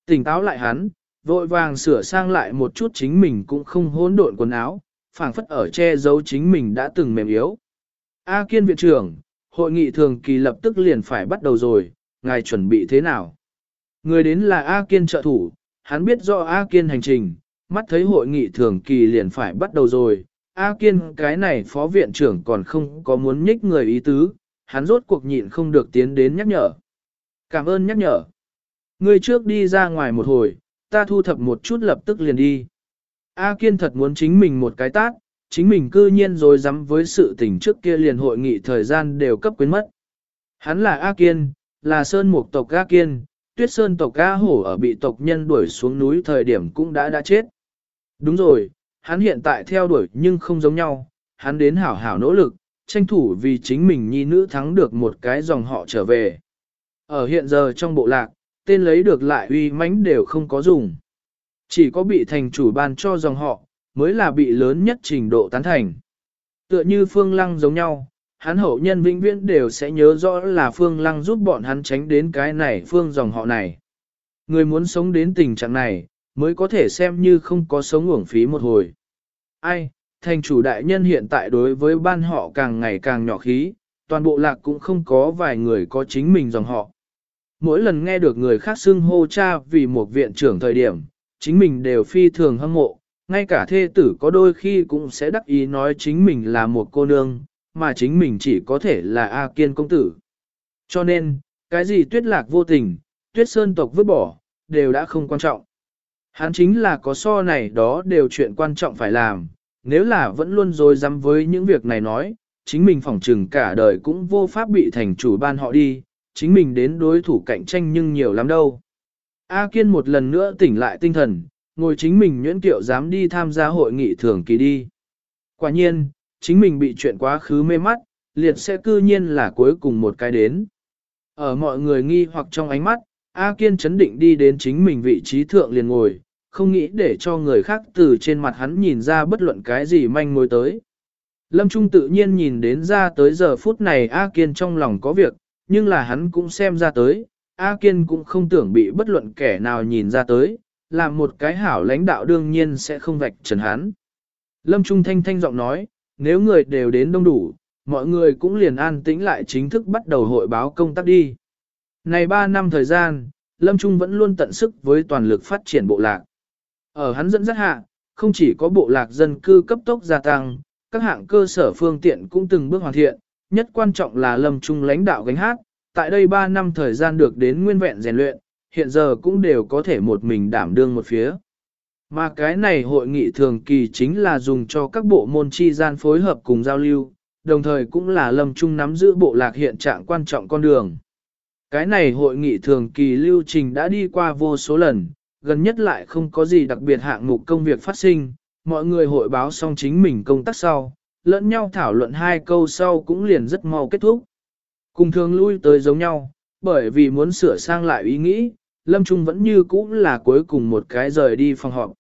tỉnh táo lại hắn, vội vàng sửa sang lại một chút chính mình cũng không hỗn độn quần áo, phảng phất ở che giấu chính mình đã từng mềm yếu. A Kiên viện trưởng, hội nghị thường kỳ lập tức liền phải bắt đầu rồi, ngài chuẩn bị thế nào? Người đến là A Kiên trợ thủ, hắn biết rõ A Kiên hành trình, mắt thấy hội nghị thường kỳ liền phải bắt đầu rồi. A Kiên cái này phó viện trưởng còn không có muốn nhích người ý tứ, hắn rốt cuộc nhịn không được tiến đến nhắc nhở. Cảm ơn nhắc nhở. Người trước đi ra ngoài một hồi, ta thu thập một chút lập tức liền đi. A Kiên thật muốn chính mình một cái tát, chính mình cư nhiên rồi dám với sự tình trước kia liền hội nghị thời gian đều cấp quyến mất. Hắn là A Kiên, là Sơn Mục tộc A Kiên, Tuyết Sơn tộc A Hổ ở bị tộc nhân đuổi xuống núi thời điểm cũng đã đã chết. Đúng rồi, hắn hiện tại theo đuổi nhưng không giống nhau, hắn đến hảo hảo nỗ lực, tranh thủ vì chính mình nhi nữ thắng được một cái dòng họ trở về. Ở hiện giờ trong bộ lạc, tên lấy được lại uy mãnh đều không có dùng. Chỉ có bị thành chủ ban cho dòng họ, mới là bị lớn nhất trình độ tán thành. Tựa như phương lăng giống nhau, hắn hậu nhân vĩnh viễn đều sẽ nhớ rõ là phương lăng giúp bọn hắn tránh đến cái này phương dòng họ này. Người muốn sống đến tình trạng này, mới có thể xem như không có sống uổng phí một hồi. Ai, thành chủ đại nhân hiện tại đối với ban họ càng ngày càng nhỏ khí, toàn bộ lạc cũng không có vài người có chính mình dòng họ. Mỗi lần nghe được người khác xưng hô cha vì một viện trưởng thời điểm, chính mình đều phi thường hâm mộ, ngay cả thê tử có đôi khi cũng sẽ đắc ý nói chính mình là một cô nương, mà chính mình chỉ có thể là A Kiên công tử. Cho nên, cái gì tuyết lạc vô tình, tuyết sơn tộc vứt bỏ, đều đã không quan trọng. Hắn chính là có so này đó đều chuyện quan trọng phải làm, nếu là vẫn luôn dối dám với những việc này nói, chính mình phỏng trừng cả đời cũng vô pháp bị thành chủ ban họ đi, chính mình đến đối thủ cạnh tranh nhưng nhiều lắm đâu. A Kiên một lần nữa tỉnh lại tinh thần, ngồi chính mình nhuyễn kiệu dám đi tham gia hội nghị thường kỳ đi. Quả nhiên, chính mình bị chuyện quá khứ mê mắt, liệt sẽ cư nhiên là cuối cùng một cái đến. Ở mọi người nghi hoặc trong ánh mắt, A Kiên chấn định đi đến chính mình vị trí thượng liền ngồi, không nghĩ để cho người khác từ trên mặt hắn nhìn ra bất luận cái gì manh mối tới. Lâm Trung tự nhiên nhìn đến ra tới giờ phút này A Kiên trong lòng có việc, nhưng là hắn cũng xem ra tới, A Kiên cũng không tưởng bị bất luận kẻ nào nhìn ra tới, làm một cái hảo lãnh đạo đương nhiên sẽ không vạch trần hắn. Lâm Trung thanh thanh giọng nói, nếu người đều đến đông đủ, mọi người cũng liền an tĩnh lại chính thức bắt đầu hội báo công tác đi. Này 3 năm thời gian, Lâm Trung vẫn luôn tận sức với toàn lực phát triển bộ lạc. Ở hắn dẫn dắt hạ, không chỉ có bộ lạc dân cư cấp tốc gia tăng, các hạng cơ sở phương tiện cũng từng bước hoàn thiện, nhất quan trọng là lâm trung lãnh đạo gánh hát, tại đây 3 năm thời gian được đến nguyên vẹn rèn luyện, hiện giờ cũng đều có thể một mình đảm đương một phía. Mà cái này hội nghị thường kỳ chính là dùng cho các bộ môn chi gian phối hợp cùng giao lưu, đồng thời cũng là lâm trung nắm giữ bộ lạc hiện trạng quan trọng con đường. Cái này hội nghị thường kỳ lưu trình đã đi qua vô số lần, gần nhất lại không có gì đặc biệt hạng mục công việc phát sinh, mọi người hội báo xong chính mình công tác sau, lẫn nhau thảo luận hai câu sau cũng liền rất mau kết thúc. Cùng thường lui tới giống nhau, bởi vì muốn sửa sang lại ý nghĩ, Lâm Trung vẫn như cũ là cuối cùng một cái rời đi phòng họp.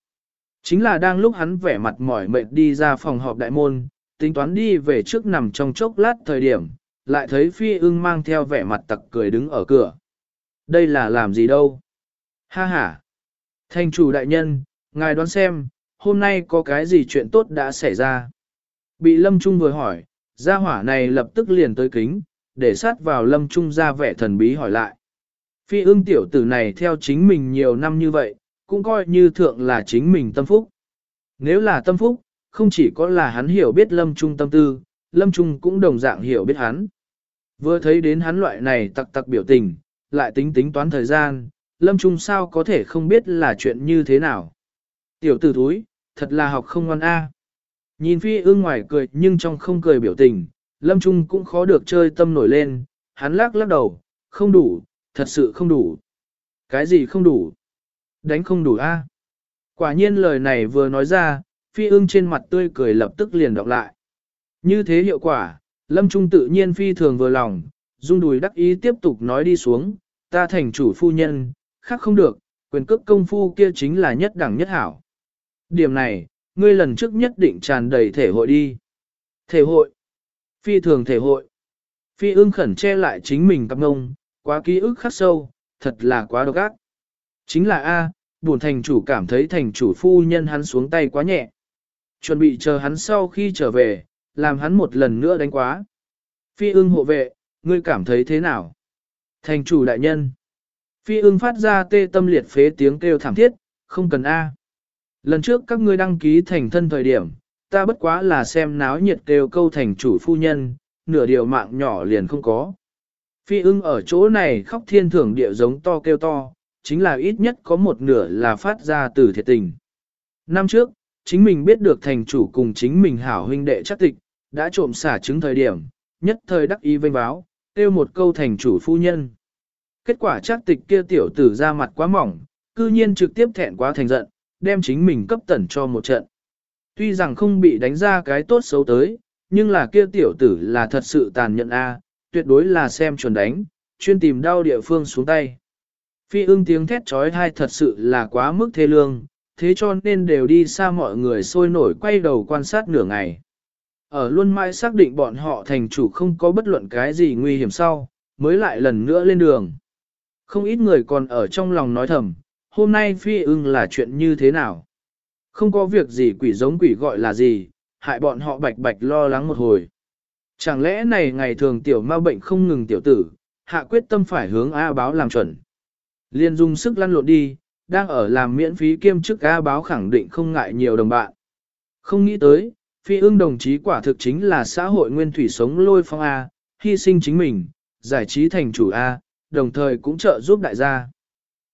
Chính là đang lúc hắn vẻ mặt mỏi mệt đi ra phòng họp đại môn, tính toán đi về trước nằm trong chốc lát thời điểm, lại thấy phi ưng mang theo vẻ mặt tặc cười đứng ở cửa. Đây là làm gì đâu? Ha ha! Thành chủ đại nhân, ngài đoán xem, hôm nay có cái gì chuyện tốt đã xảy ra? Bị Lâm Trung vừa hỏi, gia hỏa này lập tức liền tới kính, để sát vào Lâm Trung ra vẻ thần bí hỏi lại. Phi ưng tiểu tử này theo chính mình nhiều năm như vậy, cũng coi như thượng là chính mình tâm phúc. Nếu là tâm phúc, không chỉ có là hắn hiểu biết Lâm Trung tâm tư, Lâm Trung cũng đồng dạng hiểu biết hắn. Vừa thấy đến hắn loại này tặc tặc biểu tình, lại tính tính toán thời gian, Lâm Trung sao có thể không biết là chuyện như thế nào. Tiểu tử thúi, thật là học không ngoan a. Nhìn phi ương ngoài cười nhưng trong không cười biểu tình, Lâm Trung cũng khó được chơi tâm nổi lên, hắn lắc lắc đầu, không đủ, thật sự không đủ. Cái gì không đủ? Đánh không đủ a. Quả nhiên lời này vừa nói ra, phi ương trên mặt tươi cười lập tức liền đọc lại. Như thế hiệu quả, Lâm Trung tự nhiên phi thường vừa lòng, dung đùi đắc ý tiếp tục nói đi xuống, ta thành chủ phu nhân, khác không được, quyền cước công phu kia chính là nhất đẳng nhất hảo. Điểm này, ngươi lần trước nhất định tràn đầy thể hội đi. Thể hội. Phi thường thể hội. Phi ương khẩn che lại chính mình cặp ngông, quá ký ức khắc sâu, thật là quá độc ác. Chính là A, buồn thành chủ cảm thấy thành chủ phu nhân hắn xuống tay quá nhẹ. Chuẩn bị chờ hắn sau khi trở về, làm hắn một lần nữa đánh quá. Phi ưng hộ vệ, ngươi cảm thấy thế nào? Thành chủ đại nhân. Phi ưng phát ra tê tâm liệt phế tiếng kêu thảm thiết, không cần A. Lần trước các ngươi đăng ký thành thân thời điểm, ta bất quá là xem náo nhiệt kêu câu thành chủ phu nhân, nửa điều mạng nhỏ liền không có. Phi ưng ở chỗ này khóc thiên thưởng địa giống to kêu to, chính là ít nhất có một nửa là phát ra từ thiệt tình. Năm trước, chính mình biết được thành chủ cùng chính mình hảo huynh đệ chắc tịch, đã trộm xả trứng thời điểm, nhất thời đắc ý vênh báo, kêu một câu thành chủ phu nhân. Kết quả chắc tịch kia tiểu tử ra mặt quá mỏng, cư nhiên trực tiếp thẹn quá thành giận, đem chính mình cấp tẩn cho một trận. Tuy rằng không bị đánh ra cái tốt xấu tới, nhưng là kia tiểu tử là thật sự tàn nhẫn a, tuyệt đối là xem chuẩn đánh, chuyên tìm đau địa phương xuống tay. Phi ưng tiếng thét trói thai thật sự là quá mức thê lương, thế cho nên đều đi xa mọi người sôi nổi quay đầu quan sát nửa ngày. Ở luôn mãi xác định bọn họ thành chủ không có bất luận cái gì nguy hiểm sau, mới lại lần nữa lên đường. Không ít người còn ở trong lòng nói thầm, hôm nay phi ưng là chuyện như thế nào? Không có việc gì quỷ giống quỷ gọi là gì, hại bọn họ bạch bạch lo lắng một hồi. Chẳng lẽ này ngày thường tiểu ma bệnh không ngừng tiểu tử, hạ quyết tâm phải hướng A báo làm chuẩn. Liên dung sức lăn lộn đi, đang ở làm miễn phí kiêm chức A báo khẳng định không ngại nhiều đồng bạn. Không nghĩ tới, phi ương đồng chí quả thực chính là xã hội nguyên thủy sống lôi phong A, hy sinh chính mình, giải trí thành chủ A, đồng thời cũng trợ giúp đại gia.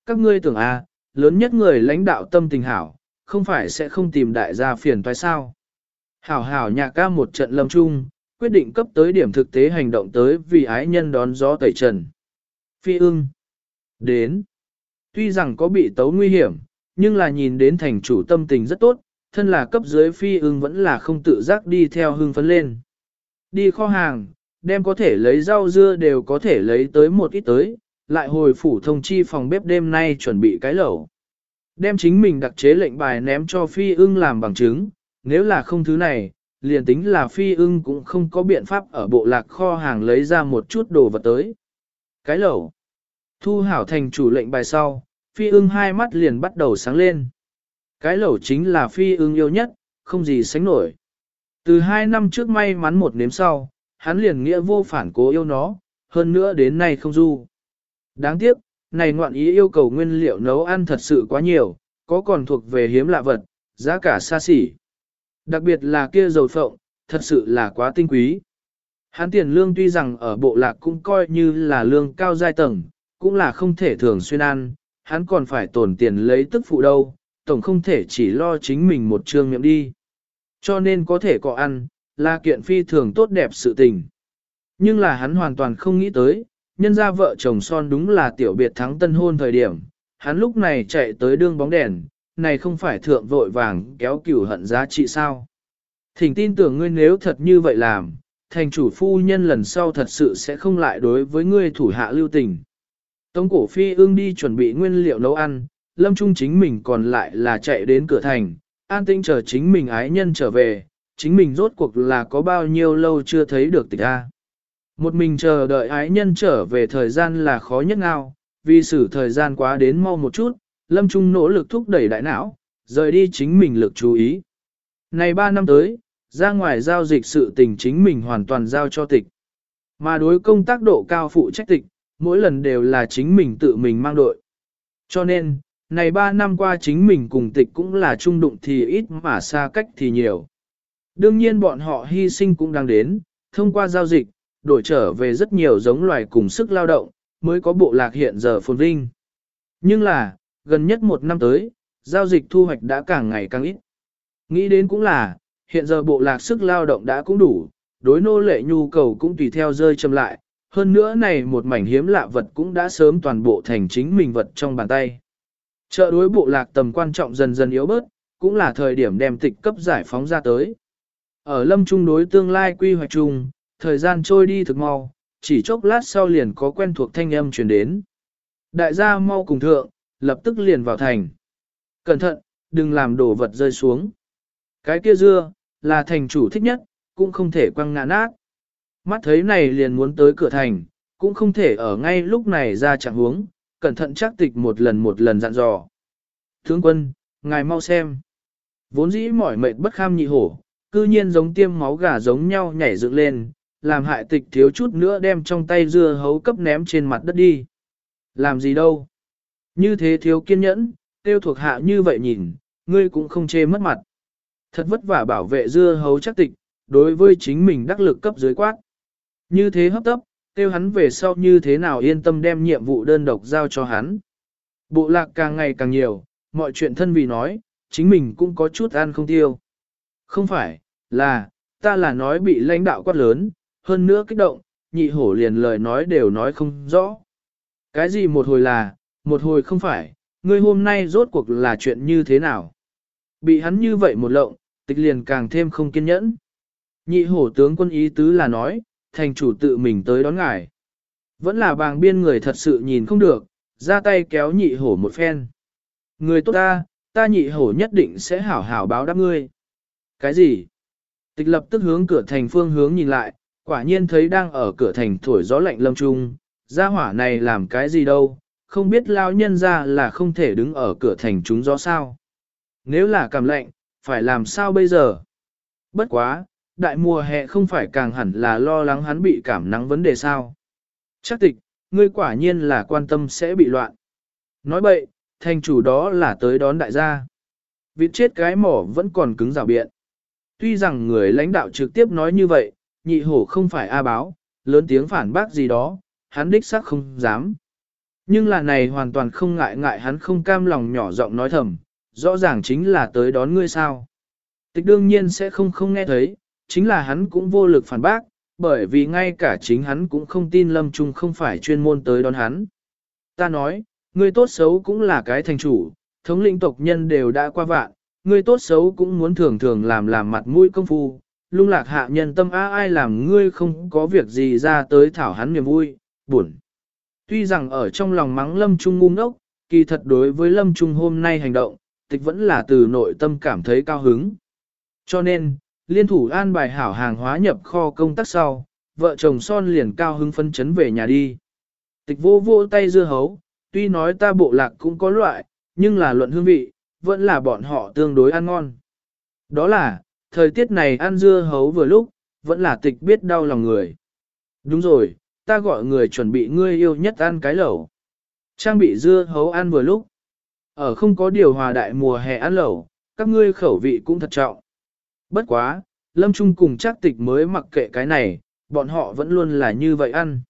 Các ngươi tưởng A, lớn nhất người lãnh đạo tâm tình hảo, không phải sẽ không tìm đại gia phiền toái sao. Hảo hảo nhà ca một trận lâm trung, quyết định cấp tới điểm thực tế hành động tới vì ái nhân đón gió tẩy trần. Phi ưng. Đến. Tuy rằng có bị tấu nguy hiểm, nhưng là nhìn đến thành chủ tâm tình rất tốt, thân là cấp dưới phi ưng vẫn là không tự giác đi theo hưng phấn lên. Đi kho hàng, đem có thể lấy rau dưa đều có thể lấy tới một ít tới, lại hồi phủ thông chi phòng bếp đêm nay chuẩn bị cái lẩu. Đem chính mình đặc chế lệnh bài ném cho phi ưng làm bằng chứng, nếu là không thứ này, liền tính là phi ưng cũng không có biện pháp ở bộ lạc kho hàng lấy ra một chút đồ vật tới. Cái lẩu. Thu hảo thành chủ lệnh bài sau, phi ưng hai mắt liền bắt đầu sáng lên. Cái lẩu chính là phi ưng yêu nhất, không gì sánh nổi. Từ hai năm trước may mắn một nếm sau, hắn liền nghĩa vô phản cố yêu nó, hơn nữa đến nay không du. Đáng tiếc, này ngoạn ý yêu cầu nguyên liệu nấu ăn thật sự quá nhiều, có còn thuộc về hiếm lạ vật, giá cả xa xỉ. Đặc biệt là kia dầu phộng, thật sự là quá tinh quý. Hắn tiền lương tuy rằng ở bộ lạc cũng coi như là lương cao giai tầng, cũng là không thể thường xuyên ăn, hắn còn phải tổn tiền lấy tức phụ đâu, tổng không thể chỉ lo chính mình một trương miệng đi. Cho nên có thể có ăn, là kiện phi thường tốt đẹp sự tình. Nhưng là hắn hoàn toàn không nghĩ tới, nhân ra vợ chồng son đúng là tiểu biệt thắng tân hôn thời điểm, hắn lúc này chạy tới đương bóng đèn, này không phải thượng vội vàng kéo cửu hận giá trị sao. Thỉnh tin tưởng ngươi nếu thật như vậy làm, thành chủ phu nhân lần sau thật sự sẽ không lại đối với ngươi thủ hạ lưu tình. Tống cổ phi ương đi chuẩn bị nguyên liệu nấu ăn, lâm trung chính mình còn lại là chạy đến cửa thành, an tĩnh chờ chính mình ái nhân trở về, chính mình rốt cuộc là có bao nhiêu lâu chưa thấy được tịch A. Một mình chờ đợi ái nhân trở về thời gian là khó nhất ngao, vì xử thời gian quá đến mau một chút, lâm trung nỗ lực thúc đẩy đại não, rời đi chính mình lực chú ý. Này ba năm tới, ra ngoài giao dịch sự tình chính mình hoàn toàn giao cho tịch. Mà đối công tác độ cao phụ trách tịch, mỗi lần đều là chính mình tự mình mang đội. Cho nên, này ba năm qua chính mình cùng tịch cũng là trung đụng thì ít mà xa cách thì nhiều. Đương nhiên bọn họ hy sinh cũng đang đến, thông qua giao dịch, đổi trở về rất nhiều giống loài cùng sức lao động, mới có bộ lạc hiện giờ phồn vinh. Nhưng là, gần nhất một năm tới, giao dịch thu hoạch đã càng ngày càng ít. Nghĩ đến cũng là, hiện giờ bộ lạc sức lao động đã cũng đủ, đối nô lệ nhu cầu cũng tùy theo rơi chậm lại, hơn nữa này một mảnh hiếm lạ vật cũng đã sớm toàn bộ thành chính mình vật trong bàn tay. Trợ đối bộ lạc tầm quan trọng dần dần yếu bớt, cũng là thời điểm đem tịch cấp giải phóng ra tới. Ở lâm trung đối tương lai quy hoạch chung, thời gian trôi đi thực mau, chỉ chốc lát sau liền có quen thuộc thanh âm truyền đến. Đại gia mau cùng thượng, lập tức liền vào thành. Cẩn thận, đừng làm đồ vật rơi xuống. Cái kia dưa, là thành chủ thích nhất, cũng không thể quăng ngã nát. Mắt thấy này liền muốn tới cửa thành, cũng không thể ở ngay lúc này ra chẳng huống, cẩn thận chắc tịch một lần một lần dặn dò. Tướng quân, ngài mau xem. Vốn dĩ mỏi mệt bất kham nhị hổ, cư nhiên giống tiêm máu gà giống nhau nhảy dựng lên, làm hại tịch thiếu chút nữa đem trong tay dưa hấu cấp ném trên mặt đất đi. Làm gì đâu? Như thế thiếu kiên nhẫn, tiêu thuộc hạ như vậy nhìn, ngươi cũng không chê mất mặt. Thật vất vả bảo vệ dưa hấu chắc tịch, đối với chính mình đắc lực cấp dưới quát. Như thế hấp tấp, tiêu hắn về sau như thế nào yên tâm đem nhiệm vụ đơn độc giao cho hắn. Bộ lạc càng ngày càng nhiều, mọi chuyện thân vì nói, chính mình cũng có chút ăn không tiêu. Không phải, là, ta là nói bị lãnh đạo quát lớn, hơn nữa kích động, nhị hổ liền lời nói đều nói không rõ. Cái gì một hồi là, một hồi không phải, ngươi hôm nay rốt cuộc là chuyện như thế nào? Bị hắn như vậy một lộng, tịch liền càng thêm không kiên nhẫn. Nhị hổ tướng quân ý tứ là nói, thành chủ tự mình tới đón ngài. Vẫn là bàng biên người thật sự nhìn không được, ra tay kéo nhị hổ một phen. Người tốt ta, ta nhị hổ nhất định sẽ hảo hảo báo đáp ngươi. Cái gì? Tịch lập tức hướng cửa thành phương hướng nhìn lại, quả nhiên thấy đang ở cửa thành thổi gió lạnh lâm trung, gia hỏa này làm cái gì đâu, không biết lao nhân ra là không thể đứng ở cửa thành chúng gió sao. Nếu là cảm lạnh, phải làm sao bây giờ? Bất quá, đại mùa hè không phải càng hẳn là lo lắng hắn bị cảm nắng vấn đề sao. Chắc tịch, ngươi quả nhiên là quan tâm sẽ bị loạn. Nói bậy, thành chủ đó là tới đón đại gia. Vịt chết cái mỏ vẫn còn cứng rào biện. Tuy rằng người lãnh đạo trực tiếp nói như vậy, nhị hổ không phải A báo, lớn tiếng phản bác gì đó, hắn đích xác không dám. Nhưng là này hoàn toàn không ngại ngại hắn không cam lòng nhỏ giọng nói thầm, rõ ràng chính là tới đón ngươi sao. Tịch đương nhiên sẽ không không nghe thấy, chính là hắn cũng vô lực phản bác, bởi vì ngay cả chính hắn cũng không tin Lâm Trung không phải chuyên môn tới đón hắn. Ta nói, ngươi tốt xấu cũng là cái thành chủ, thống lĩnh tộc nhân đều đã qua vạn, ngươi tốt xấu cũng muốn thường thường làm làm mặt mũi công phu, lung lạc hạ nhân tâm á ai làm ngươi không có việc gì ra tới thảo hắn niềm vui, buồn. Tuy rằng ở trong lòng mắng Lâm Trung ngu ngốc, kỳ thật đối với Lâm Trung hôm nay hành động, tịch vẫn là từ nội tâm cảm thấy cao hứng. Cho nên, liên thủ an bài hảo hàng hóa nhập kho công tác sau, vợ chồng son liền cao hứng phân chấn về nhà đi. Tịch vô vô tay dưa hấu, tuy nói ta bộ lạc cũng có loại, nhưng là luận hương vị, vẫn là bọn họ tương đối ăn ngon. Đó là, thời tiết này ăn dưa hấu vừa lúc, vẫn là tịch biết đau lòng người. Đúng rồi, ta gọi người chuẩn bị ngươi yêu nhất ăn cái lẩu. Trang bị dưa hấu ăn vừa lúc. Ở không có điều hòa đại mùa hè ăn lẩu, các ngươi khẩu vị cũng thật trọng. Bất quá, Lâm Trung cùng chắc tịch mới mặc kệ cái này, bọn họ vẫn luôn là như vậy ăn.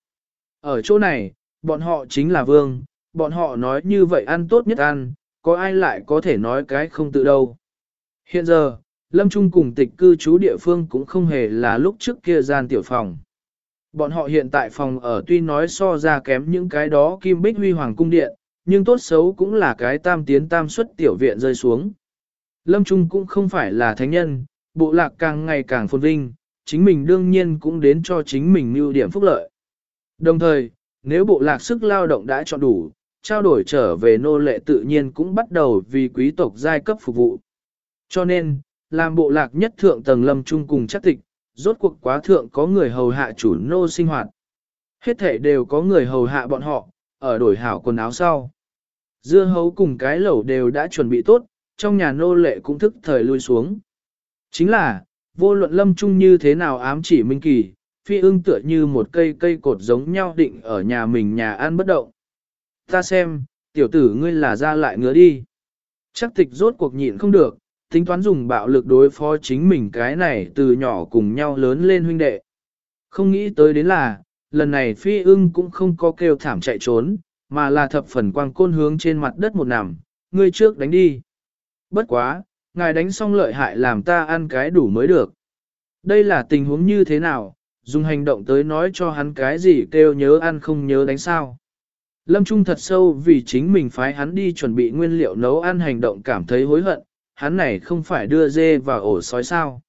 Ở chỗ này, bọn họ chính là vương, bọn họ nói như vậy ăn tốt nhất ăn, có ai lại có thể nói cái không tự đâu. Hiện giờ, Lâm Trung cùng tịch cư trú địa phương cũng không hề là lúc trước kia gian tiểu phòng. Bọn họ hiện tại phòng ở tuy nói so ra kém những cái đó kim bích huy hoàng cung điện, nhưng tốt xấu cũng là cái tam tiến tam xuất tiểu viện rơi xuống. Lâm Trung cũng không phải là thánh nhân, bộ lạc càng ngày càng phồn vinh, chính mình đương nhiên cũng đến cho chính mình mưu điểm phúc lợi. Đồng thời, nếu bộ lạc sức lao động đã chọn đủ, trao đổi trở về nô lệ tự nhiên cũng bắt đầu vì quý tộc giai cấp phục vụ. Cho nên, làm bộ lạc nhất thượng tầng lâm trung cùng chắc tịch, rốt cuộc quá thượng có người hầu hạ chủ nô sinh hoạt. Hết thể đều có người hầu hạ bọn họ, ở đổi hảo quần áo sau. Dưa hấu cùng cái lẩu đều đã chuẩn bị tốt, trong nhà nô lệ cũng thức thời lui xuống. Chính là, vô luận lâm trung như thế nào ám chỉ minh kỳ, phi ưng tựa như một cây cây cột giống nhau định ở nhà mình nhà ăn bất động. Ta xem, tiểu tử ngươi là ra lại ngứa đi. Chắc tịch rốt cuộc nhịn không được, tính toán dùng bạo lực đối phó chính mình cái này từ nhỏ cùng nhau lớn lên huynh đệ. Không nghĩ tới đến là, lần này phi ưng cũng không có kêu thảm chạy trốn, mà là thập phần quang côn hướng trên mặt đất một nằm, ngươi trước đánh đi. Bất quá, ngài đánh xong lợi hại làm ta ăn cái đủ mới được. Đây là tình huống như thế nào, dùng hành động tới nói cho hắn cái gì kêu nhớ ăn không nhớ đánh sao. Lâm Trung thật sâu vì chính mình phái hắn đi chuẩn bị nguyên liệu nấu ăn hành động cảm thấy hối hận, hắn này không phải đưa dê vào ổ sói sao.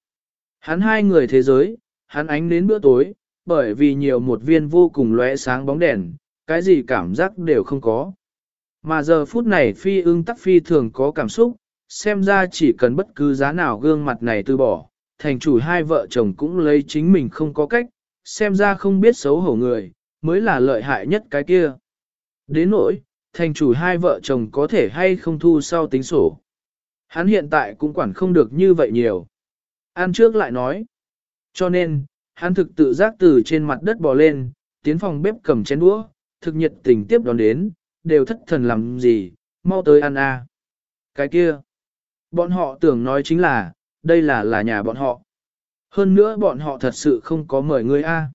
Hắn hai người thế giới, hắn ánh đến bữa tối, bởi vì nhiều một viên vô cùng lóe sáng bóng đèn, cái gì cảm giác đều không có. Mà giờ phút này phi ưng tắc phi thường có cảm xúc, xem ra chỉ cần bất cứ giá nào gương mặt này từ bỏ, thành chủ hai vợ chồng cũng lấy chính mình không có cách, xem ra không biết xấu hổ người, mới là lợi hại nhất cái kia. Đến nỗi, thành chủ hai vợ chồng có thể hay không thu sau tính sổ. Hắn hiện tại cũng quản không được như vậy nhiều. An trước lại nói. Cho nên, hắn thực tự giác từ trên mặt đất bò lên, tiến phòng bếp cầm chén đũa, thực nhiệt tình tiếp đón đến, đều thất thần làm gì, mau tới ăn a. Cái kia, bọn họ tưởng nói chính là, đây là là nhà bọn họ. Hơn nữa bọn họ thật sự không có mời người a. À.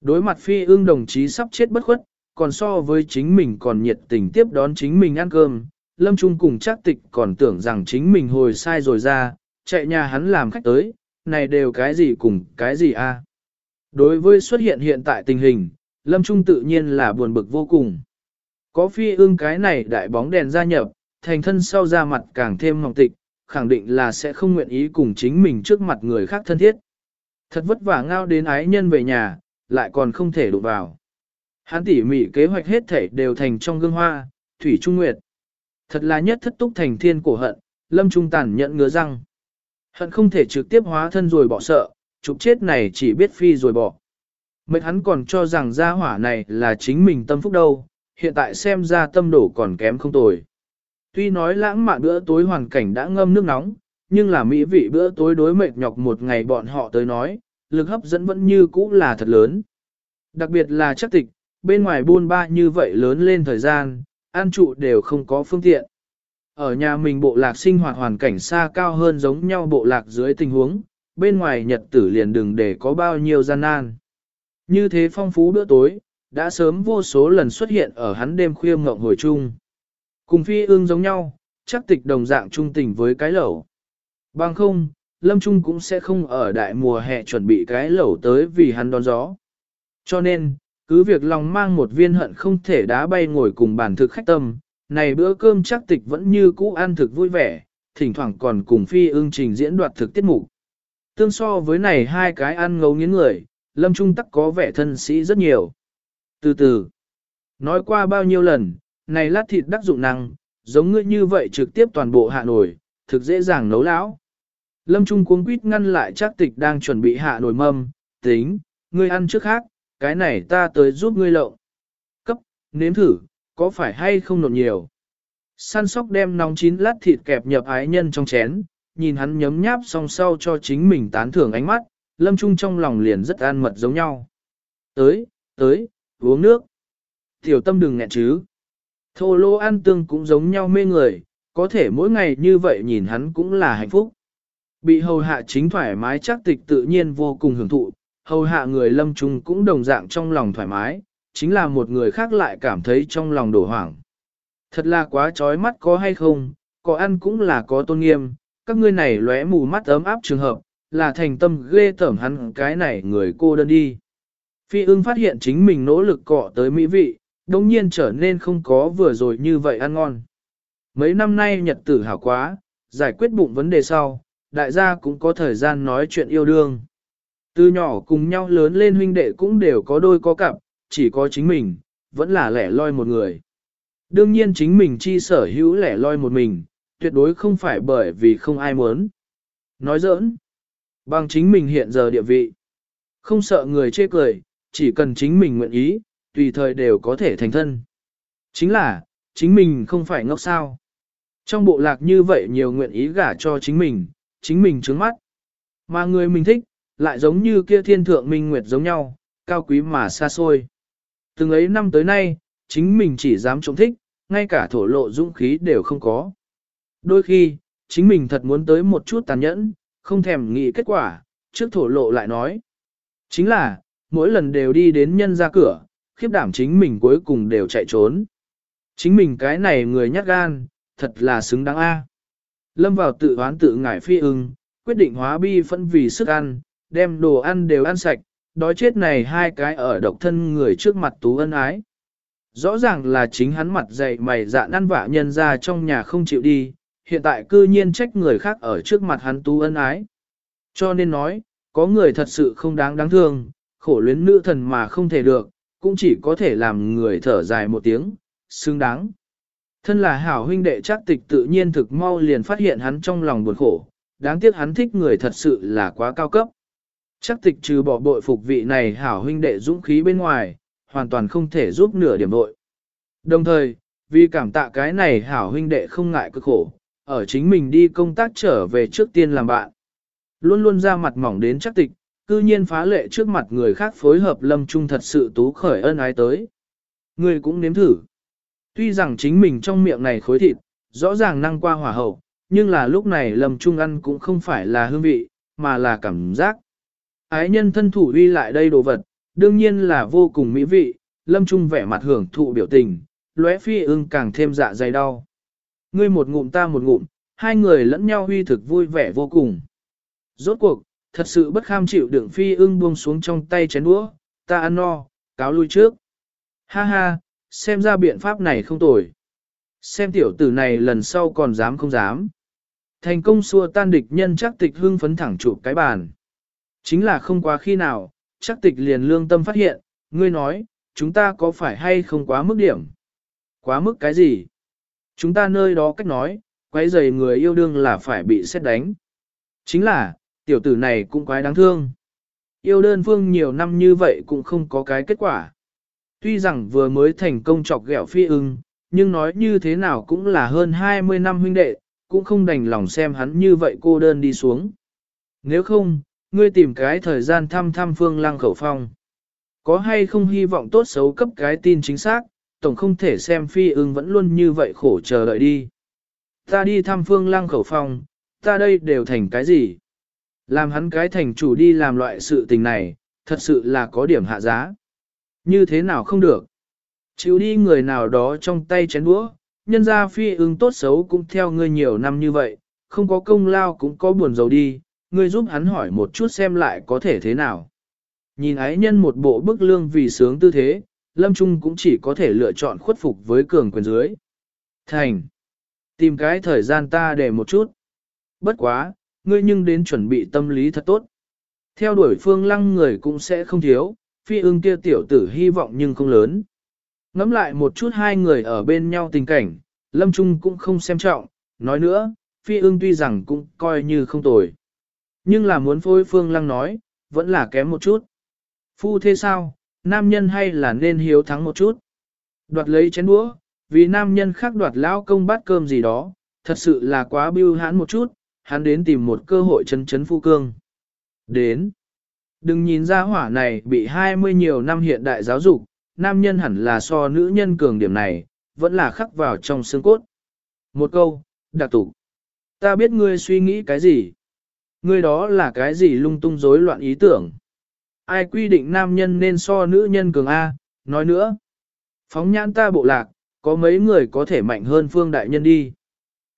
Đối mặt phi ương đồng chí sắp chết bất khuất, còn so với chính mình còn nhiệt tình tiếp đón chính mình ăn cơm, Lâm Trung cùng chắc tịch còn tưởng rằng chính mình hồi sai rồi ra, chạy nhà hắn làm khách tới, này đều cái gì cùng cái gì a? Đối với xuất hiện hiện tại tình hình, Lâm Trung tự nhiên là buồn bực vô cùng. Có phi ương cái này đại bóng đèn gia nhập, thành thân sau ra mặt càng thêm mỏng tịch, khẳng định là sẽ không nguyện ý cùng chính mình trước mặt người khác thân thiết. Thật vất vả ngao đến ái nhân về nhà, lại còn không thể đụng vào. Hắn tỉ mỉ kế hoạch hết thể đều thành trong gương hoa, thủy trung nguyệt. Thật là nhất thất túc thành thiên cổ hận, lâm trung tàn nhận ngứa răng. Hận không thể trực tiếp hóa thân rồi bỏ sợ, trục chết này chỉ biết phi rồi bỏ. Mấy hắn còn cho rằng gia hỏa này là chính mình tâm phúc đâu, hiện tại xem ra tâm đổ còn kém không tồi. Tuy nói lãng mạn bữa tối hoàn cảnh đã ngâm nước nóng, nhưng là mỹ vị bữa tối đối mệt nhọc một ngày bọn họ tới nói, lực hấp dẫn vẫn như cũ là thật lớn. Đặc biệt là chắc tịch, bên ngoài buôn ba như vậy lớn lên thời gian, an trụ đều không có phương tiện. Ở nhà mình bộ lạc sinh hoạt hoàn cảnh xa cao hơn giống nhau bộ lạc dưới tình huống, bên ngoài nhật tử liền đừng để có bao nhiêu gian nan. Như thế phong phú bữa tối, đã sớm vô số lần xuất hiện ở hắn đêm khuya ngộng hồi chung. Cùng phi ương giống nhau, chắc tịch đồng dạng trung tình với cái lẩu. Bằng không, Lâm Trung cũng sẽ không ở đại mùa hè chuẩn bị cái lẩu tới vì hắn đón gió. Cho nên, cứ việc lòng mang một viên hận không thể đá bay ngồi cùng bàn thực khách tâm, này bữa cơm chắc tịch vẫn như cũ ăn thực vui vẻ, thỉnh thoảng còn cùng phi ương trình diễn đoạt thực tiết mục. Tương so với này hai cái ăn ngấu nghiến người, lâm trung tắc có vẻ thân sĩ rất nhiều. Từ từ, nói qua bao nhiêu lần, này lát thịt đắc dụng năng, giống ngươi như vậy trực tiếp toàn bộ hạ nổi, thực dễ dàng nấu lão. Lâm Trung cuống quýt ngăn lại chắc tịch đang chuẩn bị hạ nồi mâm, tính, ngươi ăn trước khác, cái này ta tới giúp ngươi lộng. Cấp, nếm thử, có phải hay không nộn nhiều. Săn sóc đem nóng chín lát thịt kẹp nhập ái nhân trong chén, nhìn hắn nhấm nháp song sau cho chính mình tán thưởng ánh mắt, lâm trung trong lòng liền rất an mật giống nhau. Tới, tới, uống nước. Tiểu tâm đừng nghẹn chứ. Thô lô ăn tương cũng giống nhau mê người, có thể mỗi ngày như vậy nhìn hắn cũng là hạnh phúc. Bị hầu hạ chính thoải mái chắc tịch tự nhiên vô cùng hưởng thụ, hầu hạ người lâm trung cũng đồng dạng trong lòng thoải mái, chính là một người khác lại cảm thấy trong lòng đổ hoảng. Thật là quá trói mắt có hay không, có ăn cũng là có tôn nghiêm, các ngươi này lóe mù mắt ấm áp trường hợp, là thành tâm ghê tởm hắn cái này người cô đơn đi. Phi ưng phát hiện chính mình nỗ lực cọ tới mỹ vị, đồng nhiên trở nên không có vừa rồi như vậy ăn ngon. Mấy năm nay nhật tử hảo quá, giải quyết bụng vấn đề sau, đại gia cũng có thời gian nói chuyện yêu đương. Từ nhỏ cùng nhau lớn lên huynh đệ cũng đều có đôi có cặp, chỉ có chính mình, vẫn là lẻ loi một người. Đương nhiên chính mình chi sở hữu lẻ loi một mình, tuyệt đối không phải bởi vì không ai muốn. Nói giỡn, bằng chính mình hiện giờ địa vị. Không sợ người chê cười, chỉ cần chính mình nguyện ý, tùy thời đều có thể thành thân. Chính là, chính mình không phải ngốc sao. Trong bộ lạc như vậy nhiều nguyện ý gả cho chính mình, chính mình trướng mắt. Mà người mình thích, lại giống như kia thiên thượng minh nguyệt giống nhau, cao quý mà xa xôi. Từng ấy năm tới nay, chính mình chỉ dám chống thích, ngay cả thổ lộ dũng khí đều không có. Đôi khi, chính mình thật muốn tới một chút tàn nhẫn, không thèm nghĩ kết quả, trước thổ lộ lại nói. Chính là, mỗi lần đều đi đến nhân ra cửa, khiếp đảm chính mình cuối cùng đều chạy trốn. Chính mình cái này người nhát gan, thật là xứng đáng a. Lâm vào tự oán tự ngải phi ưng, quyết định hóa bi phân vì sức ăn, đem đồ ăn đều ăn sạch, đói chết này hai cái ở độc thân người trước mặt tú ân ái. Rõ ràng là chính hắn mặt dày mày dạ năn vả nhân ra trong nhà không chịu đi, hiện tại cư nhiên trách người khác ở trước mặt hắn tú ân ái. Cho nên nói, có người thật sự không đáng đáng thương, khổ luyến nữ thần mà không thể được, cũng chỉ có thể làm người thở dài một tiếng, xứng đáng. Thân là hảo huynh đệ chắc tịch tự nhiên thực mau liền phát hiện hắn trong lòng buồn khổ, đáng tiếc hắn thích người thật sự là quá cao cấp. Chắc tịch trừ bỏ bội phục vị này hảo huynh đệ dũng khí bên ngoài, hoàn toàn không thể giúp nửa điểm đội. Đồng thời, vì cảm tạ cái này hảo huynh đệ không ngại cực khổ, ở chính mình đi công tác trở về trước tiên làm bạn. Luôn luôn ra mặt mỏng đến chắc tịch, cư nhiên phá lệ trước mặt người khác phối hợp lâm trung thật sự tú khởi ân ái tới. Người cũng nếm thử. Tuy rằng chính mình trong miệng này khối thịt, rõ ràng năng qua hỏa hậu, nhưng là lúc này lâm trung ăn cũng không phải là hương vị, mà là cảm giác. Ái nhân thân thủ uy lại đây đồ vật, đương nhiên là vô cùng mỹ vị, lâm trung vẻ mặt hưởng thụ biểu tình, lóe phi ưng càng thêm dạ dày đau. Ngươi một ngụm ta một ngụm, hai người lẫn nhau huy thực vui vẻ vô cùng. Rốt cuộc, thật sự bất kham chịu đựng phi ưng buông xuống trong tay chén đũa, ta ăn no, cáo lui trước. Ha ha, xem ra biện pháp này không tồi. Xem tiểu tử này lần sau còn dám không dám. Thành công xua tan địch nhân chắc tịch hưng phấn thẳng chụp cái bàn. Chính là không quá khi nào, chắc tịch liền lương tâm phát hiện, ngươi nói, chúng ta có phải hay không quá mức điểm? Quá mức cái gì? Chúng ta nơi đó cách nói, quấy rầy người yêu đương là phải bị xét đánh. Chính là, tiểu tử này cũng quái đáng thương. Yêu đơn phương nhiều năm như vậy cũng không có cái kết quả. Tuy rằng vừa mới thành công chọc ghẹo phi ưng, nhưng nói như thế nào cũng là hơn 20 năm huynh đệ, cũng không đành lòng xem hắn như vậy cô đơn đi xuống. Nếu không, ngươi tìm cái thời gian thăm thăm phương lăng khẩu phong. Có hay không hy vọng tốt xấu cấp cái tin chính xác, tổng không thể xem phi ưng vẫn luôn như vậy khổ chờ đợi đi. Ta đi thăm phương lăng khẩu phong, ta đây đều thành cái gì? Làm hắn cái thành chủ đi làm loại sự tình này, thật sự là có điểm hạ giá. Như thế nào không được? Chịu đi người nào đó trong tay chén đũa, nhân ra phi ưng tốt xấu cũng theo ngươi nhiều năm như vậy, không có công lao cũng có buồn giàu đi, ngươi giúp hắn hỏi một chút xem lại có thể thế nào. Nhìn ái nhân một bộ bức lương vì sướng tư thế, Lâm Trung cũng chỉ có thể lựa chọn khuất phục với cường quyền dưới. Thành. Tìm cái thời gian ta để một chút. Bất quá, ngươi nhưng đến chuẩn bị tâm lý thật tốt. Theo đuổi phương lăng người cũng sẽ không thiếu, phi ưng kia tiểu tử hy vọng nhưng không lớn. Ngắm lại một chút hai người ở bên nhau tình cảnh, Lâm Trung cũng không xem trọng, nói nữa, phi ưng tuy rằng cũng coi như không tồi. Nhưng là muốn phôi phương lăng nói, vẫn là kém một chút. Phu thế sao, nam nhân hay là nên hiếu thắng một chút. Đoạt lấy chén đũa, vì nam nhân khác đoạt lão công bát cơm gì đó, thật sự là quá biêu hãn một chút, hắn đến tìm một cơ hội chấn chấn phu cương. Đến. Đừng nhìn ra hỏa này bị 20 nhiều năm hiện đại giáo dục, nam nhân hẳn là so nữ nhân cường điểm này, vẫn là khắc vào trong xương cốt. Một câu, đặc tụ. Ta biết ngươi suy nghĩ cái gì. Ngươi đó là cái gì lung tung rối loạn ý tưởng. Ai quy định nam nhân nên so nữ nhân cường A, nói nữa. Phóng nhãn ta bộ lạc, có mấy người có thể mạnh hơn phương đại nhân đi.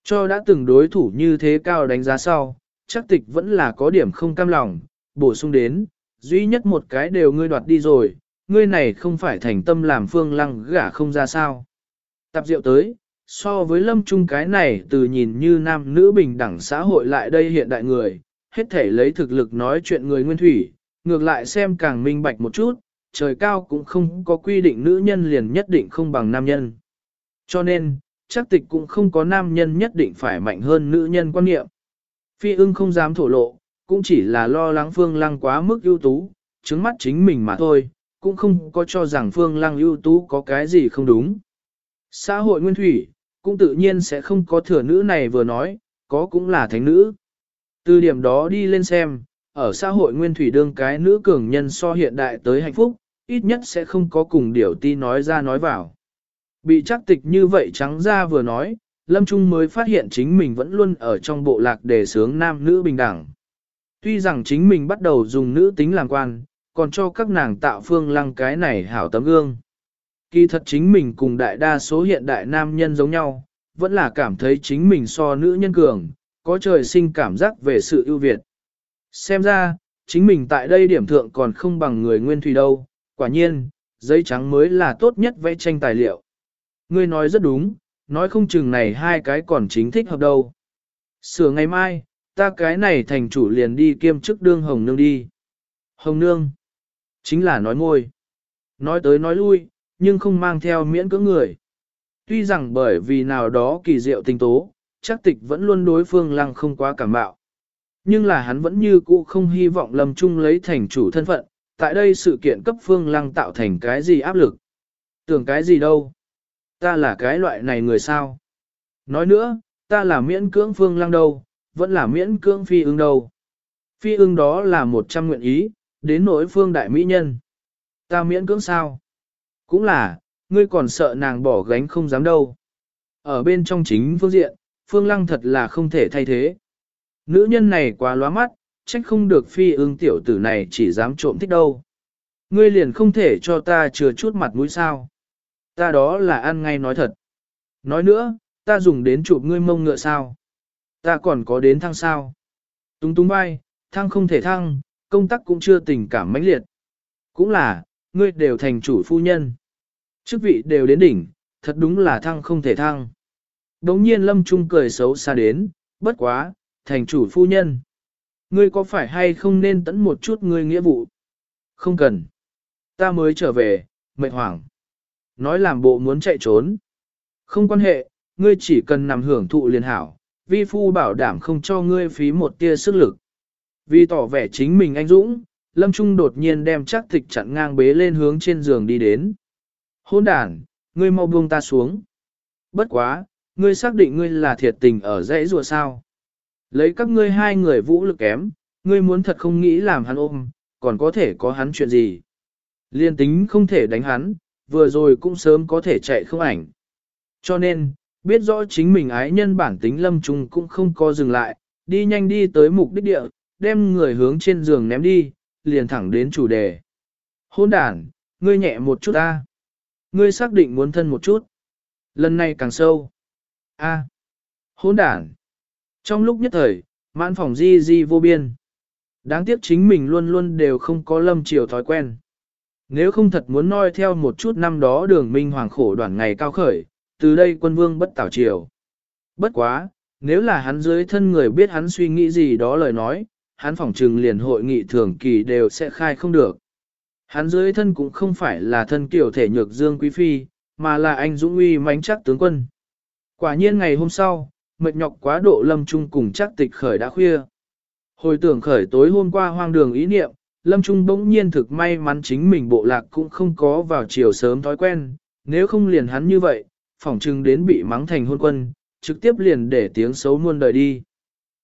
Cho đã từng đối thủ như thế cao đánh giá sau, chắc tịch vẫn là có điểm không cam lòng, bổ sung đến, duy nhất một cái đều ngươi đoạt đi rồi, ngươi này không phải thành tâm làm phương lăng gả không ra sao. Tạp diệu tới, so với lâm trung cái này từ nhìn như nam nữ bình đẳng xã hội lại đây hiện đại người, hết thể lấy thực lực nói chuyện người nguyên thủy, ngược lại xem càng minh bạch một chút, trời cao cũng không có quy định nữ nhân liền nhất định không bằng nam nhân. Cho nên, chắc tịch cũng không có nam nhân nhất định phải mạnh hơn nữ nhân quan niệm. Phi ưng không dám thổ lộ, cũng chỉ là lo lắng phương lăng quá mức ưu tú, chứng mắt chính mình mà thôi, cũng không có cho rằng phương lăng ưu tú có cái gì không đúng. Xã hội nguyên thủy, cũng tự nhiên sẽ không có thừa nữ này vừa nói, có cũng là thánh nữ. Từ điểm đó đi lên xem, ở xã hội nguyên thủy đương cái nữ cường nhân so hiện đại tới hạnh phúc, ít nhất sẽ không có cùng điều ti nói ra nói vào. Bị chắc tịch như vậy trắng ra vừa nói, Lâm Trung mới phát hiện chính mình vẫn luôn ở trong bộ lạc đề sướng nam nữ bình đẳng. Tuy rằng chính mình bắt đầu dùng nữ tính làm quan, còn cho các nàng tạo phương lăng cái này hảo tấm gương. Kỳ thật chính mình cùng đại đa số hiện đại nam nhân giống nhau, vẫn là cảm thấy chính mình so nữ nhân cường, có trời sinh cảm giác về sự ưu việt. Xem ra, chính mình tại đây điểm thượng còn không bằng người nguyên thủy đâu, quả nhiên, giấy trắng mới là tốt nhất vẽ tranh tài liệu. Ngươi nói rất đúng, nói không chừng này hai cái còn chính thích hợp đâu. Sửa ngày mai, ta cái này thành chủ liền đi kiêm chức đương hồng nương đi. Hồng nương, chính là nói ngôi. Nói tới nói lui, nhưng không mang theo miễn cưỡng người. Tuy rằng bởi vì nào đó kỳ diệu tình tố, chắc tịch vẫn luôn đối phương lăng không quá cảm bạo. Nhưng là hắn vẫn như cũ không hy vọng Lâm Trung lấy thành chủ thân phận, tại đây sự kiện cấp phương lăng tạo thành cái gì áp lực. Tưởng cái gì đâu. Ta là cái loại này người sao. Nói nữa, ta là miễn cưỡng phương lăng đâu, vẫn là miễn cưỡng phi ưng đâu. Phi ưng đó là một trăm nguyện ý, đến nỗi phương đại mỹ nhân. Ta miễn cưỡng sao? Cũng là, ngươi còn sợ nàng bỏ gánh không dám đâu. Ở bên trong chính phương diện, phương lăng thật là không thể thay thế. Nữ nhân này quá lóa mắt, trách không được phi ương tiểu tử này chỉ dám trộm thích đâu. Ngươi liền không thể cho ta chừa chút mặt mũi sao. Ta đó là ăn ngay nói thật. Nói nữa, ta dùng đến chụp ngươi mông ngựa sao. Ta còn có đến thăng sao. Tung tung bay, thăng không thể thăng, công tác cũng chưa tình cảm mãnh liệt. Cũng là, ngươi đều thành chủ phu nhân. Chức vị đều đến đỉnh, thật đúng là thăng không thể thăng. Đống nhiên lâm trung cười xấu xa đến, bất quá, thành chủ phu nhân. Ngươi có phải hay không nên tẫn một chút ngươi nghĩa vụ? Không cần. Ta mới trở về, mệt hoảng. Nói làm bộ muốn chạy trốn. Không quan hệ, ngươi chỉ cần nằm hưởng thụ liền hảo, vi phu bảo đảm không cho ngươi phí một tia sức lực. Vì tỏ vẻ chính mình anh dũng, Lâm Trung đột nhiên đem chắc thịt chặn ngang bế lên hướng trên giường đi đến. Hôn đàn, ngươi mau buông ta xuống. Bất quá, ngươi xác định ngươi là thiệt tình ở dãy rùa sao. Lấy các ngươi hai người vũ lực kém, ngươi muốn thật không nghĩ làm hắn ôm, còn có thể có hắn chuyện gì. Liên tính không thể đánh hắn, vừa rồi cũng sớm có thể chạy không ảnh. Cho nên, biết rõ chính mình ái nhân bản tính lâm trung cũng không có dừng lại, đi nhanh đi tới mục đích địa, đem người hướng trên giường ném đi, liền thẳng đến chủ đề. Hôn đàn, ngươi nhẹ một chút ta. Ngươi xác định muốn thân một chút. Lần này càng sâu. A. À. Hôn. Trong lúc nhất thời, mãn phòng di di vô biên. Đáng tiếc chính mình luôn luôn đều không có lâm chiều thói quen. Nếu không thật muốn noi theo một chút năm đó đường minh hoàng khổ đoạn ngày cao khởi, từ đây quân vương bất tảo triều. Bất quá, nếu là hắn dưới thân người biết hắn suy nghĩ gì đó lời nói, hắn phỏng trừng liền hội nghị thường kỳ đều sẽ khai không được. Hắn dưới thân cũng không phải là thân kiểu thể nhược dương quý phi, mà là anh dũng uy mánh chắc tướng quân. Quả nhiên ngày hôm sau, mệt nhọc quá độ lâm trung cùng chắc tịch khởi đã khuya. Hồi tưởng khởi tối hôm qua hoang đường ý niệm, lâm trung bỗng nhiên thực may mắn chính mình bộ lạc cũng không có vào chiều sớm thói quen, nếu không liền hắn như vậy, phỏng chừng đến bị mắng thành hôn quân, trực tiếp liền để tiếng xấu muôn đời đi.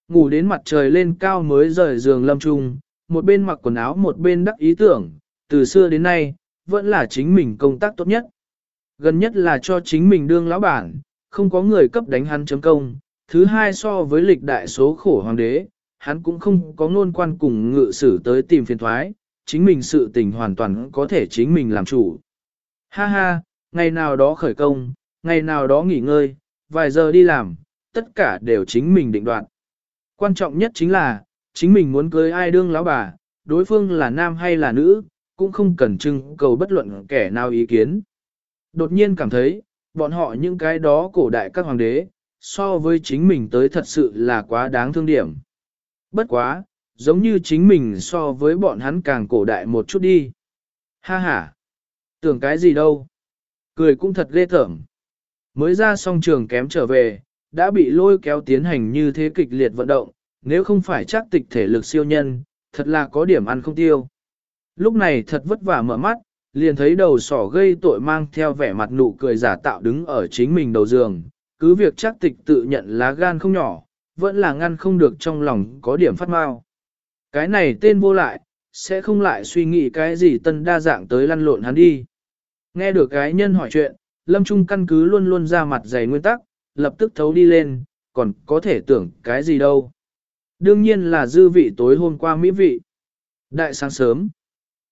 Ngủ đến mặt trời lên cao mới rời giường lâm trung, một bên mặc quần áo một bên đắc ý tưởng, từ xưa đến nay, vẫn là chính mình công tác tốt nhất. Gần nhất là cho chính mình đương lão bản, không có người cấp đánh hắn chấm công, Thứ hai so với lịch đại số khổ hoàng đế, hắn cũng không có ngôn quan cùng ngự sử tới tìm phiền thoái, chính mình sự tình hoàn toàn có thể chính mình làm chủ. Ha ha, ngày nào đó khởi công, ngày nào đó nghỉ ngơi, vài giờ đi làm, tất cả đều chính mình định đoạt. Quan trọng nhất chính là, chính mình muốn cưới ai đương lão bà, đối phương là nam hay là nữ, cũng không cần trưng cầu bất luận kẻ nào ý kiến. Đột nhiên cảm thấy, bọn họ những cái đó cổ đại các hoàng đế, so với chính mình tới thật sự là quá đáng thương điểm. Bất quá, giống như chính mình so với bọn hắn càng cổ đại một chút đi. Ha ha! Tưởng cái gì đâu? Cười cũng thật ghê tởm. Mới ra song trường kém trở về, đã bị lôi kéo tiến hành như thế kịch liệt vận động, nếu không phải chắc tịch thể lực siêu nhân, thật là có điểm ăn không tiêu. Lúc này thật vất vả mở mắt, liền thấy đầu sỏ gây tội mang theo vẻ mặt nụ cười giả tạo đứng ở chính mình đầu giường, cứ việc chắc tịch tự nhận lá gan không nhỏ, vẫn là ngăn không được trong lòng có điểm phát mau. Cái này tên vô lại, sẽ không lại suy nghĩ cái gì tân đa dạng tới lăn lộn hắn đi. Nghe được cái nhân hỏi chuyện, Lâm Trung căn cứ luôn luôn ra mặt dày nguyên tắc, lập tức thấu đi lên, còn có thể tưởng cái gì đâu. Đương nhiên là dư vị tối hôm qua mỹ vị. Đại sáng sớm.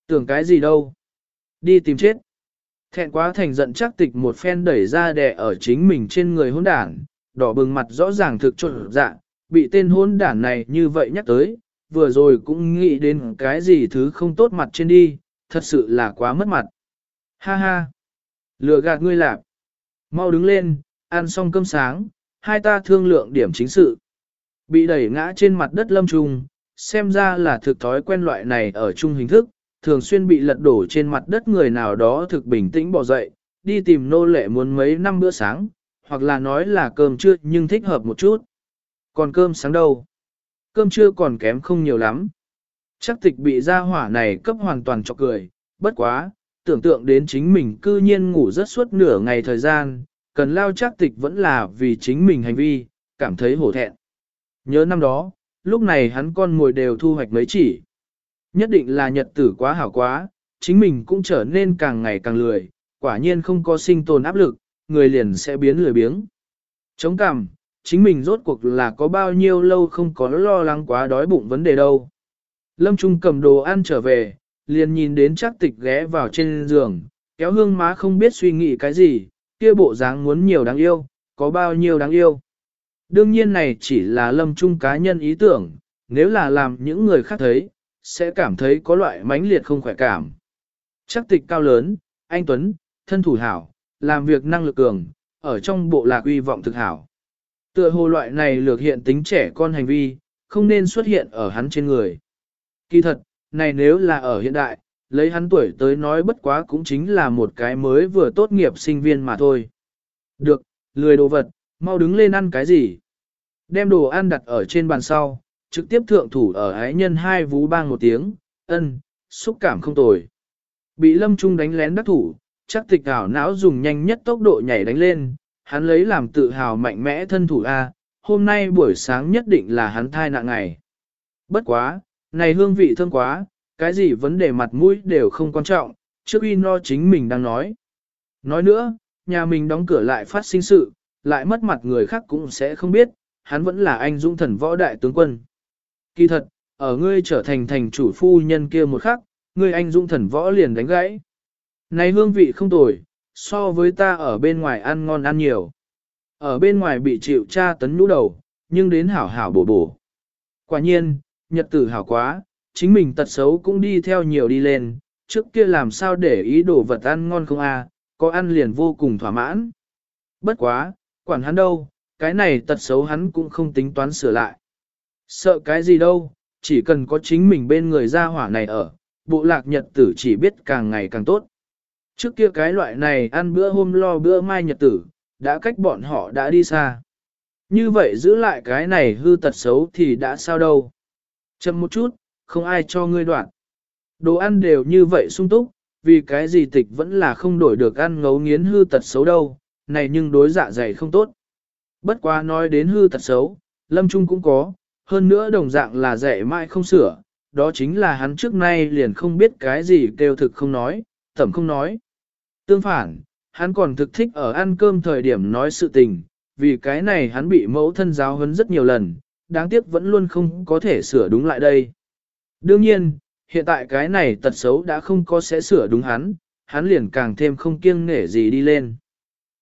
Tưởng cái gì đâu. Đi tìm chết. Thẹn quá thành giận chắc tịch một phen đẩy ra đè ở chính mình trên người hôn đảng, đỏ bừng mặt rõ ràng thực trộn dạ, bị tên hôn đảng này như vậy nhắc tới, vừa rồi cũng nghĩ đến cái gì thứ không tốt mặt trên đi, thật sự là quá mất mặt. Ha ha! Lừa gạt ngươi lạp. Mau đứng lên, ăn xong cơm sáng, hai ta thương lượng điểm chính sự. Bị đẩy ngã trên mặt đất lâm trùng, xem ra là thực thói quen loại này ở chung hình thức, thường xuyên bị lật đổ trên mặt đất người nào đó thực bình tĩnh bỏ dậy, đi tìm nô lệ muốn mấy năm bữa sáng, hoặc là nói là cơm trưa nhưng thích hợp một chút. Còn cơm sáng đâu? Cơm trưa còn kém không nhiều lắm. Chắc tịch bị gia hỏa này cấp hoàn toàn cho cười, bất quá, tưởng tượng đến chính mình cư nhiên ngủ rất suốt nửa ngày thời gian, cần lao chắc tịch vẫn là vì chính mình hành vi, cảm thấy hổ thẹn. Nhớ năm đó, lúc này hắn con ngồi đều thu hoạch mấy chỉ. Nhất định là nhật tử quá hảo quá, chính mình cũng trở nên càng ngày càng lười, quả nhiên không có sinh tồn áp lực, người liền sẽ biến lười biếng. Chống cảm, chính mình rốt cuộc là có bao nhiêu lâu không có lo lắng quá đói bụng vấn đề đâu. Lâm Trung cầm đồ ăn trở về, liền nhìn đến chắc tịch ghé vào trên giường, kéo hương má không biết suy nghĩ cái gì, kia bộ dáng muốn nhiều đáng yêu, có bao nhiêu đáng yêu. Đương nhiên này chỉ là lâm trung cá nhân ý tưởng, nếu là làm những người khác thấy, sẽ cảm thấy có loại mãnh liệt không khỏe cảm. Chắc tịch cao lớn, anh Tuấn, thân thủ hảo, làm việc năng lực cường, ở trong bộ lạc uy vọng thực hảo. Tựa hồ loại này lược hiện tính trẻ con hành vi, không nên xuất hiện ở hắn trên người. Kỳ thật, này nếu là ở hiện đại, lấy hắn tuổi tới nói bất quá cũng chính là một cái mới vừa tốt nghiệp sinh viên mà thôi. Được, lười đồ vật, mau đứng lên ăn cái gì. Đem đồ ăn đặt ở trên bàn sau, trực tiếp thượng thủ ở ái nhân hai vú bang một tiếng, ân, xúc cảm không tồi. Bị lâm trung đánh lén đắc thủ, chắc tịch ảo não dùng nhanh nhất tốc độ nhảy đánh lên, hắn lấy làm tự hào mạnh mẽ thân thủ A, hôm nay buổi sáng nhất định là hắn thai nạn ngày. Bất quá, này hương vị thơm quá, cái gì vấn đề mặt mũi đều không quan trọng, trước uy no chính mình đang nói. Nói nữa, nhà mình đóng cửa lại phát sinh sự, lại mất mặt người khác cũng sẽ không biết, hắn vẫn là anh dũng thần võ đại tướng quân. Kỳ thật, ở ngươi trở thành thành chủ phu nhân kia một khắc, ngươi anh dũng thần võ liền đánh gãy. Này hương vị không tồi, so với ta ở bên ngoài ăn ngon ăn nhiều. Ở bên ngoài bị chịu tra tấn nhũ đầu, nhưng đến hảo hảo bổ bổ. Quả nhiên, nhật tử hảo quá, chính mình tật xấu cũng đi theo nhiều đi lên, trước kia làm sao để ý đồ vật ăn ngon không à, có ăn liền vô cùng thỏa mãn. Bất quá, quản hắn đâu, cái này tật xấu hắn cũng không tính toán sửa lại. Sợ cái gì đâu, chỉ cần có chính mình bên người gia hỏa này ở, bộ lạc nhật tử chỉ biết càng ngày càng tốt. Trước kia cái loại này ăn bữa hôm lo bữa mai nhật tử, đã cách bọn họ đã đi xa. Như vậy giữ lại cái này hư tật xấu thì đã sao đâu. Chậm một chút, không ai cho ngươi đoạn. Đồ ăn đều như vậy sung túc, vì cái gì tịch vẫn là không đổi được ăn ngấu nghiến hư tật xấu đâu, này nhưng đối dạ dày không tốt. Bất quá nói đến hư tật xấu, Lâm Trung cũng có, hơn nữa đồng dạng là dạy mãi không sửa, đó chính là hắn trước nay liền không biết cái gì kêu thực không nói, tẩm không nói. Tương phản, hắn còn thực thích ở ăn cơm thời điểm nói sự tình, vì cái này hắn bị mẫu thân giáo huấn rất nhiều lần, đáng tiếc vẫn luôn không có thể sửa đúng lại đây. Đương nhiên, hiện tại cái này tật xấu đã không có sẽ sửa đúng hắn, hắn liền càng thêm không kiêng nể gì đi lên.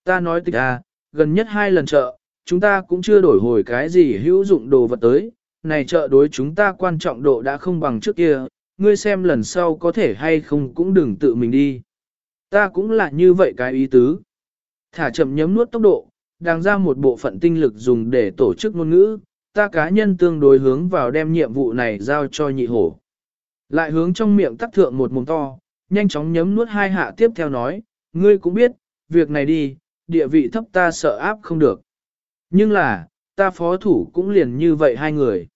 Ta nói tịch à, gần nhất hai lần chợ, chúng ta cũng chưa đổi hồi cái gì hữu dụng đồ vật tới, này chợ đối chúng ta quan trọng độ đã không bằng trước kia, ngươi xem lần sau có thể hay không cũng đừng tự mình đi. Ta cũng là như vậy cái ý tứ. Thả chậm nhấm nuốt tốc độ, đang ra một bộ phận tinh lực dùng để tổ chức ngôn ngữ, ta cá nhân tương đối hướng vào đem nhiệm vụ này giao cho nhị hổ. Lại hướng trong miệng tắc thượng một mồm to, nhanh chóng nhấm nuốt hai hạ tiếp theo nói, ngươi cũng biết, việc này đi, địa vị thấp ta sợ áp không được. Nhưng là, ta phó thủ cũng liền như vậy hai người.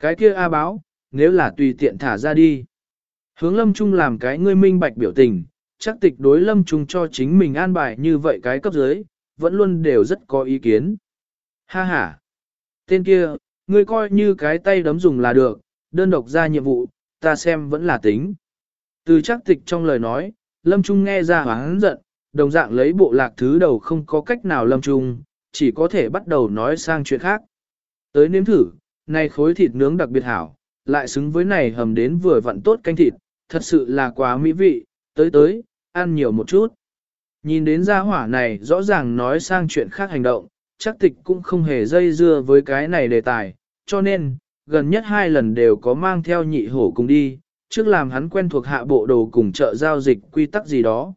Cái kia A báo, nếu là tùy tiện thả ra đi. Hướng lâm trung làm cái ngươi minh bạch biểu tình, chắc tịch đối lâm trung cho chính mình an bài như vậy cái cấp dưới, vẫn luôn đều rất có ý kiến. Ha ha! Tên kia, ngươi coi như cái tay đấm dùng là được, đơn độc ra nhiệm vụ, ta xem vẫn là tính. Từ chắc tịch trong lời nói, lâm trung nghe ra hắn giận, đồng dạng lấy bộ lạc thứ đầu không có cách nào lâm trung, chỉ có thể bắt đầu nói sang chuyện khác. Tới nếm thử, này khối thịt nướng đặc biệt hảo, lại xứng với này hầm đến vừa vặn tốt canh thịt, thật sự là quá mỹ vị, tới tới, ăn nhiều một chút. Nhìn đến gia hỏa này rõ ràng nói sang chuyện khác hành động, chắc tịch cũng không hề dây dưa với cái này đề tài, cho nên, gần nhất hai lần đều có mang theo nhị hổ cùng đi, trước làm hắn quen thuộc hạ bộ đồ cùng chợ giao dịch quy tắc gì đó.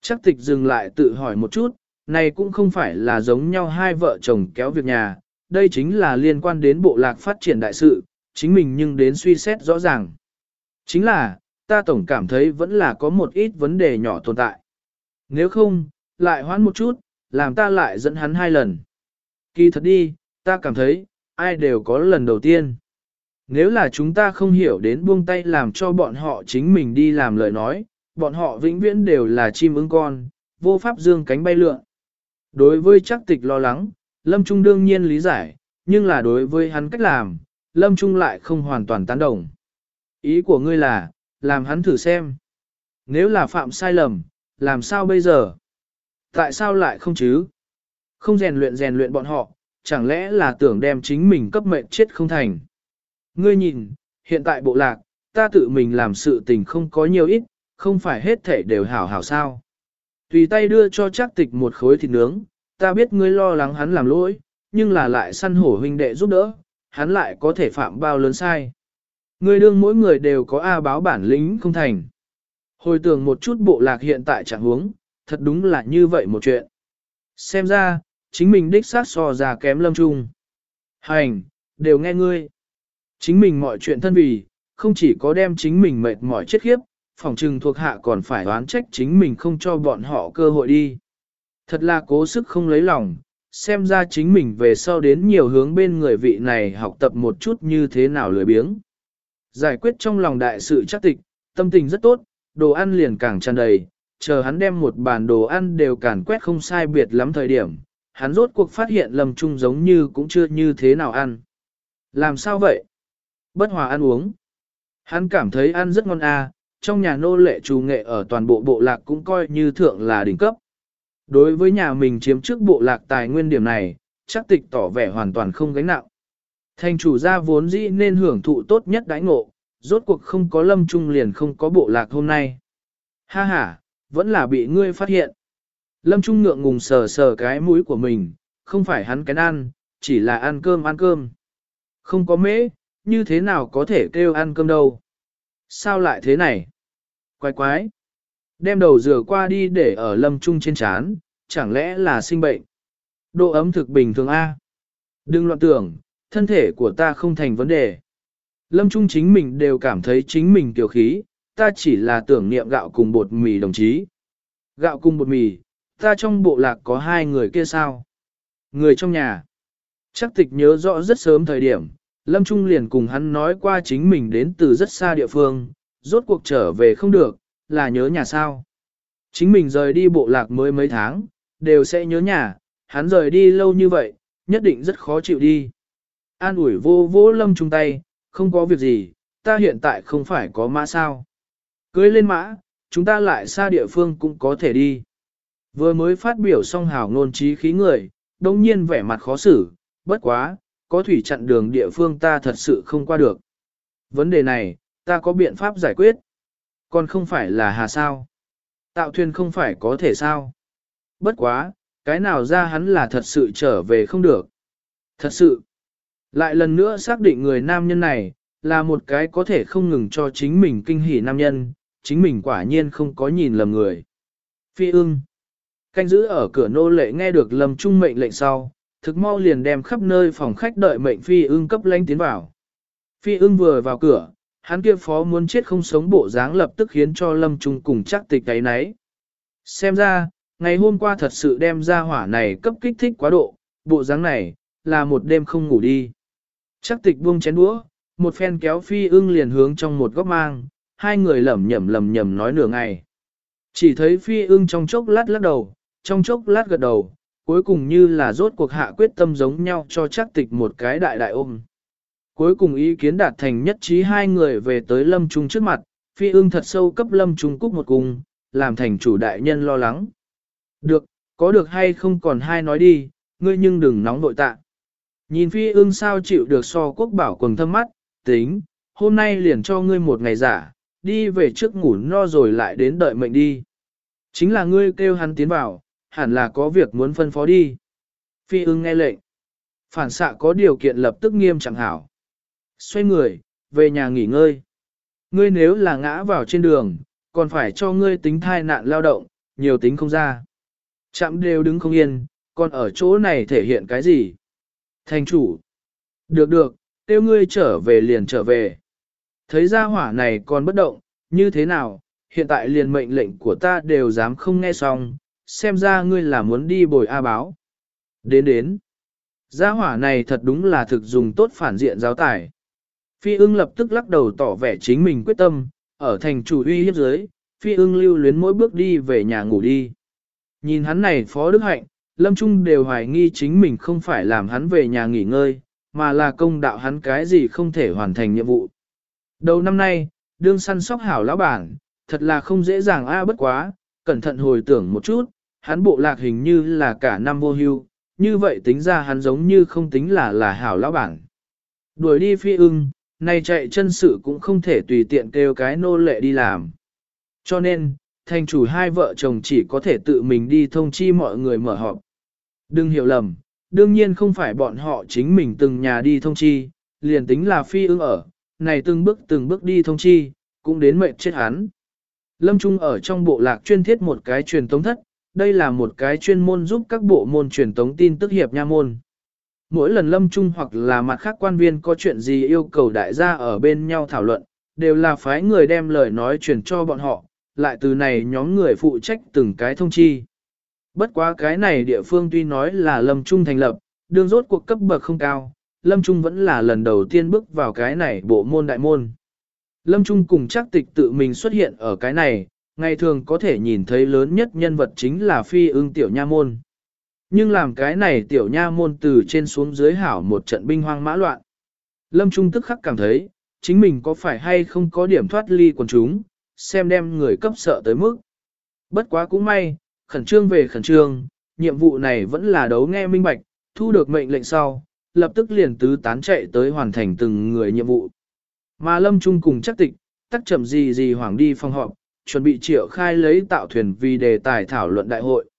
Chắc tịch dừng lại tự hỏi một chút, này cũng không phải là giống nhau hai vợ chồng kéo việc nhà, đây chính là liên quan đến bộ lạc phát triển đại sự, chính mình nhưng đến suy xét rõ ràng. Chính là, ta tổng cảm thấy vẫn là có một ít vấn đề nhỏ tồn tại. Nếu không, lại hoãn một chút, làm ta lại dẫn hắn hai lần. Kỳ thật đi, ta cảm thấy, ai đều có lần đầu tiên. Nếu là chúng ta không hiểu đến buông tay làm cho bọn họ chính mình đi làm lời nói, bọn họ vĩnh viễn đều là chim ưng con, vô pháp dương cánh bay lượn. Đối với chắc tịch lo lắng, Lâm Trung đương nhiên lý giải, nhưng là đối với hắn cách làm, Lâm Trung lại không hoàn toàn tán đồng. Ý của ngươi là, làm hắn thử xem. Nếu là phạm sai lầm, làm sao bây giờ? Tại sao lại không chứ? Không rèn luyện rèn luyện bọn họ, chẳng lẽ là tưởng đem chính mình cấp mệnh chết không thành? Ngươi nhìn, hiện tại bộ lạc, ta tự mình làm sự tình không có nhiều ít, không phải hết thể đều hảo hảo sao. Tùy tay đưa cho chắc tịch một khối thịt nướng, ta biết ngươi lo lắng hắn làm lỗi, nhưng là lại săn hổ huynh đệ giúp đỡ, hắn lại có thể phạm bao lớn sai. Ngươi đương mỗi người đều có A báo bản lĩnh không thành. Hồi tưởng một chút bộ lạc hiện tại trạng huống, thật đúng là như vậy một chuyện. Xem ra, chính mình đích xác so ra kém lâm trung. Hành, đều nghe ngươi. Chính mình mọi chuyện thân vì, không chỉ có đem chính mình mệt mỏi chết khiếp, phòng trừng thuộc hạ còn phải đoán trách chính mình không cho bọn họ cơ hội đi. Thật là cố sức không lấy lòng, xem ra chính mình về sau đến nhiều hướng bên người vị này học tập một chút như thế nào lười biếng. Giải quyết trong lòng đại sự chắc tịch, tâm tình rất tốt, đồ ăn liền càng tràn đầy, chờ hắn đem một bàn đồ ăn đều càn quét không sai biệt lắm thời điểm, hắn rốt cuộc phát hiện lầm trung giống như cũng chưa như thế nào ăn. Làm sao vậy? Bất hòa ăn uống. Hắn cảm thấy ăn rất ngon à, trong nhà nô lệ trù nghệ ở toàn bộ bộ lạc cũng coi như thượng là đỉnh cấp. Đối với nhà mình chiếm trước bộ lạc tài nguyên điểm này, chắc tịch tỏ vẻ hoàn toàn không gánh nặng. Thành chủ gia vốn dĩ nên hưởng thụ tốt nhất đãi ngộ, rốt cuộc không có lâm trung liền không có bộ lạc hôm nay. Ha ha, vẫn là bị ngươi phát hiện. Lâm Trung ngượng ngùng sờ sờ cái mũi của mình, không phải hắn cái ăn, chỉ là ăn cơm ăn cơm. Không có mễ, như thế nào có thể kêu ăn cơm đâu. Sao lại thế này? Quái quái. Đem đầu rửa qua đi để ở lâm trung trên chán, chẳng lẽ là sinh bệnh? Độ ấm thực bình thường A. Đừng loạn tưởng, thân thể của ta không thành vấn đề. Lâm Trung chính mình đều cảm thấy chính mình tiểu khí, ta chỉ là tưởng niệm gạo cùng bột mì đồng chí. Gạo cùng bột mì, ta trong bộ lạc có hai người kia sao? Người trong nhà. Chắc tịch nhớ rõ rất sớm thời điểm, Lâm Trung liền cùng hắn nói qua chính mình đến từ rất xa địa phương, rốt cuộc trở về không được, là nhớ nhà sao. Chính mình rời đi bộ lạc mới mấy tháng, đều sẽ nhớ nhà, hắn rời đi lâu như vậy, nhất định rất khó chịu đi. An ủi vô vô Lâm chung tay, không có việc gì, ta hiện tại không phải có mã sao. Cưới lên mã, chúng ta lại xa địa phương cũng có thể đi. Vừa mới phát biểu xong hảo ngôn trí khí người, đông nhiên vẻ mặt khó xử, bất quá, có thủy chặn đường địa phương ta thật sự không qua được. Vấn đề này, ta có biện pháp giải quyết. Còn không phải là hà sao. Tạo thuyền không phải có thể sao. Bất quá, cái nào ra hắn là thật sự trở về không được. Thật sự. Lại lần nữa xác định người nam nhân này, là một cái có thể không ngừng cho chính mình kinh hỉ nam nhân, chính mình quả nhiên không có nhìn lầm người. Phi ưng. Canh giữ ở cửa nô lệ nghe được lầm trung mệnh lệnh sau, thực mau liền đem khắp nơi phòng khách đợi mệnh phi ưng cấp lanh tiến vào. Phi ưng vừa vào cửa, hắn kia phó muốn chết không sống bộ dáng lập tức khiến cho lâm trung cùng chắc tịch cái nấy. Xem ra, ngày hôm qua thật sự đem ra hỏa này cấp kích thích quá độ, bộ dáng này, là một đêm không ngủ đi. Chắc tịch buông chén đũa, một phen kéo phi ưng liền hướng trong một góc mang, hai người lẩm nhẩm lẩm nhẩm nói nửa ngày. Chỉ thấy phi ưng trong chốc lát lắc đầu, trong chốc lát gật đầu, cuối cùng như là rốt cuộc hạ quyết tâm giống nhau cho chắc tịch một cái đại đại ôm. Cuối cùng ý kiến đạt thành nhất trí hai người về tới lâm trung trước mặt, phi ương thật sâu cấp lâm trung cúc một cung, làm thành chủ đại nhân lo lắng. Được, có được hay không còn hai nói đi, ngươi nhưng đừng nóng nội tạ. Nhìn phi ương sao chịu được so quốc bảo quần thâm mắt, tính, hôm nay liền cho ngươi một ngày giả, đi về trước ngủ no rồi lại đến đợi mệnh đi. Chính là ngươi kêu hắn tiến vào, hẳn là có việc muốn phân phó đi. Phi ưng nghe lệnh. Phản xạ có điều kiện lập tức nghiêm chẳng hảo. Xoay người, về nhà nghỉ ngơi. Ngươi nếu là ngã vào trên đường, còn phải cho ngươi tính thai nạn lao động, nhiều tính không ra. Chạm đều đứng không yên, còn ở chỗ này thể hiện cái gì? Thành chủ. Được được, tiêu ngươi trở về liền trở về. Thấy ra hỏa này còn bất động, như thế nào, hiện tại liền mệnh lệnh của ta đều dám không nghe xong, xem ra ngươi là muốn đi bồi A báo. Đến đến. Gia hỏa này thật đúng là thực dùng tốt phản diện giáo tài. Phi ưng lập tức lắc đầu tỏ vẻ chính mình quyết tâm, ở thành chủ uy hiếp dưới, phi ưng lưu luyến mỗi bước đi về nhà ngủ đi. Nhìn hắn này phó đức hạnh, Lâm Trung đều hoài nghi chính mình không phải làm hắn về nhà nghỉ ngơi, mà là công đạo hắn cái gì không thể hoàn thành nhiệm vụ. Đầu năm nay, đương săn sóc hảo lão bản, thật là không dễ dàng a bất quá, cẩn thận hồi tưởng một chút, hắn bộ lạc hình như là cả năm vô hưu, như vậy tính ra hắn giống như không tính là là hảo lão bản. Đuổi đi phi ưng, này chạy chân sự cũng không thể tùy tiện kêu cái nô lệ đi làm. Cho nên, thành chủ hai vợ chồng chỉ có thể tự mình đi thông chi mọi người mở họp. Đừng hiểu lầm, đương nhiên không phải bọn họ chính mình từng nhà đi thông chi, liền tính là phi ưng ở, này từng bước từng bước đi thông chi, cũng đến mệnh chết hắn. Lâm Trung ở trong bộ lạc chuyên thiết một cái truyền tống thất, đây là một cái chuyên môn giúp các bộ môn truyền tống tin tức hiệp nha môn. Mỗi lần Lâm Trung hoặc là mặt khác quan viên có chuyện gì yêu cầu đại gia ở bên nhau thảo luận, đều là phái người đem lời nói truyền cho bọn họ, lại từ này nhóm người phụ trách từng cái thông chi. Bất quá cái này địa phương tuy nói là Lâm Trung thành lập, đương rốt cuộc cấp bậc không cao, Lâm Trung vẫn là lần đầu tiên bước vào cái này bộ môn đại môn. Lâm Trung cùng chắc tịch tự mình xuất hiện ở cái này, ngày thường có thể nhìn thấy lớn nhất nhân vật chính là phi ưng tiểu nha môn. Nhưng làm cái này tiểu nha môn từ trên xuống dưới hảo một trận binh hoang mã loạn. Lâm Trung tức khắc cảm thấy, chính mình có phải hay không có điểm thoát ly quần chúng, xem đem người cấp sợ tới mức. Bất quá cũng may, khẩn trương về khẩn trương, nhiệm vụ này vẫn là đấu nghe minh bạch, thu được mệnh lệnh sau, lập tức liền tứ tán chạy tới hoàn thành từng người nhiệm vụ. Mà Lâm Trung cùng chắc tịch, tắc chậm gì gì hoảng đi phòng họp, chuẩn bị triệu khai lấy tạo thuyền vì đề tài thảo luận đại hội.